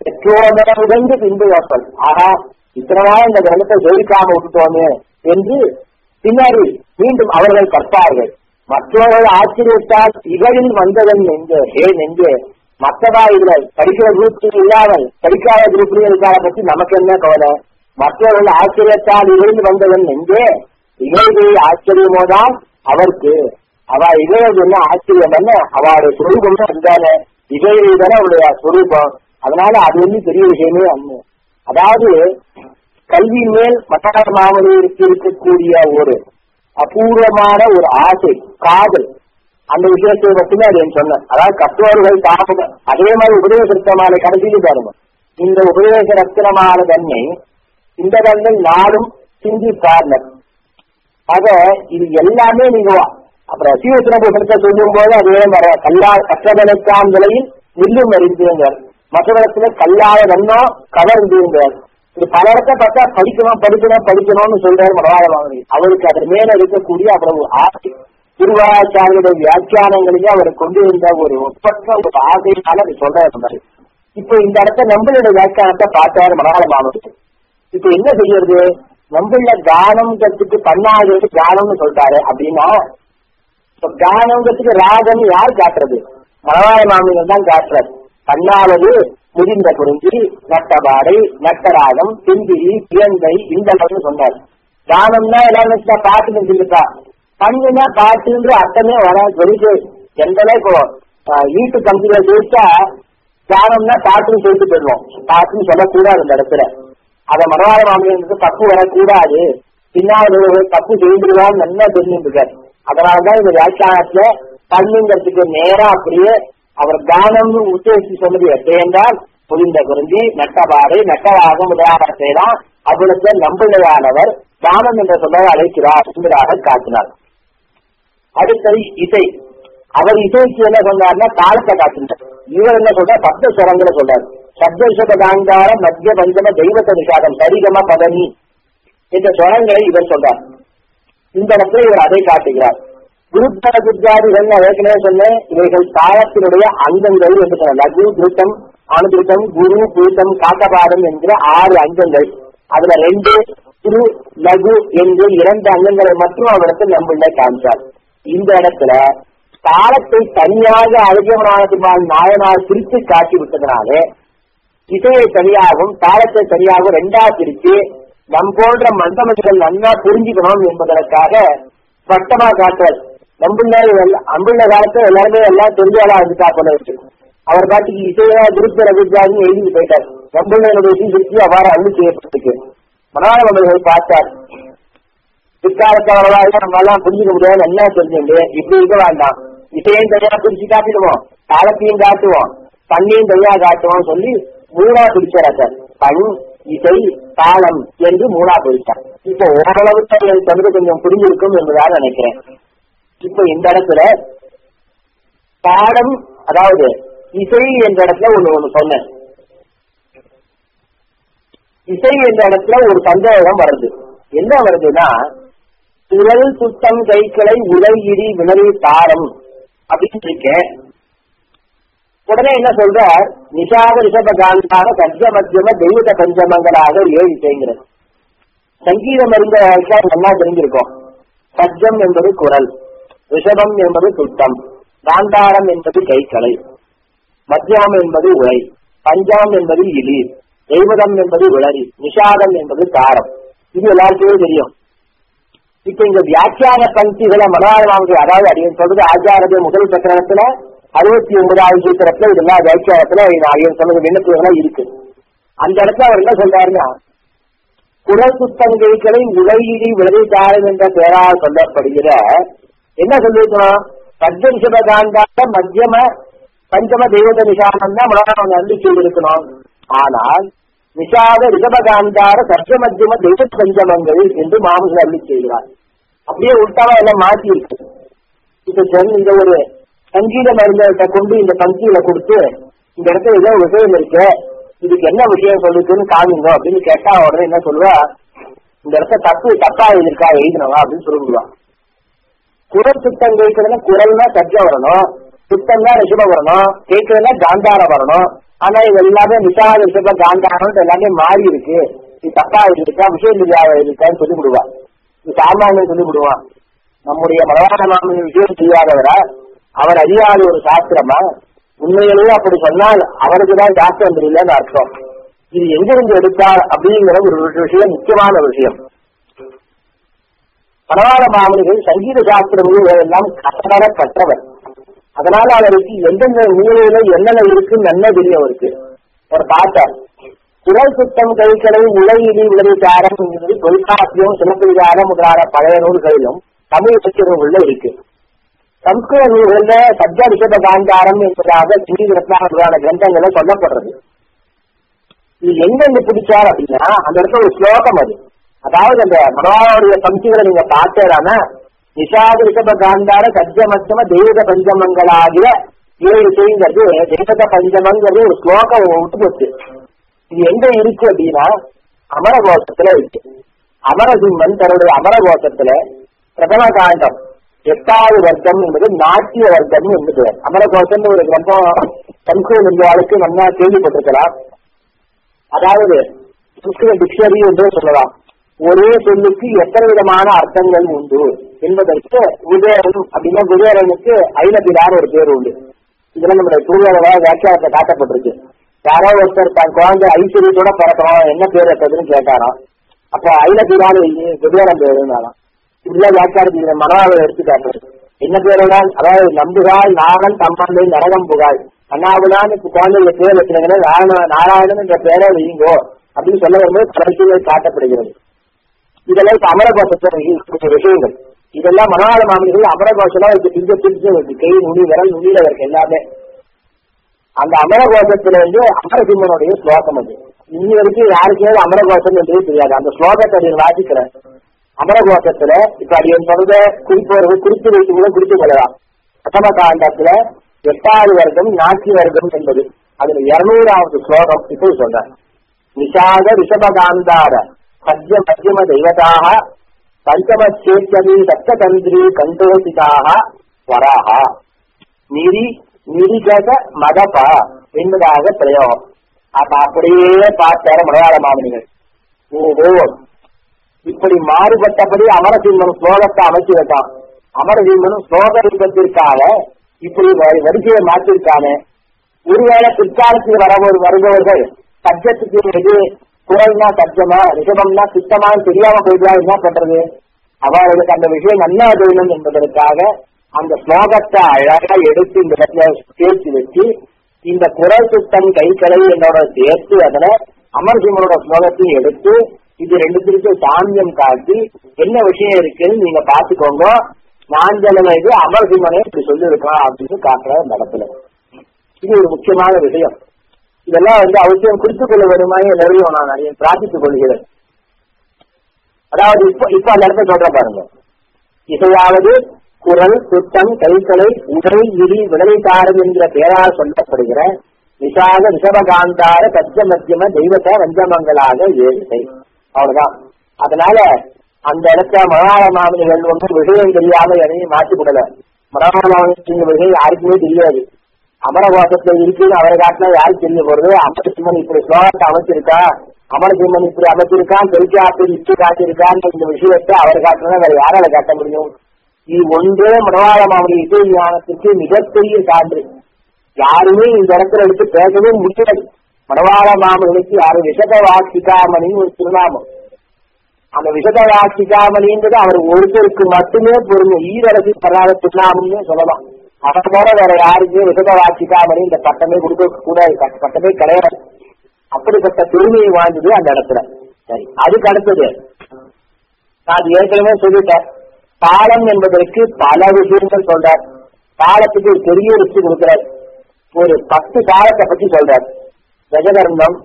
பெற்றோர்களை உடைந்து பின்பு கற்பல் ஆஹா இத்தனை இந்த கிரந்தத்தை ஜெயிக்காம விட்டுட்டோமே என்று பின்னாடி மீண்டும் அவர்கள் கற்பார்கள். மற்றவர்கள் ஆச்சரியத்தால் இகழில் வந்தவன் நெஞ்சு. ஹே நெஞ்சு. மற்றதா இதுல படிக்கிற குரூப் இல்லாமல் படிக்காத குரூப்ல இருக்காத பத்தி நமக்கு என்ன கவலை? மற்றவர்கள் ஆச்சரியத்தால் இகழில் வந்தவன் நெஞ்சே. இகழ்வு ஆச்சரியமோதான் அவருக்கு. அவ இவரது என்ன ஆச்சரியம் என்ன? அவருடைய சொரூபம் தான் இருந்தானே இகழ்வு தானே அவருடைய சொரூபம். அதனால அது வந்து பெரிய விஷயமே அண்ணு அதாவது கல்வி மேல் மட்டாள மாமனிற்கு இருக்கக்கூடிய ஒரு அபூர்வமான ஒரு ஆசை காதல். அந்த விஷயத்தை மட்டுமே அது சொன்னேன். அதாவது கற்றோர்கள் தாமத அதே மாதிரி உபதேச ரத்தமான கடைசியில் பாருங்க. இந்த உபதேச ரத்தினமான தன்னை இந்த தன்னை நாடும் சிந்திப்பார்னர் ஆக இது எல்லாமே நீங்க அப்புறம் சீவத்தின சொல்லும் போது அதே வர கல்லா கற்றதனுக்காம் நிலையில் நில்லும் அறிந்துங்கிறார் மற்றவரத்துல கல்லாத நன்னோ கவர்ந்துங்கிறார் இது பல இடத்த பார்த்தா படிக்கணும் படிக்கணும் படிக்கணும்னு சொல்றாரு மனவாளமானவர் அவருக்கு அதன் மேல இருக்கக்கூடிய அவ்வளவு ஆசை. திருவாச்சாரியுடைய வியாக்கியானங்களையும் அவர் கொண்டு வந்த ஒரு ஒப்பற்ற ஒரு ஆசையினால அது சொல்றாரு இப்ப இந்த இடத்த நம்மளுடைய வியாக்கியானத்தை பார்த்தாரு மனவாளமானவர் இப்ப என்ன செய்யறது? நம்மள கானம்ங்கிறதுக்கு பண்ணாதது கானம்னு சொல்றாரு அப்படின்னா கானங்கிறதுக்கு ராகம் யார் காட்டுறது? மனவாள மாமிகள் தான் காட்டுறாரு. பண்ணாதது முதிர்ந்த குறிஞ்சி நட்டபாடை நட்டராகம் பிந்திரி பியந்தை இந்த அளவு சொன்னார். தானம்னா எல்லாரும் பாட்டு நினைச்சிருக்கா பண்ணுனா பாட்டுன்ற அர்த்தமே வர சொல்லிட்டு எந்த இப்போ வீட்டு கம்பெனியில சேர்த்தா தானம்னா பாட்டுன்னு சொல்லிட்டு போயிடுவோம். பாட்டுன்னு சொல்லக்கூடாது இந்த இடத்துல. அதை மனவாள மாமியனுக்கு தப்பு வரக்கூடாது. பின்னால் தப்பு செய்திருவான்னு நல்லா தெரிஞ்சுருக்காரு அதனாலதான் இந்த வியாக்கியானத்துல பண்ணுங்கிறதுக்கு நேரா அப்படியே அவர் கானம்னு உத்தேசித்து சொன்னது எப்படி என்றால் புரிந்த குறிஞ்சி நட்டபாடு நட்டவாகம் முதலாளர் தான் அவளுக்கு நம்பிக்கையானவர் தானம் என்ற சொல்ல அழைக்கிறார் என்பதாக காட்டினார். அடுத்தது இசை. அவர் இசைக்கு என்ன சொன்னார்னா தாளத்தை காட்டினார். இவர் என்ன சொல்றார்? பக்த ஸ்வரங்களை சொல்றார். சப்தசபதாங்கார மத்திய பஞ்சம தெய்வத்த நிஷாதம் சரிகம பதனி என்ற ஸ்வரங்களை இவர் சொல்றார். இந்த இடத்துல இவர் அதை காட்டுகிறார். குருத்தர ஏற்கனவே சொன்னேன் இவைகள் தாளத்தினுடைய அங்கங்கள் என்று சொன்ன லகு திருத்தம் அனுதிருத்தம் குரு பூத்தம் காட்டபாடம் என்கிற ஆறு அங்கங்கள். அதுல ரெண்டு குரு லகு என்று இரண்டு அங்கங்களை மட்டும் அவரிடத்தில் நம்மள காமிச்சார் இந்த இடத்துல தாளத்தை தனியாக அழகியவனான நாயனார் பிரித்து காட்டி விட்டதுனாலே இசையை தனியாகவும் தாளத்தை தனியாகவும் ரெண்டா பிரித்து நம் போன்ற மந்தமதிகள் நன்னா புரிஞ்சுக்கணும் என்பதற்காக ஸ்பஷ்டமா காட்டுறார். நம்புள்ள அம்புள்ள காலத்துல எல்லாருமே எல்லாம் தெரிஞ்சாலும் இருந்துட்டா போல இருக்கு அவர் பாட்டுக்கு இசையா திருப்பி ரவிஜான்னு எழுதி போயிட்டார். நம்புள்ளனுடைய சீசக்தி அவ்வாறு அள்ளி செய்யப்பட்டிருக்கு மனோரமர்கள் பார்த்தார். பிற்காலத்தவர்களாக நம்ம எல்லாம் புரிஞ்சுக்க முடியாது என்ன தெரிஞ்சுண்டு இப்படி இருக்க வேண்டாம். இசையும் தனியா பிரிச்சு காட்டிடுவோம். தாளத்தையும் காட்டுவோம். தண்ணியும் தனியா காட்டுவோம் சொல்லி மூணா பிரிச்சார் சார் பண் இசை தாளம் என்று மூணா பிரித்தார் இப்ப ஓரளவுக்கு எனக்கு வந்து கொஞ்சம் புரிஞ்சிருக்கும் என்பதாக நினைக்கிறேன். இப்ப இந்த இடத்துல பாடம் அதாவது இசை என்ற இடத்துல ஒண்ணு ஒண்ணு சொன்னேன். இசை என்ற இடத்துல ஒரு சந்தேகம் வருது. என்ன வருதுன்னா உடல் சுத்தம் கைகளை உடல் இடி தாரம் அப்படின்னு இருக்கேன் உடனே என்ன சொல்ற நிஷாத ரிஷப காந்தாக சர்ஜ மத்தியம தெய்வத பஞ்சமங்களாக ஏழு இசைங்கிறது. சங்கீதம் அறிந்த நல்லா தெரிஞ்சிருக்கோம். சஜ்ஜம் என்பது குரல். ரிஷபம் என்பது சுத்தம் காந்தாரம் என்பது கைக்கலை மத்தியமம் என்பது உரை பஞ்சமம் என்பது இலி தெய்வதம் என்பது உளறி நிஷாதம் என்பது தாரம். இது எல்லாருக்குமே தெரியும். இப்ப இந்த வியாக்கியான பங்கிகளை மனோரமாவுக்கு அதாவது அடியன் சொல்றது ஆச்சாரத முதல் சக்கரத்துல அறுபத்தி ஒன்பதாவது சூத்திரத்துல இதெல்லாம் வியாக்கியானத்துல அடியன் சொன்னது விண்ணப்பங்கள்லாம் இருக்கு. அந்த இடத்துல அவர் என்ன சொல்றாருன்னா குரல் சுத்தங்கைகளை உலகிடி விளைவித்தாரம் என்ற பெயரால் சொல்லப்படுகிற என்ன சொல்லிருக்கணும் சர்ஜ ரிஷபகாந்தார மத்தியம பஞ்சம தெய்வத நிஷானம் தான் மனோரமம் வந்து ஆனால் நிஷாத ரிஷபகாந்தார சர்ஜ மத்தியம தெய்வ பஞ்சமங்கள் என்று மாமுகள் அள்ளி செய்கிறார். அப்படியே உள்டாவா எல்லாம் மாற்றி இருக்கு இப்ப சொன்ன இந்த ஒரு சங்கீத மருந்தத்தை கொண்டு இந்த பங்கியில கொடுத்து இந்த இடத்துல ஏதோ விஷயம் இருக்கு. இதுக்கு என்ன விஷயம் சொல்லிருக்குன்னு காமிங்க அப்படின்னு கேட்டா உடனே என்ன சொல்லுவா? இந்த இடத்த தப்பு தப்பா எழுதிருக்கா எழுதினவா அப்படின்னு சொல்லிவிடுவா குரல் சுத்தம் கேட்கறதுனா குரல்னா சஜ்ஜா வரணும். சுத்தம் தான் ரிஷபம் வரணும். கேட்கறதுனா காந்தாரம் வரணும். ஆனா இது எல்லாமே நிஷாத ரிஷப காந்தாரம் எல்லாமே மாறி இருக்கு இது தப்பா இருக்கா விஷயம் தெரியாத இருக்கான்னு சொல்லி விடுவான் இது சாமானியம் சொல்லி விடுவான் நம்முடைய மலையாள மாமன் விஷயம் செய்யாதவரா அவர் அறியாத ஒரு சாஸ்திரமா? உண்மையிலேயே அப்படி சொன்னால் அவருக்கு தான் சாஸ்திரம் தெரியலன்னு அர்த்தம். இது எங்கிருந்து எடுத்தார் அப்படிங்கிற ஒரு விஷயம் முக்கியமான விஷயம். பரவாயில்ல மாமனிகள் சங்கீத சாஸ்திரங்கள் எல்லாம் கட்டண கற்றவர் அதனால அவருக்கு எந்தெந்த மூலையில என்னென்ன இருக்குன்னு நல்ல தெரியும் அவருக்கு. அவர் பார்த்தார். குரல் சுத்தம் கைகளை உலகிலி விளைவிச்சாரம் என்பது தொல்காப்பியம் சிலப்பதிகாரம் முதலான பழைய நூல்களிலும் தமிழ் இலக்கியங்கள்ல இருக்கு. சம்ஸ்கிருத நூல்கள்ல சப்த விஷத காந்தாரம் என்பதாக சிந்தி ரத்னான கிரந்தங்களை சொல்லப்படுறது. இது எங்க பிடிச்சார் அப்படின்னா அந்த இடத்துல ஒரு ஸ்லோகம் அது. அதாவது அந்த மனோருடைய பங்கிகளை நீங்க பார்த்தாம நிஷாது ரிஷப காந்தார சத்தியமத்தம தெய்வத தெய்வ பஞ்சமங்களாகிற ஏழு செய்யுங்கிறது தெய்வத பஞ்சமங்கிறது ஒரு ஸ்லோகம் விட்டு போச்சு. இது எங்க இருக்கு அப்படின்னா அமரகோஷத்துல இருக்கு. அமரசிம்மன் தன்னுடைய அமரகோஷத்துல பிரதம காண்டம் எட்டாவது வர்க்கம் என்பது நாட்டிய வர்க்கம் என்பது அமரகோஷம் ஒரு கிரந்தம் சம்ஸ்கிருத இந்தியாவுக்கு நம்ம கேள்விப்பட்டிருக்கலாம். அதாவது சம்ஸ்கிருத டிக்ஷனரி என்றே சொல்லலாம். ஒரே சொல்லுக்கு எத்தனை விதமான அர்த்தங்கள் உண்டு? என்பதற்கு குபேரன் அப்படின்னா குபேரனுக்கு ஐநபிரார் ஒரு பேர் உண்டு. இதுல நம்முடைய சூழ்நிலை வியாக்கியானத்தை காட்டப்பட்டிருக்கு. யாரோ ஒருத்தர் தன் குழந்தை ஐஸ்வர்யத்தோட பிறக்கணும் என்ன பேர் வைக்கிறதுன்னு கேட்டாராம். அப்ப ஐநபிரார் குபேரன் பேர் இதுல இப்படிதான் வியாக்கியானத்துக்கு மனவாளர் எடுத்து காட்டுறது என்ன பேருடன் அதாவது நம்புகாய் நாகன் தம்பந்தை நரகம் புகாய். அண்ணாவுதான் குழந்தைய பேர் வச்சிருங்கன்னா நாராயணன் என்ற பேரை வையுங்கோ அப்படின்னு சொல்ல வரும்போது கடைசியில் காட்டப்படுகிறது. இதெல்லாம் இப்ப அமரகோஷத்துல விஷயங்கள். இதெல்லாம் மனவாள மாமனிகள் அமரகோஷம் இருக்கு பிஞ்ச இருக்கு கை நுனி விரல் நுனியில இருக்கு எல்லாமே. அந்த அமரகோஷத்துல வந்து அமரசிம்மனுடைய ஸ்லோகம் அது. இன்னி வரைக்கும் யாருக்கே அமரகோஷம் என்றே தெரியாது. அந்த ஸ்லோகத்தை நீங்க வாசிக்கிறேன். அமரகோஷத்துல இப்ப அடியன் சொல்றத குறிப்பவர்கள் குறித்து வைத்து குறித்து கொள்ளலாம். பிரதம காண்டத்துல எட்டாவது வர்க்கம் நாட்சி வர்க்கம் என்பது. அதுல இருநூறாவது ஸ்லோகம் இப்போ சொல்றேன் நிஷாத ரிஷபகாந்தார. சத்ய மத்தியம தெய்வதாக பஞ்சமச்சேத்தனி சப்ததந்திரி கண்டோசிதாக வராக நிரி நிரிகத மதப என்பதாக பிரயோகம். அப்ப அப்படியே பார்த்தார மலையாள மாமனிகள். ஓஹோ! இப்படி மாறுபட்டபடி அமரசிம்மன் ஸ்லோகத்தை அமைச்சு வைத்தான். அமரசிம்மனும் ஸ்லோக ரூபத்திற்காக இப்படி வ- வரிசையை மாற்றிருக்கானே. ஒருவேளை பிற்காலத்தில் வரவர் வருபவர்கள் சப்ஜத்துக்கு எது குரல்னா சப்ஜமா ரிஷபம்னா சுத்தமான்னு தெரியாம போயிட்டா என்ன பண்றது? அவர்களுக்கு அந்த விஷயம் நல்லா தெரியணும் என்பதற்காக அந்த ஸ்லோகத்தை அழகா எடுத்து இந்த இடத்துல சேர்த்து வச்சு இந்த குரல் சுத்தம் கைக்கலை என்னோட சேர்த்து அதனை அமர்சிம்மனோட ஸ்லோகத்தையும் எடுத்து இது ரெண்டுத்திற்கும் சாமியம் காட்டி என்ன விஷயம் இருக்குன்னு நீங்க பாத்துக்கோங்க நான் சொன்ன இது அமர்சிம்மனே இப்படி சொல்லியிருக்கான் அப்படின்னு காட்டுற இந்த இது ஒரு முக்கியமான விஷயம். இதெல்லாம் வந்து அவசியம் குறித்துக் கொள்ள வேண்டுமாய் நிறைய நான் நிறைய பிரார்த்தித்துக் கொள்கிறேன். அதாவது இப்ப இப்ப அந்த இடத்த சொல்ற பாருங்க. இசையாவது குரல் சுத்தம் கைத்தலை உடை இடி விடலைத்தாரம் என்கிற பெயரால் சொல்லப்படுகிற விசாக ரிஷபகாந்தார சத்திய மத்தியம தெய்வத்த வஞ்சமங்களாக ஏழிசை அவ்வளவுதான். அதனால அந்த இடத்துல மலையாள மாமனிகள் ஒன்றும் விஷயம் தெரியாம எதையும் மாற்றி விடல மலையாள விஷயம் யாருக்குமே தெரியாது. அமரகோஷத்துல இருக்குன்னு அவரை காட்டினா யாருக்கு தெரிய போறது அமரசிம்மன் இப்படி ஸ்லோகத்தை அமைச்சிருக்கா? அமரசிம்மன் இப்படி அமைச்சிருக்கான் தெரிக்கா அப்படி இப்படி காட்டியிருக்கான்னு இந்த விஷயத்தை அவர் காட்டினா வேற யாரால காட்ட முடியும்? இது ஒன்றே மனவாள மாமனி இசை ஞானத்துக்கு மிகப்பெரிய சான்று. யாருமே இந்த இடத்துல எடுத்து பேசவே முடியாது. மனவாள மாமனிக்கு யாரும் விஷத வாசிக்காமணின்னு ஒரு திருநாமம். அந்த விஷத வாசிக்காமணின்றது அவர் ஒருத்தருக்கு மட்டுமே பொருந்தும். ஈரரசி பராத திருநாமம்னு சொல்லலாம். அவன் போல வேற யாருக்குமே விஷத வாசிக்காமணி இந்த பட்டமே கொடுக்க கூடாது. பட்டமே கிடையாது. அப்படிப்பட்ட பெருமையை வாழ்ந்தது அந்த இடத்துல. சரி அதுக்கு அடுத்தது. நான் அது ஏற்கனவே சொல்லிட்டேன். தாளம் என்பதற்கு பல விஷயங்கள் சொல்றார். பாலத்துக்கு ஒரு பெரிய லிஸ்ட் கொடுக்கிறார். ஒரு பத்து காலத்தை பத்தி சொல்றார். கஜகர்மம்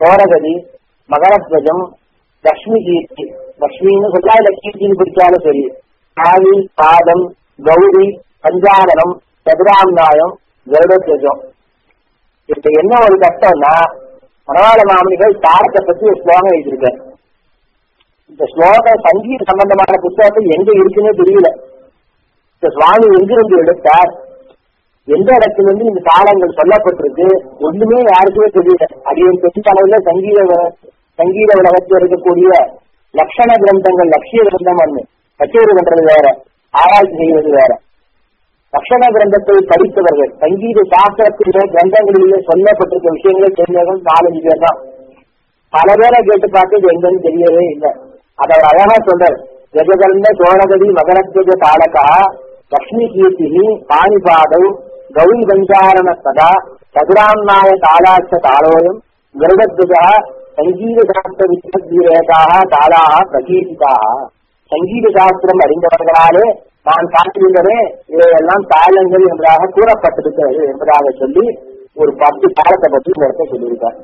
சோரகதி மகரத்வஜம் லக்ஷ்மி கீர்த்தி. லக்ஷ்மின்னு சொல்லா இல்ல கீர்த்தின்னு பிடிச்சாலும் சரி. காவி பாதம் கௌரி பஞ்சாரணம் சதுராம்நாயம் கருடத்வஜம் இப்ப என்ன ஒரு கஷ்டம்னா மனவாள மாமனிகள் தாரத்தை பத்தி ஒரு ஸ்லோகம் எழுதியிருக்காரு. இந்த ஸ்லோகம் சங்கீத சம்பந்தமான புத்தகத்தில் எங்க இருக்குன்னு தெரியல. இந்த சுவாமி எங்கிருந்து எடுத்தார்? எந்த இடத்துல இருந்து இந்த தாளங்கள் சொல்லப்பட்டிருக்கு? ஒண்ணுமே யாருக்குமே தெரியல. அடியன் பெரிய அளவுல சங்கீத சங்கீத உலகத்தில் இருக்கக்கூடிய லட்சண கிரந்தங்கள் லட்சிய கிரந்தம் ஒண்ணு. கச்சேரி பண்றது வேற ஆராய்ச்சி செய்வது வேற. லட்சண கிரந்தத்தை படித்தவர்கள் சங்கீத சாஸ்திரத்திலே கிரந்தங்களிலே சொல்லப்பட்டிருக்க விஷயங்களை தெரிஞ்சவர்கள் நாலஞ்சு பேர் தான். பல பேரை கேட்டு பார்த்து இது எங்கன்னு தெரியவே இல்லை. அதை அவர் அழகா சொல்றார் ஜெககர்ந்த சோழகதி மகரத்வஜ பாலகா லக்ஷ்மி கீர்த்தி பாணிபாதவ் கௌரி பஞ்சாரண சதா சதுராம்நாய தாளாட்ச தாளோயம் கருடத்வஜா சங்கீத சாஸ்திர வித்வத்வீரேகாக தாளாக பிரகீர்த்திதாக சங்கீத சாஸ்திரம் அறிந்தவர்களாலே நான் காட்டுகின்றனே இவையெல்லாம் தாளங்கள் என்பதாக கூறப்பட்டிருக்கிறது என்பதாக சொல்லி ஒரு பத்து தாளத்தை பற்றி இந்த இடத்தை சொல்லியிருக்கார்.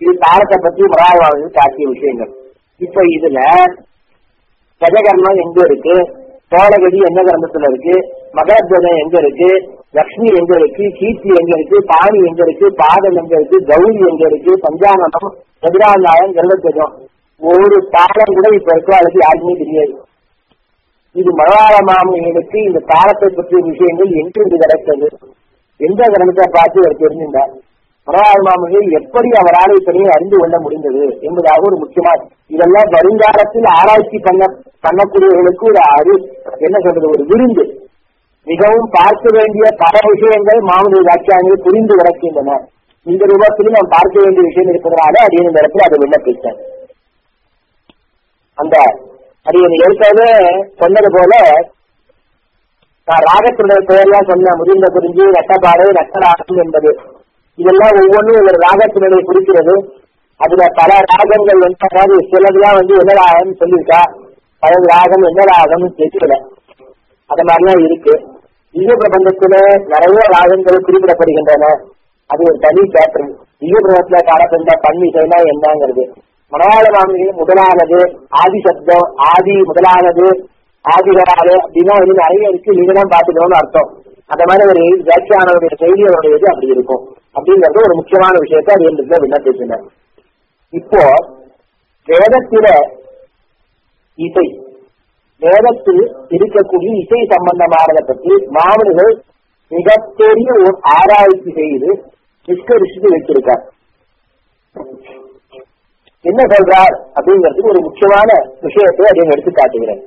இது தாரத்தை பற்றி முராயவாளர்கள் காட்டிய விஷயங்கள். இப்ப இதுல கஜகர்மம் எங்க இருக்கு? சோழகதி எந்த கிரமத்துல இருக்கு? மகரத்வதம் எங்க இருக்கு? லக்ஷ்மி எங்க இருக்கு? கீர்த்தி எங்க இருக்கு? பாணி எங்க இருக்கு? பாதம் எங்க இருக்கு? கௌரி எங்க இருக்கு? பஞ்சானனம் எதிராநாயம் கருடத்வஜம் ஒரு பாடம் கூட இப்ப இருக்கோ அதுக்கு யாருக்குமே தெரியாது. இது மலையாள மாமனிகளுக்கு இந்த காலத்தை பற்றிய விஷயங்கள் என்றிருந்து கிடைத்தது எந்த கிரமத்தை பார்த்து அவர் தெரிஞ்சின்றார் மலையாள மாமனிகள் எப்படி அவரால் இத்தனையை அறிந்து கொள்ள முடிந்தது என்பதாக ஒரு முக்கியமா இதெல்லாம் வருங்காலத்தில் ஆராய்ச்சி பண்ண பண்ணக்கூடியவர்களுக்கு ஒரு அறி என்ன சொல்றது ஒரு விருந்து. மிகவும் பார்க்க வேண்டிய பல விஷயங்கள் மாமனித வியாக்கியானங்கள் புரிந்து கிடக்கின்றன. இந்த ரூபத்திலும் நாம் பார்க்க வேண்டிய விஷயம் இருப்பதனால அடியின் நேரத்தில் அதை விண்ணப்பித்தேன் அந்த அடியன் ஏற்கனவே சொன்னது போல நான் ராகத்தினுடைய பெயர்லாம் சொன்ன முதிர்ந்த குறிஞ்சி ரத்தபாடு ரத்தராகம் என்பது. இதெல்லாம் ஒவ்வொன்றும் ஒரு ராகத்தினுடைய குறிக்கிறது. அதுல பல ராகங்கள் வந்து அதாவது சிலதுலாம் வந்து என்ன ராகம் சொல்லியிருக்கா? பல ராகம் என்ன ராகம்னு தெரியல. அது மாதிரிலாம் இருக்கு. ஈக பிரபந்தத்துல நிறைய ராகங்கள் குறிப்பிடப்படுகின்றன. அது ஒரு தனி பேட்டர்ன் ஈக பிரபத்துல காணப்படுகின்ற பன்னிசைனா என்னங்கிறது. மலையாள வானொலியில் முதலானது ஆதி சப்தம் ஆதி முதலானது ஆதிகராது அப்படின்னா வந்து நிறைய இருக்கு நீங்க தான் பாத்துக்கணும்னு அர்த்தம். அந்த மாதிரி ஒரு வியாக்கியானவருடைய செய்தியோடையது அப்படி இருக்கும். அப்படிங்கறது ஒரு முக்கியமான விஷயத்தை அது என்று விண்ணப்பிச்சிருந்தேன் இப்போ வேதத்தில இசை வேதத்தில் இருக்கக்கூடிய இசை சம்பந்தமானதை பற்றி மாமனிகள் மிகப்பெரிய ஒரு ஆராய்ச்சி செய்து நிஷ்கரிச்சு வைத்திருக்கார். என்ன சொல்றார் அப்படிங்கிறதுக்கு ஒரு முக்கியமான விஷயத்தை அதை எடுத்து காட்டுகிறேன்.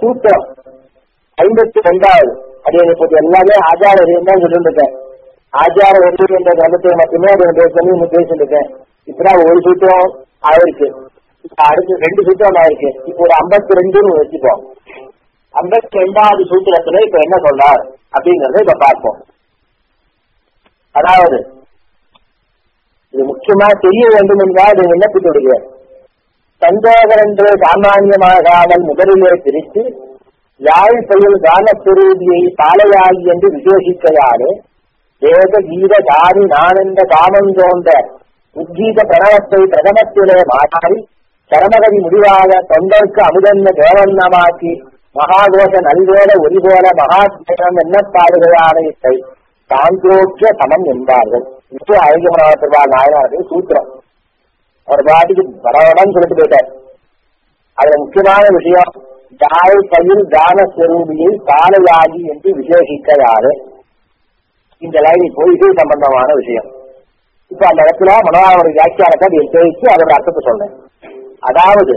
சூத்திரம் ஐம்பத்தி ரெண்டாவது அது எனக்கு எல்லாமே ஆச்சார வரியம் தான் சொல்லிட்டு இருக்கேன். ஆச்சார வரியம் என்ற கிரந்தத்தை மட்டுமே அதை பேசணும் இன்னும் பேசிட்டு இருக்கேன் இப்பதான் ஒரு சூத்திரம் ஆயிருக்கு. அடுத்து ரெண்டு சூத்திரம் ஆயிருக்கு. இப்போ ஒரு ஐம்பத்தி ரெண்டுன்னு வச்சுப்போம். ஐம்பத்தி ரெண்டாவது சூத்திரத்துல இப்ப என்ன சொல்றார் அப்படிங்கறத இப்ப பார்ப்போம். அதாவது இது முக்கியமா தெரிய வேண்டும் என்றால் இது விண்ணப்பித்துடைய சந்தோகர் என்று சாமானியமாகாமல் முதலிலே பிரித்து யாழ் பயில் கானஸ்வரூபியை பாலையாகி என்று விசேஷிக்கையாலே வேத கீத தாரி நானந்த காமம் தோன்ற உத்கீத பிரணவத்தை பிரதமத்திலே மாற்றி சரமகதி முடிவாக தொண்டர்க்கு அமுதன்ன தேவன்னமாக்கி மகாகோஷ நல்வேல ஒளி போல என்ன பாடுகையான இசை. சாந்தோக்கிய சமம் என்பார்கள். இப்போ அழகியமனாக பெருமாள் நாயனாருக்கு சூத்திரம். அவர் பாட்டுக்கு பரவடம் சொல்லிட்டு போயிட்டார். அதுல முக்கியமான விஷயம் தாய் பயில் தான ஸ்வரூபியை காலையாகி என்று விசேஷிக்கையாறு. இந்த லைன் இப்போ இசை சம்பந்தமான விஷயம். இப்ப அந்த இடத்துல மனோராமனுடைய வியாக்கியானத்தை அதை தெரிவித்து அதோட அர்த்தத்தை சொன்னேன் அதாவது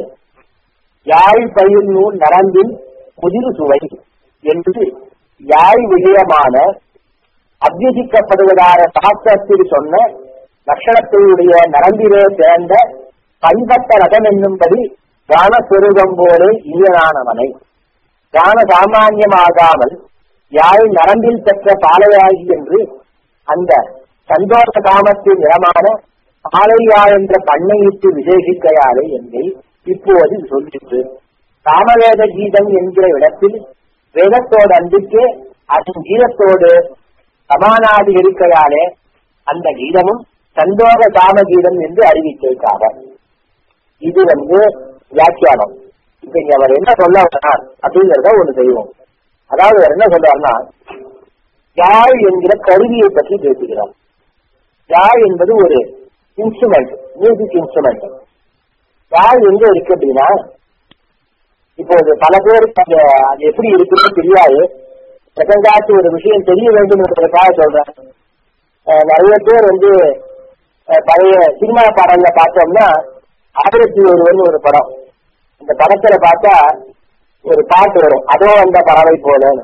யாழ் பயில் நூல் நரம்பின் முதிர் சுவை என்று யாழ் விஷயமான அபியசிக்கப்படுவதாக சாஸ்திரத்தில் சொன்ன லட்சணத்தையுடைய நரம்பிலே சேர்ந்த பண்பட்ட ரதம் என்னும்படி கானஸ்வரூபம் போலே ஈயனானவனை கான சாமான்யமாகாமல் யாரை நரம்பில் பெற்ற பாலையாகி என்று அந்த சந்தோஷ காமத்தின் நிறமான பாலையா என்ற பண்ணையிட்டு விசேஷிக்கையாரே என்னை இப்போது சொல்லிற்று காமவேத கீதம் என்கிற இடத்தில் வேதத்தோடு அன்பிற்கு அதன் கீதத்தோடு சமானாதி இருக்கையாலே அந்த கீதமும் சந்தோக காம கீதம் என்று அறிவித்திருக்காங்க. இது வந்து வியாக்கியானம். இப்ப இங்க அவர் என்ன சொல்ல வர்றார் அப்படிங்கறத ஒண்ணு செய்வோம். அதாவது அவர் என்ன சொல்றாருன்னா யாழ் என்கிற கருவியை பற்றி பேசுகிறார் யாழ் என்பது ஒரு இன்ஸ்ட்ருமெண்ட் மியூசிக் இன்ஸ்ட்ருமெண்ட் யாழ் எங்க இருக்கு அப்படின்னா இப்போது பல பேருக்கு அது அது எப்படி இருக்குன்னு தெரியாது. செகண்டாச்சு ஒரு விஷயம் தெரிய வேண்டும் என்பதற்காக சொல்றேன். நிறைய பேர் வந்து பழைய சினிமா பாடல்ல பார்த்தோம்னா ஆயிரத்தி ஒருவன் ஒரு படம். இந்த படத்துல பார்த்தா ஒரு பாட்டு வரும். அதோ அந்த பறவை போலன்னு.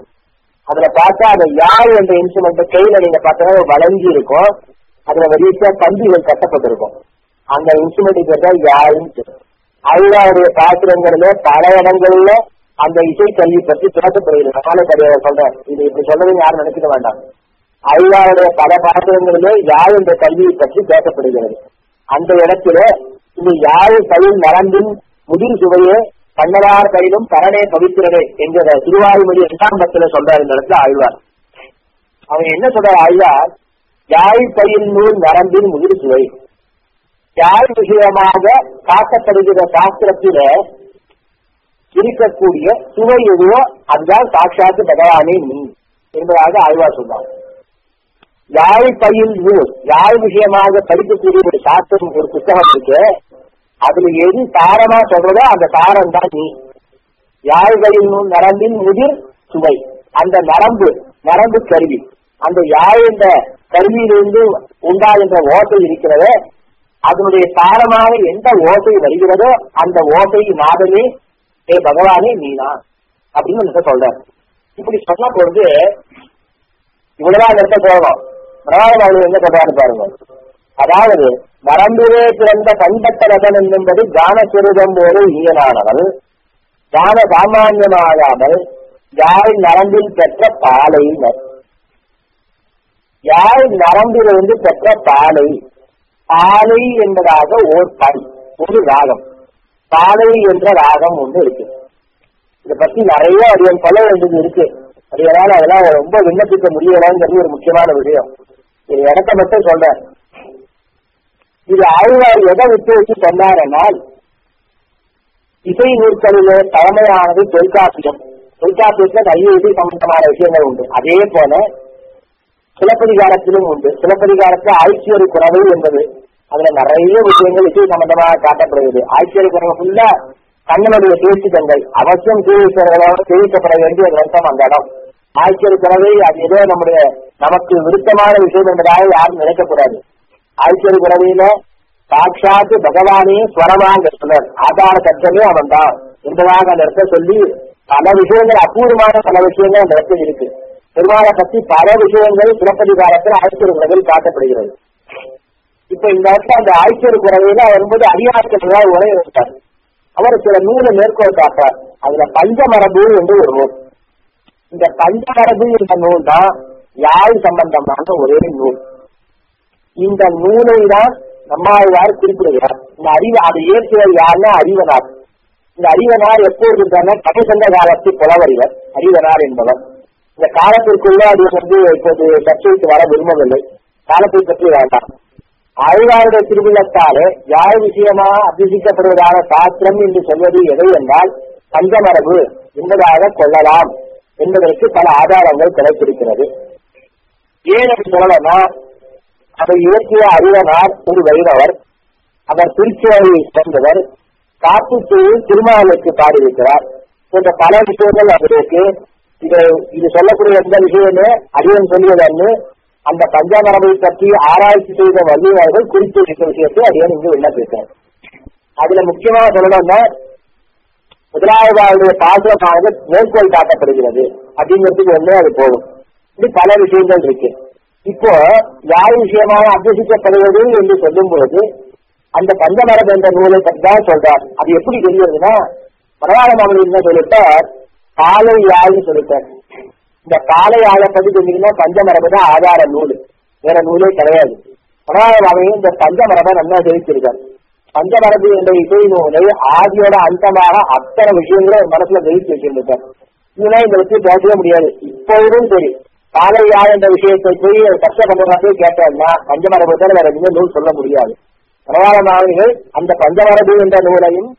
அதுல பார்த்தா அந்த யாழ் என்ற இன்ஸ்ட்ருமெண்ட் கையில நீங்க பார்த்தா வளைஞ்சி இருக்கும். அதுல வெளியே கம்பிகள் கட்டப்பட்டிருக்கும். அந்த இன்ஸ்ட்ருமெண்ட் பேர் தான் யாழ்னு அல்லாவுடைய பாத்திரங்கள்ல பல இடங்கள்ல அந்த இசை கல்வி பற்றி பேசப்படுகிறது. நானே கிடையாது சொல்றேன் இது இப்படி சொல்றதுன்னு யாரும் நினைக்க வேண்டாம். அல்லாவுடைய பல பாத்திரங்களிலே யார் இந்த கல்வியை பற்றி பேசப்படுகிறது. அந்த இடத்துல இது யாழ் கையில் மறந்தும் முதிர் சுவையே கண்ணதார் கையிலும் பரணே பவித்திரனே என்கிற திருவாரூமொழி இரண்டாம் பத்துல சொல்றாரு இந்த இடத்துல ஆழ்வார். அவன் என்ன சொல்ற ஆழ்வார் யாழ் பயில் நூல் நரம்பின் முதிர் சுவை. யாழ் விஷயமாக காட்டப்படுகிற சாஸ்திரத்தில இருக்கக்கூடிய சுவை எதுவோ அதுதான் சாட்சாத்து பகவானே நீ என்பதாக ஆழ்வார் சொன்னார் யாழ் பயில் நூல் யாழ் விஷயமாக படிக்கக்கூடிய ஒரு சாஸ்திரம் ஒரு புத்தகம் இருக்கு. அதுல எது தாரமா சொல்றதோ அந்த தாரம் தான் நீ. யாழ்களின் நூல் நரம்பின் முதிர் சுவை. அந்த நரம்பு நரம்பு கருவி. அந்த யாழ் என்ற கருவியிலிருந்து உண்டாகின்ற ஓசை இருக்கிறதோ அதனுடைய தாரமாக எந்த ஓசை வருகிறதோ அந்த ஓசை நாதமே ஏ பகவானே நீனா அப்படின்னு நம்ம சொல்றாரு இப்படி சொன்ன பொழுது இவ்வளவுதான் நிறுத்த போகணும். பிரகாரம் என்ன சொல்றாரு பாருங்க. அதாவது மரம்பிலே பிறந்த பண்பட்ட ரதன் என்பது கானஸ்வரூபம் போல ஈயனானவள் தான சாமான்யமாகாமல் யாழ் நரம்பில் பெற்ற பாலை யாழ் நரம்பிலிருந்து பெற்ற பாலை பாலை என்பதாக ஓர் பண் ஒரு ராகம். பாதை என்ற ராகம் ஒன்று இருக்கு. இதை பத்தி நிறைய அறிவன் பல வேண்டியது இருக்கு. அதனால அதெல்லாம் ரொம்ப விண்ணப்பிக்க முடியலங்கிறது ஒரு முக்கியமான விஷயம். இது இடத்த மட்டும் சொல்றேன். இது ஆழ்வார் எதை விட்டு வச்சு சொன்னாரனால் இசை நூற்களிலே தலைமையானது தொல்காப்பியம். தொல்காப்பியத்துல நிறைய இசை சம்பந்தமான விஷயங்கள் உண்டு. அதே போல சிலப்பதிகாரத்திலும் உண்டு. சிலப்பதிகாரத்துல ஆட்சியர் குறவு என்பது அதுல நிறைய விஷயங்கள் இசை சம்பந்தமாக காட்டப்படுகிறது. ஆட்சியர் குறவு ஃபுல்லா கண்ணனுடைய பேச்சுதங்கள் அவசியம் தீவிரங்களோடு தெரிவிக்கப்பட வேண்டிய கிரந்தம் அந்த இடம். ஆட்சியர் குறவை அது ஏதோ நம்முடைய நமக்கு விருத்தமான விஷயம் என்பதாக யாரும் நினைக்கக்கூடாது. ஆட்சியர் குறவையில சாட்சாத்து பகவானே ஸ்வரமாக சொன்னார். ஆதார சத்தமே அவன் தான் என்பதாக அந்த இடத்த சொல்லி பல விஷயங்கள் அபூர்வமான பல விஷயங்கள் அந்த இடத்தில் இருக்கு. பெருமாளை பத்தி பல விஷயங்கள் சிலப்பதிகாரத்தில் ஆய்ச்சல் குறைவில் காட்டப்படுகிறது. இப்ப இந்த இடத்துல அந்த ஆய்ச்சல் குறைவில வரும்போது அடியாட்கள் உரை வைத்தார் அவர் சில நூலை மேற்கோள் காட்டார் அதுல பஞ்சமரபு என்று ஒரு நூல். இந்த பஞ்சமரபு என்ற நூல் தான் யாழ் சம்பந்தமான ஒரே நூல். இந்த நூலை தான் நம்மாழ்வார் குறிப்பிடுகிறார். இந்த அறிவு அதை இயற்றியவர் யாருன்னா அறிவனார். இந்த அறிவனார் எப்போது கடை சந்த காலத்து புலவரிவர் அறிவனார் என்பவர். இந்த காலத்திற்குள்ள அது வந்து இப்போது சர்ச்சைக்கு வர விரும்பவில்லை. காலத்தை பற்றி வேண்டாம். ஆழ்வாருடைய திருவிழத்தாலே யார் விஷயமா அபியசிக்கப்படுவதான சாஸ்திரம் என்று சொல்வது எதை என்றால் பஞ்சமரபு என்பதாக கொள்ளலாம் என்பதற்கு பல ஆதாரங்கள் கிடைத்திருக்கிறது. ஏன் அப்படி சொல்லலாம்னா அதை இயற்றிய அறிவனார் ஒரு வைணவர் அவர் திருச்சியை சேர்ந்தவர் காப்பு திருமாவளுக்கு பாடியிருக்கிறார் போன்ற பல விஷயங்கள் அவருக்கு இது இது சொல்லக்கூடிய எந்த விஷயமே அறிவன் சொல்லுவதன்னு அந்த பஞ்சாமரபை பற்றி ஆராய்ச்சி செய்த வல்லுநர்கள் குறித்து வைத்த விஷயத்தை அறிவன் இங்கு விண்ணப்பித்தார் அதுல முக்கியமாக சொல்லணும்னா முதலாவதாவுடைய பாசுரமானது மேற்கோள் காட்டப்படுகிறது. அப்படிங்கிறதுக்கு ஒண்ணே அது போகும் இப்படி பல விஷயங்கள் இருக்கு. இப்போ யார் விஷயமாக அபியசிக்கப்படுவது என்று சொல்லும் பொழுது அந்த பஞ்சமரபு என்ற நூலை பற்றி தான் சொல்றார். அது எப்படி தெரியுதுன்னா பரவாயில்ல மாமன் என்ன சொல்லிட்டார்? காலை யாருன்னு சொல்லிட்டார். இந்த காலை யாழை பத்தி சொன்னீங்கன்னா பஞ்சமரபு தான் ஆதார நூல். வேற நூலே கிடையாது. ஆனால் மாமையும் இந்த பஞ்சமரபை நல்லா ஜெயிச்சிருக்காரு. பஞ்சமரபு என்ற இசை நூலை ஆதியோட அந்தமாக அத்தனை விஷயங்களும் ஒரு மனசுல ஜெயிச்சு வச்சிருந்தார் இதெல்லாம் இந்த வச்சு பேசவே முடியாது. இப்பொழுதும் சரி. காலை யார் என்ற விஷயத்தை போய் கஷ்டப்படுறதே கேட்டோம்னா பஞ்சமரபு தான் வேற எதுவுமே நூல் சொல்ல முடியாது. பரவாயில்ல அந்த பஞ்சமரபு என்ற நூலையும்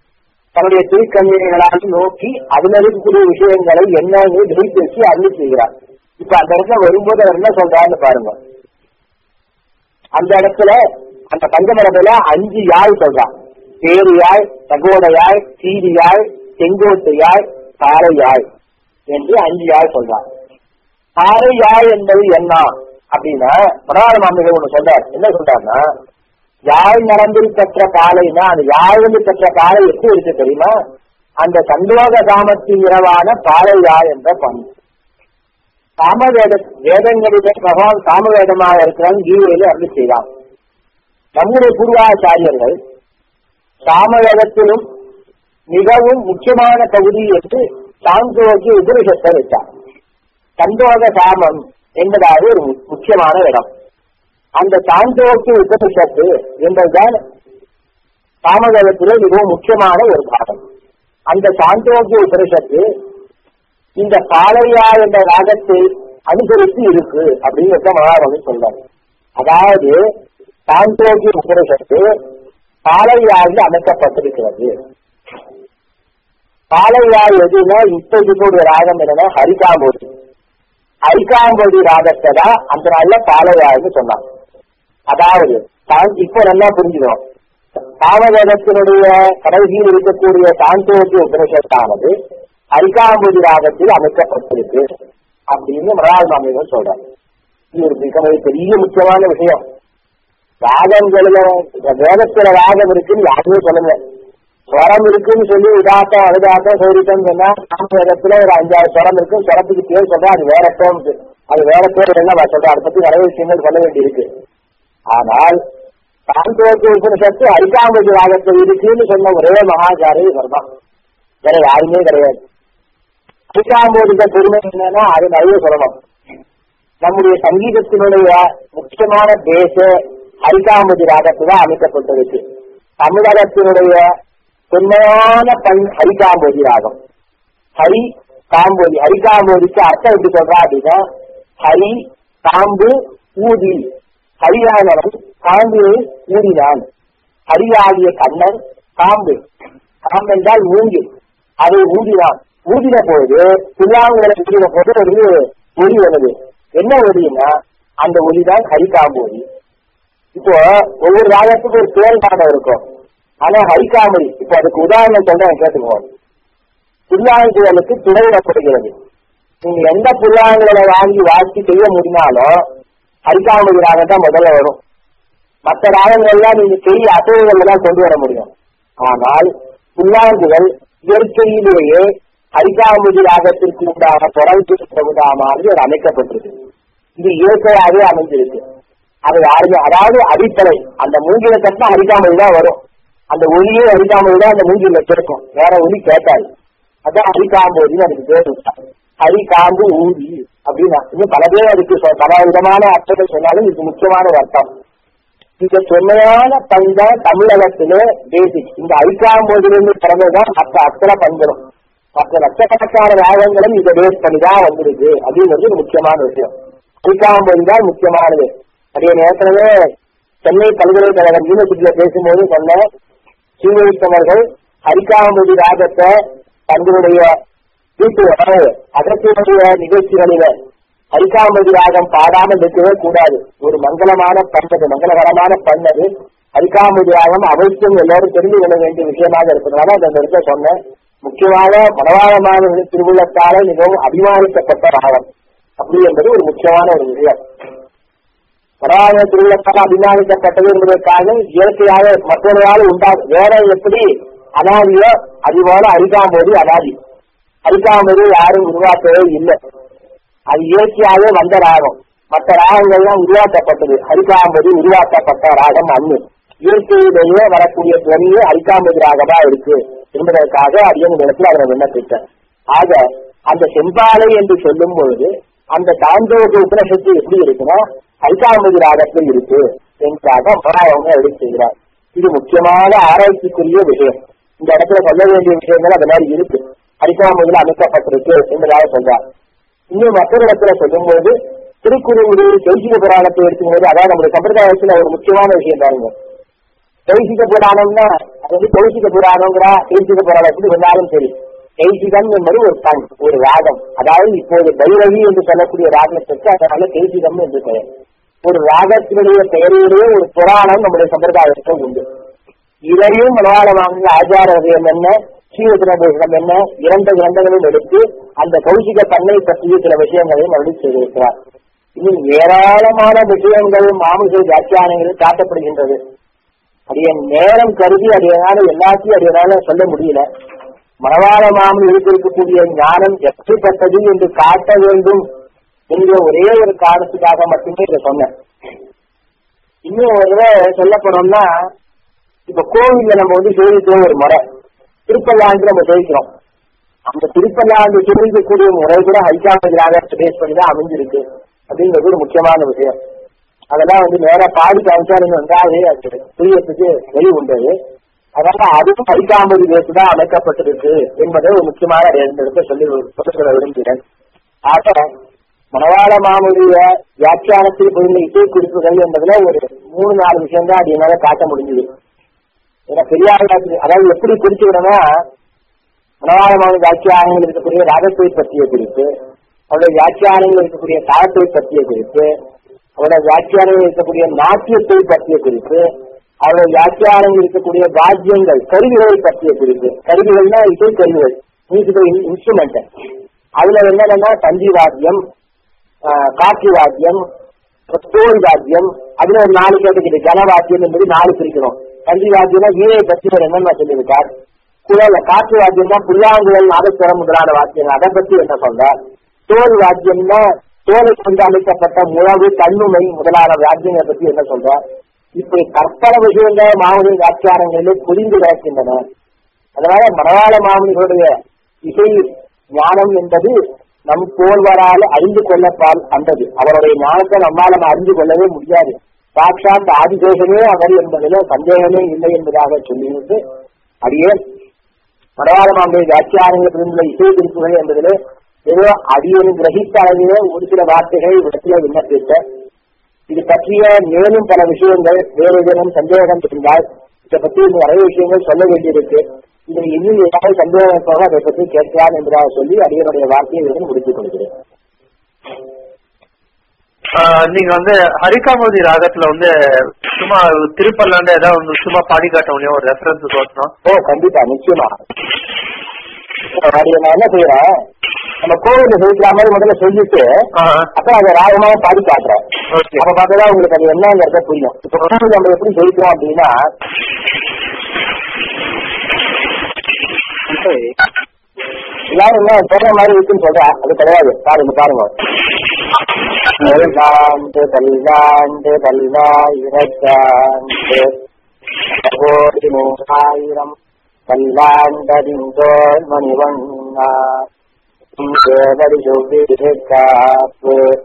தன்னுடைய திருக்கண்ணிகளால் நோக்கி அதுல இருக்கக்கூடிய விஷயங்களை என்னன்னு கிரகித்து வச்சு அருள் செய்கிறார். இப்ப அந்த இடத்துல வரும்போது அவர் என்ன சொல்றாருன்னு பாருங்க. அந்த இடத்துல அந்த பஞ்சமரபில அஞ்சு யாழ் சொல்றான் பேரு யாழ் தகோட யாழ் சீரி யாழ் செங்கோட்டு யாழ் தாரை யாழ் என்று அஞ்சு யாழ் சொல்றான் தாரை யாழ் என்பது என்ன? அப்படின்னா பிரதான மாமிகள் ஒண்ணு சொல்றார். என்ன சொல்றாருன்னா யாழ் நரம்பில் பெற்ற காலைனா அந்த யாழில் பெற்ற காலை எப்படி இருக்கு தெரியுமா? அந்த சந்தோக காமத்தின் இரவான பாலை யாழ் என்ற பணி. சாமவேத வேதங்களிலே பகவான் சாமவேதமாக இருக்கிறான் கீதையில அருள் செய்தான் நம்முடைய பூர்வாச்சாரியர்கள் சாமவேதத்திலும் மிகவும் முக்கியமான பகுதி என்று சாந்தோகி உபரிசத்தை வைத்தார். சந்தோக சாமம் என்பதாக ஒரு முக்கியமான இடம். அந்த சாந்தோக்கி உபனிஷத்து என்பதுதான் தாமதத்தில் மிகவும் முக்கியமான ஒரு பாடம். அந்த சாந்தோக்கிய உபனிஷத்து இந்த பாலையா என்ற ராகத்தை அனுசரித்து இருக்கு அப்படிங்கிறத மகாராணி சொல்றாரு. அதாவது சாந்தோக்கிய உபனிஷத்து பாலையாவில் அமைக்கப்பட்டிருக்கிறது. பாலையா எதுனா இப்ப இருக்கக்கூடிய ராகம் என்னன்னா ஹரிகாம்போதி. ஹரிகாம்போதி ராகத்தை தான் அந்த நாள்ல பாலையான்னு சொன்னாங்க. அதாவது இப்போ நல்லா புரிஞ்சுக்கணும். சாமவேதத்தினுடைய கடைசியில் இருக்கக்கூடிய சாந்தோக்கி உபனிஷத்தானது அரிகாம்பூதி ராகத்தில் அமைக்கப்பட்டிருக்கு அப்படின்னு மரால் மாமிகள் சொல்றாங்க இது ஒரு மிக பெரிய முக்கியமான விஷயம். ராகங்களில வேதத்துல ராகம் இருக்குன்னு யாருமே சொல்லுங்க ஸ்வரம் இருக்குன்னு சொல்லி உதாத்தம் அழுதாத்தம் சௌரித்தம் சொன்னா சாமவேதத்துல ஒரு அஞ்சாறு ஸ்வரம் இருக்கு ஸ்வரத்துக்கு பேர் சொல்றா அது வேற டோம் அது வேற பேர் என்ன சொல்றேன் அதை பத்தி நிறைய விஷயங்கள் சொல்ல வேண்டியிருக்கு. ஆனால் சாந்தோக்கிய உபனிஷத்து அரிகாம்பதி ராகத்தை இருக்குன்னு சொன்ன ஒரே மகாச்சாரி இவர் தான் வேற யாருமே கிடையாது. அரிகாம்போதிக பெருமை என்னன்னா அது நிறைய சொல்லணும் நம்முடைய சங்கீதத்தினுடைய முக்கியமான பேச ஹரிகாம்பதி ராகத்துதான் அமைக்கப்பட்டிருக்கு. தமிழகத்தினுடைய தொன்மையான பண் ஹரிகாம்போதி ராகம். ஹரி காம்போதி ஹரிகாம்போதிக்கு அர்த்தம் எப்படி சொல்றா அப்படின்னா ஹரி காம்பு ஊதி ஹரியானவன் காம்பினை கூறினான் ஹரியாகிய கண்ணன் காம்பு பாம்பு என்றால் மூங்கி அதை ஊதினான் ஊதின போது புல்லாங்குழலை ஊதின போது ஒரு ஒலி வருது என்ன ஒளினா அந்த ஒளிதான் ஹரிகாம்பு ஒளி இப்போ ஒவ்வொரு ராகத்துக்கு ஒரு பேர் பாடம் இருக்கும். ஆனா ஹரிகாமரி இப்போ அதுக்கு உதாரணம் சொல்றேன் கேட்டுக்கோ புல்லாங்குழலுக்கு துணையிடப்படுகிறது நீங்க எந்த புல்லாங்குழலை வாங்கி வாசி செய்ய முடினாலும் ஹரிகாமதி ராகம் தான் முதல்ல வரும். மற்ற ராகங்கள்லாம் நீங்க செய்ய அசைவுகள் தான் கொண்டு வர முடியும். ஆனால் புல்லாங்குகள் இயற்கையிலேயே ஹரிகாம்பதி ராகத்திற்கு உண்டான தொடர்பு தகுந்தா மாதிரி அது அமைக்கப்பட்டிருக்கு. இது இயற்கையாகவே அமைஞ்சிருக்கு. அது யாருமே அதாவது அடிப்படை. அந்த மூங்கில கட்டினா ஹரிகாம்பதி தான் வரும். அந்த ஒளியே ஹரிகாம்பதி தான் அந்த மூங்கில கேட்கும் வேற ஒளி கேட்டாது. அதான் அரிக்காம்போதின்னு அதுக்கு பேர் வச்சாங்க. ஹரிகாம்பு ஊதி. அப்படின்னா இன்னும் பல பேர் அதுக்கு பல விதமான அர்த்தங்கள் சொன்னாலும் இது முக்கியமான ஒரு அர்த்தம். இந்த தொன்மையான பண்ப தமிழகத்திலே பேசிக் இந்த ஐக்காம்போதிலிருந்து பிறந்ததுதான் மற்ற அத்தனை பண்புகளும் மற்ற லட்சக்கணக்கான ராகங்களும் இதை பேஸ் பண்ணி தான் வந்திருக்கு அப்படிங்கிறது முக்கியமான விஷயம். ஐக்காம்போதி தான் முக்கியமானது. அதே நேரத்திலே சென்னை பல்கலைக்கழகம் யூனிவர்சிட்டியில பேசும்போது சொன்ன சீனியரித்தவர்கள் ஹரிகாம்பதி ராகத்தை தங்களுடைய வீட்டு உணவு நிகழ்ச்சிகளில அரிக்காமதி ராகம் பாடாமல் இருக்கவே கூடாது. ஒரு மங்களமான பண்ணது மங்களகரமான பண்ணது அரிக்காமதி ராகம் அவசியம் எல்லாரும் தெரிந்து கொள்ள வேண்டிய விஷயமாக இருக்கிறதுனால அந்த இடத்துல சொன்னேன். முக்கியமாக மனவாளமான திருவிழத்தாலே மிகவும் அபிமானிக்கப்பட்ட ராகம் அப்படி என்பது ஒரு முக்கியமான ஒரு விஷயம். மனவாள திருவிழத்தால் அபிமானிக்கப்பட்டது என்பதற்காக இயற்கையாக மற்றொருவாறு உண்டாகும் வேற எப்படி அனாதியோ அதுபோல அரிகாம்போதி அனாதி. அரிகாம்போதி யாரும் உருவாக்கவே இல்லை. அது இயற்கையாகவே வந்த ராகம். மற்ற ராகங்கள்லாம் உருவாக்கப்பட்டது. ஹரிகாம்பதி உருவாக்கப்பட்ட ராகம் அண்ணு இயற்கையிலேயே வரக்கூடிய துவனியே ஹரிகாம்பதி ராகமா இருக்கு என்பதற்காக அடியன் இடத்துல அதை விண்ணப்பித்தேன் ஆக அந்த செம்பாலை என்று சொல்லும் பொழுது அந்த தாண்டோக உபநிஷத்து எப்படி இருக்குன்னா ஹரிகாம்பதி ராகத்தில் இருக்கு என்பதாக மகாயவங்க எடுத்து செய்கிறார் இது முக்கியமான ஆராய்ச்சிக்குரிய விஷயம். இந்த இடத்துல சொல்ல வேண்டிய விஷயங்கள் அது மாதிரி இருக்கு. அடிக்காமல் அமைக்கப்பட்டிருக்கு என்பதாக சொல்றார். இன்னும் மற்றொரு இடத்துல சொல்லும்போது திருக்குறள் கைசிக புராணத்தை எடுக்கும்போது அதாவது நம்முடைய சம்பிரதாயத்துல ஒரு முக்கியமான விஷயம் பாருங்க. கைசிக புராணம்னா அது வந்து கௌசிக புராணங்கிறா கைசிக புராணம் சொன்னாலும் சரி. கைசிகம் என்பது ஒரு பண் ஒரு ராகம். அதாவது இப்போது பைரவி என்று சொல்லக்கூடிய ராகத்திற்கு அதனால கைசிகம் என்று பெயர். ஒரு ராகத்தினுடைய பெயரிலேயே ஒரு புராணம் நம்முடைய சம்பிரதாயத்தில் உண்டு. இதையும் மலையாளமாக ஆச்சார விஜயம் என்ன? ஸ்ரீவசனபூஷணம் என்ன இரண்டு கிரந்தங்களும் எடுத்து அந்த கௌசிக தன்மை பற்றிய சில விஷயங்களையும் அருளி செய்திருக்கிறார் இன்னும் ஏராளமான விஷயங்கள் மாமிச வியாக்கியானங்களில் காட்டப்படுகின்றது. அது என் நேரம் கருதி அடையனால எல்லாத்தையும் அடையனால சொல்ல முடியல. மனவாள மாமன் இருக்கக்கூடிய ஞானம் எப்படிப்பட்டது என்று காட்ட வேண்டும் என்கிற ஒரே ஒரு காரணத்துக்காக மட்டுமே இதை சொன்னேன். இன்னும் ஒரு தடவை சொல்லப்படணும்னா இப்ப கோவில்ல நம்ம வந்து சேவிக்கிற ஒரு முறை திருப்பல்லாண்டு நம்ம சேவிக்கிறோம் அந்த திருப்பல்லாண்டு சேவிக்கக்கூடிய முறை கூட ஹைகாமதியாக பேஸ் பண்ணி தான் அமைஞ்சிருக்கு. அப்படிங்கிறது ஒரு முக்கியமான விஷயம். அதெல்லாம் வந்து நேரா பாடி காமிச்சாருங்க வந்தாலே அது புரியத்துக்கு வெளி உண்டது. அதனால அதுவும் ஹரிகாம்பதி பேசு தான் அமைக்கப்பட்டிருக்கு என்பதை ஒரு முக்கியமான ரெண்டு இடத்தை சொல்லி சொல்ல விரும்புகிறேன். ஆக மனவாள மாமுடைய வியாக்கியானத்தில் புரிந்த இசை குறிப்புகள் என்பதுல ஒரு மூணு நாலு விஷயம் தான் அது என்னால காட்ட முடிஞ்சது. ஏன்னா பெரியார் அதாவது எப்படி குறிச்சுக்கணும்னா மனவாளமான வியாக்கியானங்கள் இருக்கக்கூடிய ராகத்தை பற்றிய குறிப்பு அவருடைய வியாக்கியானங்கள் இருக்கக்கூடிய தாளத்தை பற்றிய குறிப்பு அவருடைய வியாக்கியானங்கள் இருக்கக்கூடிய நாட்டியத்தை பற்றிய குறிப்பு அவருடைய வியாக்கியானங்கள் இருக்கக்கூடிய வாத்தியங்கள் கருவிகளை பற்றிய குறிப்பு. கருவிகள்னா இசை கருவிகள் மியூசிக்கல் இன்ஸ்ட்ருமெண்ட் அதுல என்னன்னா தந்தி வாத்தியம் காட்சி வாத்தியம் தோல் வாத்தியம் அதுல ஒரு நாலு கேட்டுக்கிட்டு கனவாத்தியம் என்பது நாலு பிரிக்கிறோம். தந்தி வாத்தியம்னா வீணை பற்றி என்னென்ன சொல்லியிருக்கார்? குழல காற்று வாத்தியம்னா புல்லாங்குழல் நாதஸ்வரம் முதலான வாத்தியங்கள் அதை பற்றி என்ன சொல்றார் தோல் வாத்தியம்னா தோலை கொண்டு அமைக்கப்பட்ட முழவு தன்னுமை முதலான வாத்தியங்களை பற்றி என்ன சொல்றார் இப்படி கற்பன விஷயங்கள் மாமனி வியாக்கியானங்களிலே புரிந்து கிடக்கின்றன. அதனால மனவாள மாமனிகளுடைய இசை ஞானம் என்பது நம் போல்வரால் அறிந்து கொள்ளப்பால் அன்றது. அவருடைய ஞானத்தை நம்மால் நம்ம அறிந்து கொள்ளவே முடியாது. சாட்சாத் ஆதிதேசமே அவர் என்பதில் சந்தேகமே இல்லை என்பதாக சொல்லிவிட்டு அடியே மனவாளமாவுடைய வியாக்கியானங்கள் இருந்துள்ள இசை குறிப்புகள் என்பதிலே ஏதோ அடியன் கிரகித்த அளவிலே ஒரு சில வார்த்தைகள் இடத்துல விண்ணப்பித்த. இது பற்றிய மேலும் பல விஷயங்கள் வேறு ஏதேனும் சந்தேகம் இருந்தால் இதை பற்றி இன்னும் நிறைய விஷயங்கள் சொல்ல வேண்டியிருக்கு. இதில் இன்னும் ஏதாவது சந்தேகம் இருப்பாக அதை பற்றி கேட்கலாம் என்பதாக சொல்லி அடியனுடைய வார்த்தையை முடித்துக் கொள்கிறேன். நீங்க வந்து ஹரிகாமதி ராகத்துல வந்து சும்மா திருப்பல்லாண்டு ஏதாவது சும்மா பாடி காட்ட முடியும்? ஒரு ரெஃபரன்ஸ் சொல்லணும் ஓ கண்டிப்பா நிச்சயமா. நான் என்ன செய்யறேன் நம்ம கோவில சொல்லிக்கிற மாதிரி முதல்ல சொல்லிட்டு அப்புறம் அதை ராகமாக பாடி காட்டுறேன். ஓகே. அப்ப பார்த்தா உங்களுக்கு அது என்னங்கிறத புரியும். இப்ப கோவில் நம்ம எப்படி சொல்லிக்கிறோம் அப்படின்னா எல்லாரும் என்ன சொல்ற மாதிரி இருக்குன்னு சொல்றா. அது கிடையாது. பாருங்க பாருங்க. பல்லாண்டு பல்லாண்டு பல்லாயிரத்தாண்டு. கோடி மூவாயிரம் பல்லாண்டதிந்தோல் மணிவண்ணா. காப்பு.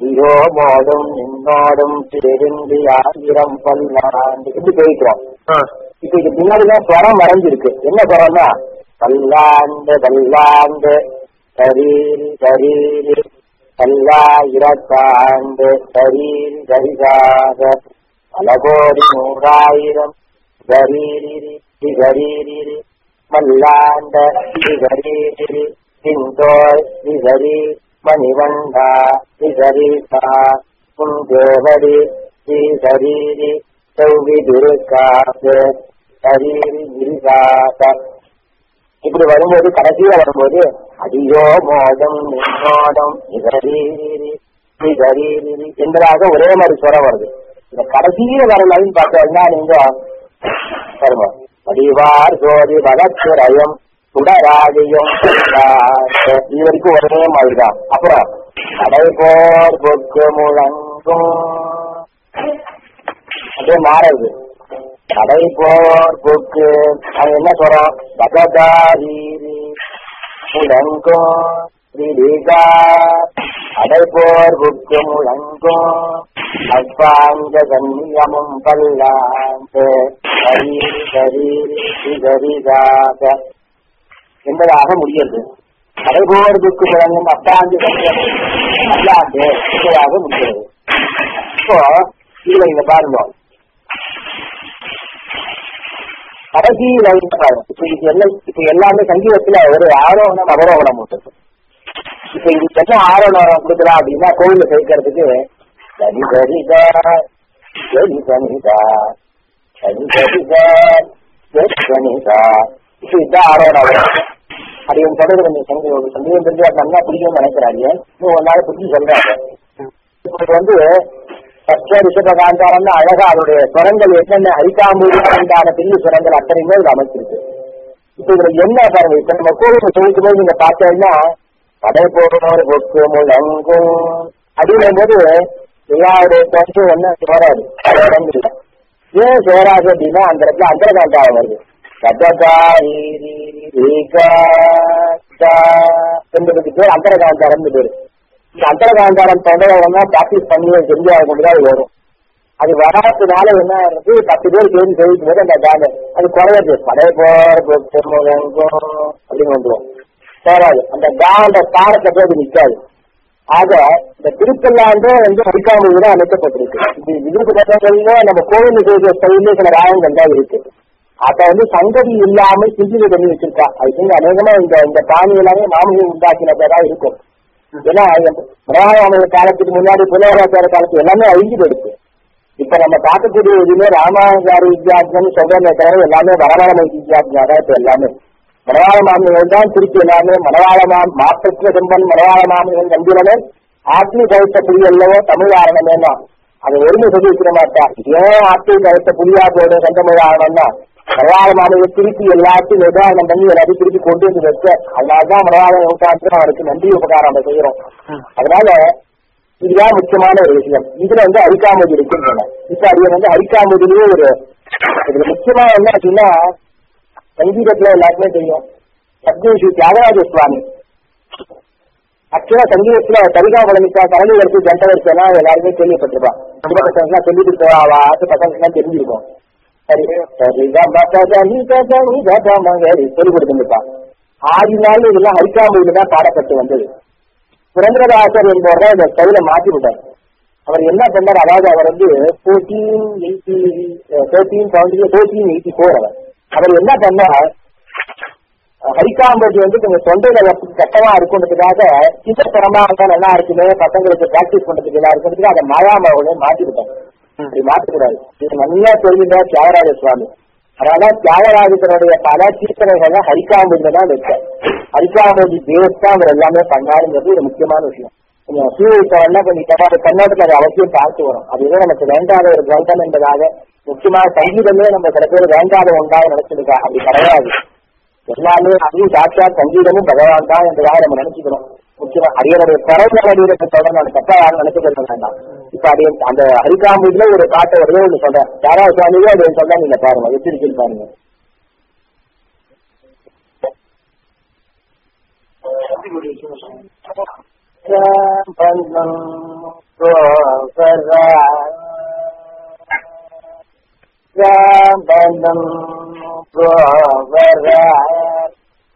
இதோ மோடும் நின்னோடும் திருந்தி ஆயிரம் பல்லாண்டு. இப்படி போயிக்கிறோம். இப்ப இது பின்னாடிதான் ஸ்வரம் மறைஞ்சிருக்கு என்ன ஸ்வரம்னா பல்லாண்டு பல்லாண்டு சரீரி சரீரி பல்லாயிரத்தாண்டு சரீரி சரிசாக பல கோடி நூறாயிரம் சரீரி சரீரி மல்லாண்ட சரீரி சிந்தோய் சரி மணிவண்டா சரிசா உன் தேவரி ஸ்ரீ சரீரி செவ்வி திருக்காசு சரீரி விரிகாச இப்படி வரும்போது கடைசியா வரும்போது அதிகோ மோதம் மோதம் என்பதாக ஒரே மாதிரி ஸ்வரம் வருது. இந்த கடைசியில வர லைன் பார்த்தோம்னா நீங்க பாருங்க வடிவார் ஜோதி வளச்சுரயம் சுடராதியும் இது வரைக்கும் ஒரே மாதிரி தான். அப்புறம் கடைபோர் பொக்கு முழங்கும். அப்படியே மாறுது. கடை போர் போக்கு அது என்ன சொல்றோம் பகதாரீரி முழங்கும் விரிகா கடை போர் புக்கு முழங்கும் அப்பாங்க கண்ணியமும் பல்லாண்டு என்பதாக முடியது கடைபோர் புக்கு முழங்கும் அப்பாந்து கண்ணியமும் பல்லாண்டு என்பதாக முடியது இப்போ இதுல இங்க பாருங்க கடைசி லைன் இப்ப இது எல்லாம் இப்ப எல்லாமே சங்கீதத்துல ஒரு ஆரோகணம் அவரோகணம் உண்டு இப்ப இதுக்கு என்ன ஆரோகணம் கொடுக்கலாம் அப்படின்னா கோவில சேர்க்கறதுக்கு சரி சரிதா சரி சனிதா சரி சரிதா சரி சனிதா இப்ப இதுதான் ஆரோகணம். அது என் சொல்றது கொஞ்சம் சங்கீதம் சங்கீதம் தெரிஞ்சு அது நல்லா பிடிக்கும்னு நினைக்கிறாங்க. இன்னும் ஒரு நாள் பிடிச்சி சொல்றாங்க. இப்ப வந்து வந்து பச்சை ரிஷபகாந்தாரம்னு அழகா அவருடைய சுரங்கள் என்னென்ன அரிக்காம்பூரி காந்தார பில்லு சுரங்கள் அத்தனையுமே இது அமைச்சிருக்கு இப்ப இதுல என்ன பாருங்க இப்ப நம்ம கோவில் சொல்லிக்கும் போது நீங்க பார்த்தீங்கன்னா கடை போடுறோம் பொக்கு முழங்கும் அப்படின்னும் போது எல்லாருடைய கொஞ்சம் என்ன சேராது இல்லை ஏன் சேராது அப்படின்னா அந்த இடத்துல அந்தரகாந்தாரம் வருது என்பதுக்கு பேர் அந்தரகாந்தாரம் பேரு இந்த அந்தரகாந்தாரம் தொடர்னா பிராக்டிஸ் பண்ணி தெரிஞ்சா கொண்டுதான் அது வரும். அது வராததுனால என்ன ஆகுது பத்து பேர் சேர்ந்து செய்யும் போது அந்த காந்தம் அது குறையாது. படைய போர் அப்படின்னு வந்துடும் சேராது அந்த காந்த தாரத்தை போய் அது நிற்காது ஆக இந்த திருப்பல்லாண்டு வந்து அடிக்காமல் தான் அமைக்கப்பட்டிருக்கு. இது விதிர்ப்பு நம்ம கோவில் செய்த ஸ்டைலே சில ராகங்கள் தான் இருக்கு. அத வந்து சங்கதி இல்லாமல் சிந்தில பண்ணி வச்சிருக்கா. அது அநேகமா இந்த இந்த பாணி எல்லாமே மாமியை உண்டாக்கினதான் இருக்கும். ஏன்னா மகாராம காலத்துக்கு முன்னாடி புலவராச்சார காலத்துக்கு எல்லாமே அழிஞ்சு போயிடுச்சு. இப்ப நம்ம பார்க்கக்கூடிய எதுவுமே ராமாச்சாரி வித்யாசனம் சொல்றமே தவிர எல்லாமே வரவாள வித்யாசனா தான் இப்ப எல்லாமே. மலையாள மாமிகள் தான் திருப்பி எல்லாமே மலையாள மாம் மாப்பிற்ற செம்பன் மலையாள மாமிகள் நம்பினவன் ஆத்மி கவித்த புலி அல்லவோ தமிழ் ஆரணமேனா அதை ஒருமை சொல்லி வைக்கிற மாட்டா ஏன் ஆத்மி கவித்த புலியா போட செந்தமிழ் ஆரணம்னா மலையாள மாநில திருப்பி எல்லாத்தையும் நிதானம் பண்ணி எல்லாத்தையும் திருப்பி கொண்டு வந்து வச்ச அதனாலதான் மலையாள நூற்றாண்டு அவருக்கு நன்றி உபகாரம் நம்ம செய்யறோம் அதனால இதுதான் முக்கியமான ஒரு விஷயம் இதுல வந்து அரிக்காமதி இருக்குன்னு இப்ப அது வந்து அரிக்காமதிலேயே ஒரு இதுல முக்கியமா என்ன அப்படின்னா சங்கீதத்துல எல்லாருக்குமே தெரியும் சத்குரு தியாகராஜ சுவாமி ஆக்சுவலா சங்கீதத்துல கவிதா பழனிக்கா கரண்டி வரிசை ஜண்ட வரிசை எல்லாம் எல்லாருமே கேள்விப்பட்டிருப்பான் குடும்ப பசங்க சொல்லி கொடுத்தவா ஆசை பசங்க தெரிஞ்சிருக்கும் சரி சொல்லி கொடுத்துருப்பான் ஆதி நாள் இதெல்லாம் ஹரிக்காமொழியில தான் பாடப்பட்டு வந்தது. சுரேந்திரதாசர் என்பவர் இந்த ஸ்டைல மாற்றி விட்டார் அவர் என்ன பண்ணார் அதாவது அவர் வந்து fourteen eighty thirteen seventy fourteen eighty four அவர். அவர் என்ன பண்ணார் ஹரிகாம்பதி வந்து கொஞ்சம் தொண்டையில வரத்துக்கு கஷ்டமா இருக்குன்றதுக்காக சித்தத்தனமா இருந்தா நல்லா இருக்குமே பசங்களுக்கு பிராக்டிஸ் பண்றதுக்கு நல்லா இருக்குன்றதுக்கு அதை மாயாமாவோட மாற்றி விட்டார் அப்படி மாற்றக்கூடாது. இது நல்லா தெரிஞ்சுட்டா தியாகராஜ சுவாமி. அதனால தியாகராஜனுடைய பல கீர்த்தனைகளை ஹரிகாம்பதியில தான் வச்சார் ஹரிகாம்பதி பேஸ் அவர் எல்லாமே பண்ணாருங்கிறது ஒரு முக்கியமான விஷயம். கொஞ்சம் சீர்திருத்தம்னா கொஞ்சம் தப்பாத கண்ணோட்டத்தில் அது அவசியம் பார்த்து வரும். அதுவே நமக்கு வேண்டாத ஒரு கிரந்தம் என்பதாக முக்கியமாக சங்கீதமே நம்ம சில பேர் வேண்டாத ஒன்றாக நினைச்சிருக்கா? அப்படி கிடையாது. எல்லாமே அதுவும் சாட்சாத் சங்கீதமும் பகவான் தான் என்றதாக நம்ம நினைச்சுக்கிறோம். முக்கியமா அரியனுடைய பிறந்த வடிவத்தை தொடர்ந்து நான் தப்பா யாரும் நினைச்சுக்கிறது வேண்டாம் இப்ப அடிய அந்த ஹரிகாம்புல ஒரு பாட்டை ஒரே ஒண்ணு சொல்றேன் யாரா சுவாமியோ அதை சொல்றேன் நீங்க பாருங்க எப்படி இருக்குன்னு பாருங்க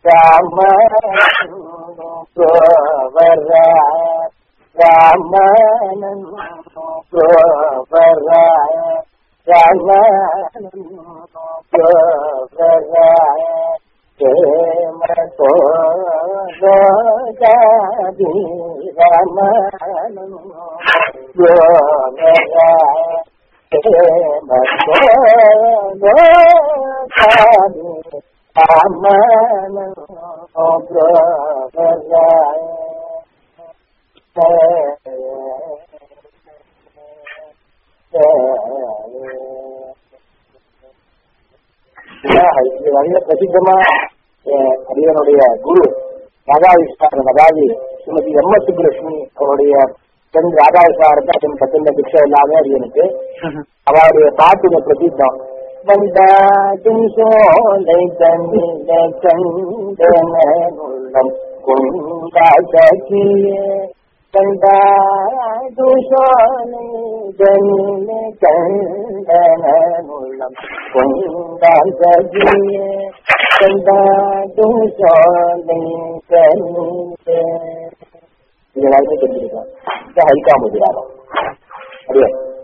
రామ గోవర రామను గోవర రామను గోవర ప్రేమతో గోదాది రామను గోవర ప్రేమతో గోదాది புரோவர கேம கோஜாதி ராமனம் பிரசித்தமா அரியனுடைய குரு மகாவிஷ்ணு மகாவி ஸ்ரீமதி எம் எஸ் சுப்புலட்சுமி அவருடைய பெண் ராதாவிஷ்ணாரத்தை அதன் பத்தின பிக்ஷை எல்லாமே அரியனுக்கு அவருடைய பாட்டுங்க பிரசித்தம். bần đà chúng số đầy trần để trần đền lòng cũng đã sẽ chia bần đà chúng số đầy trần để trần đền lòng cũng đã sẽ chia bần đà chúng số đầy trần đền Ini lagi itu juga. Kita hari kamu tidak ada. Adios.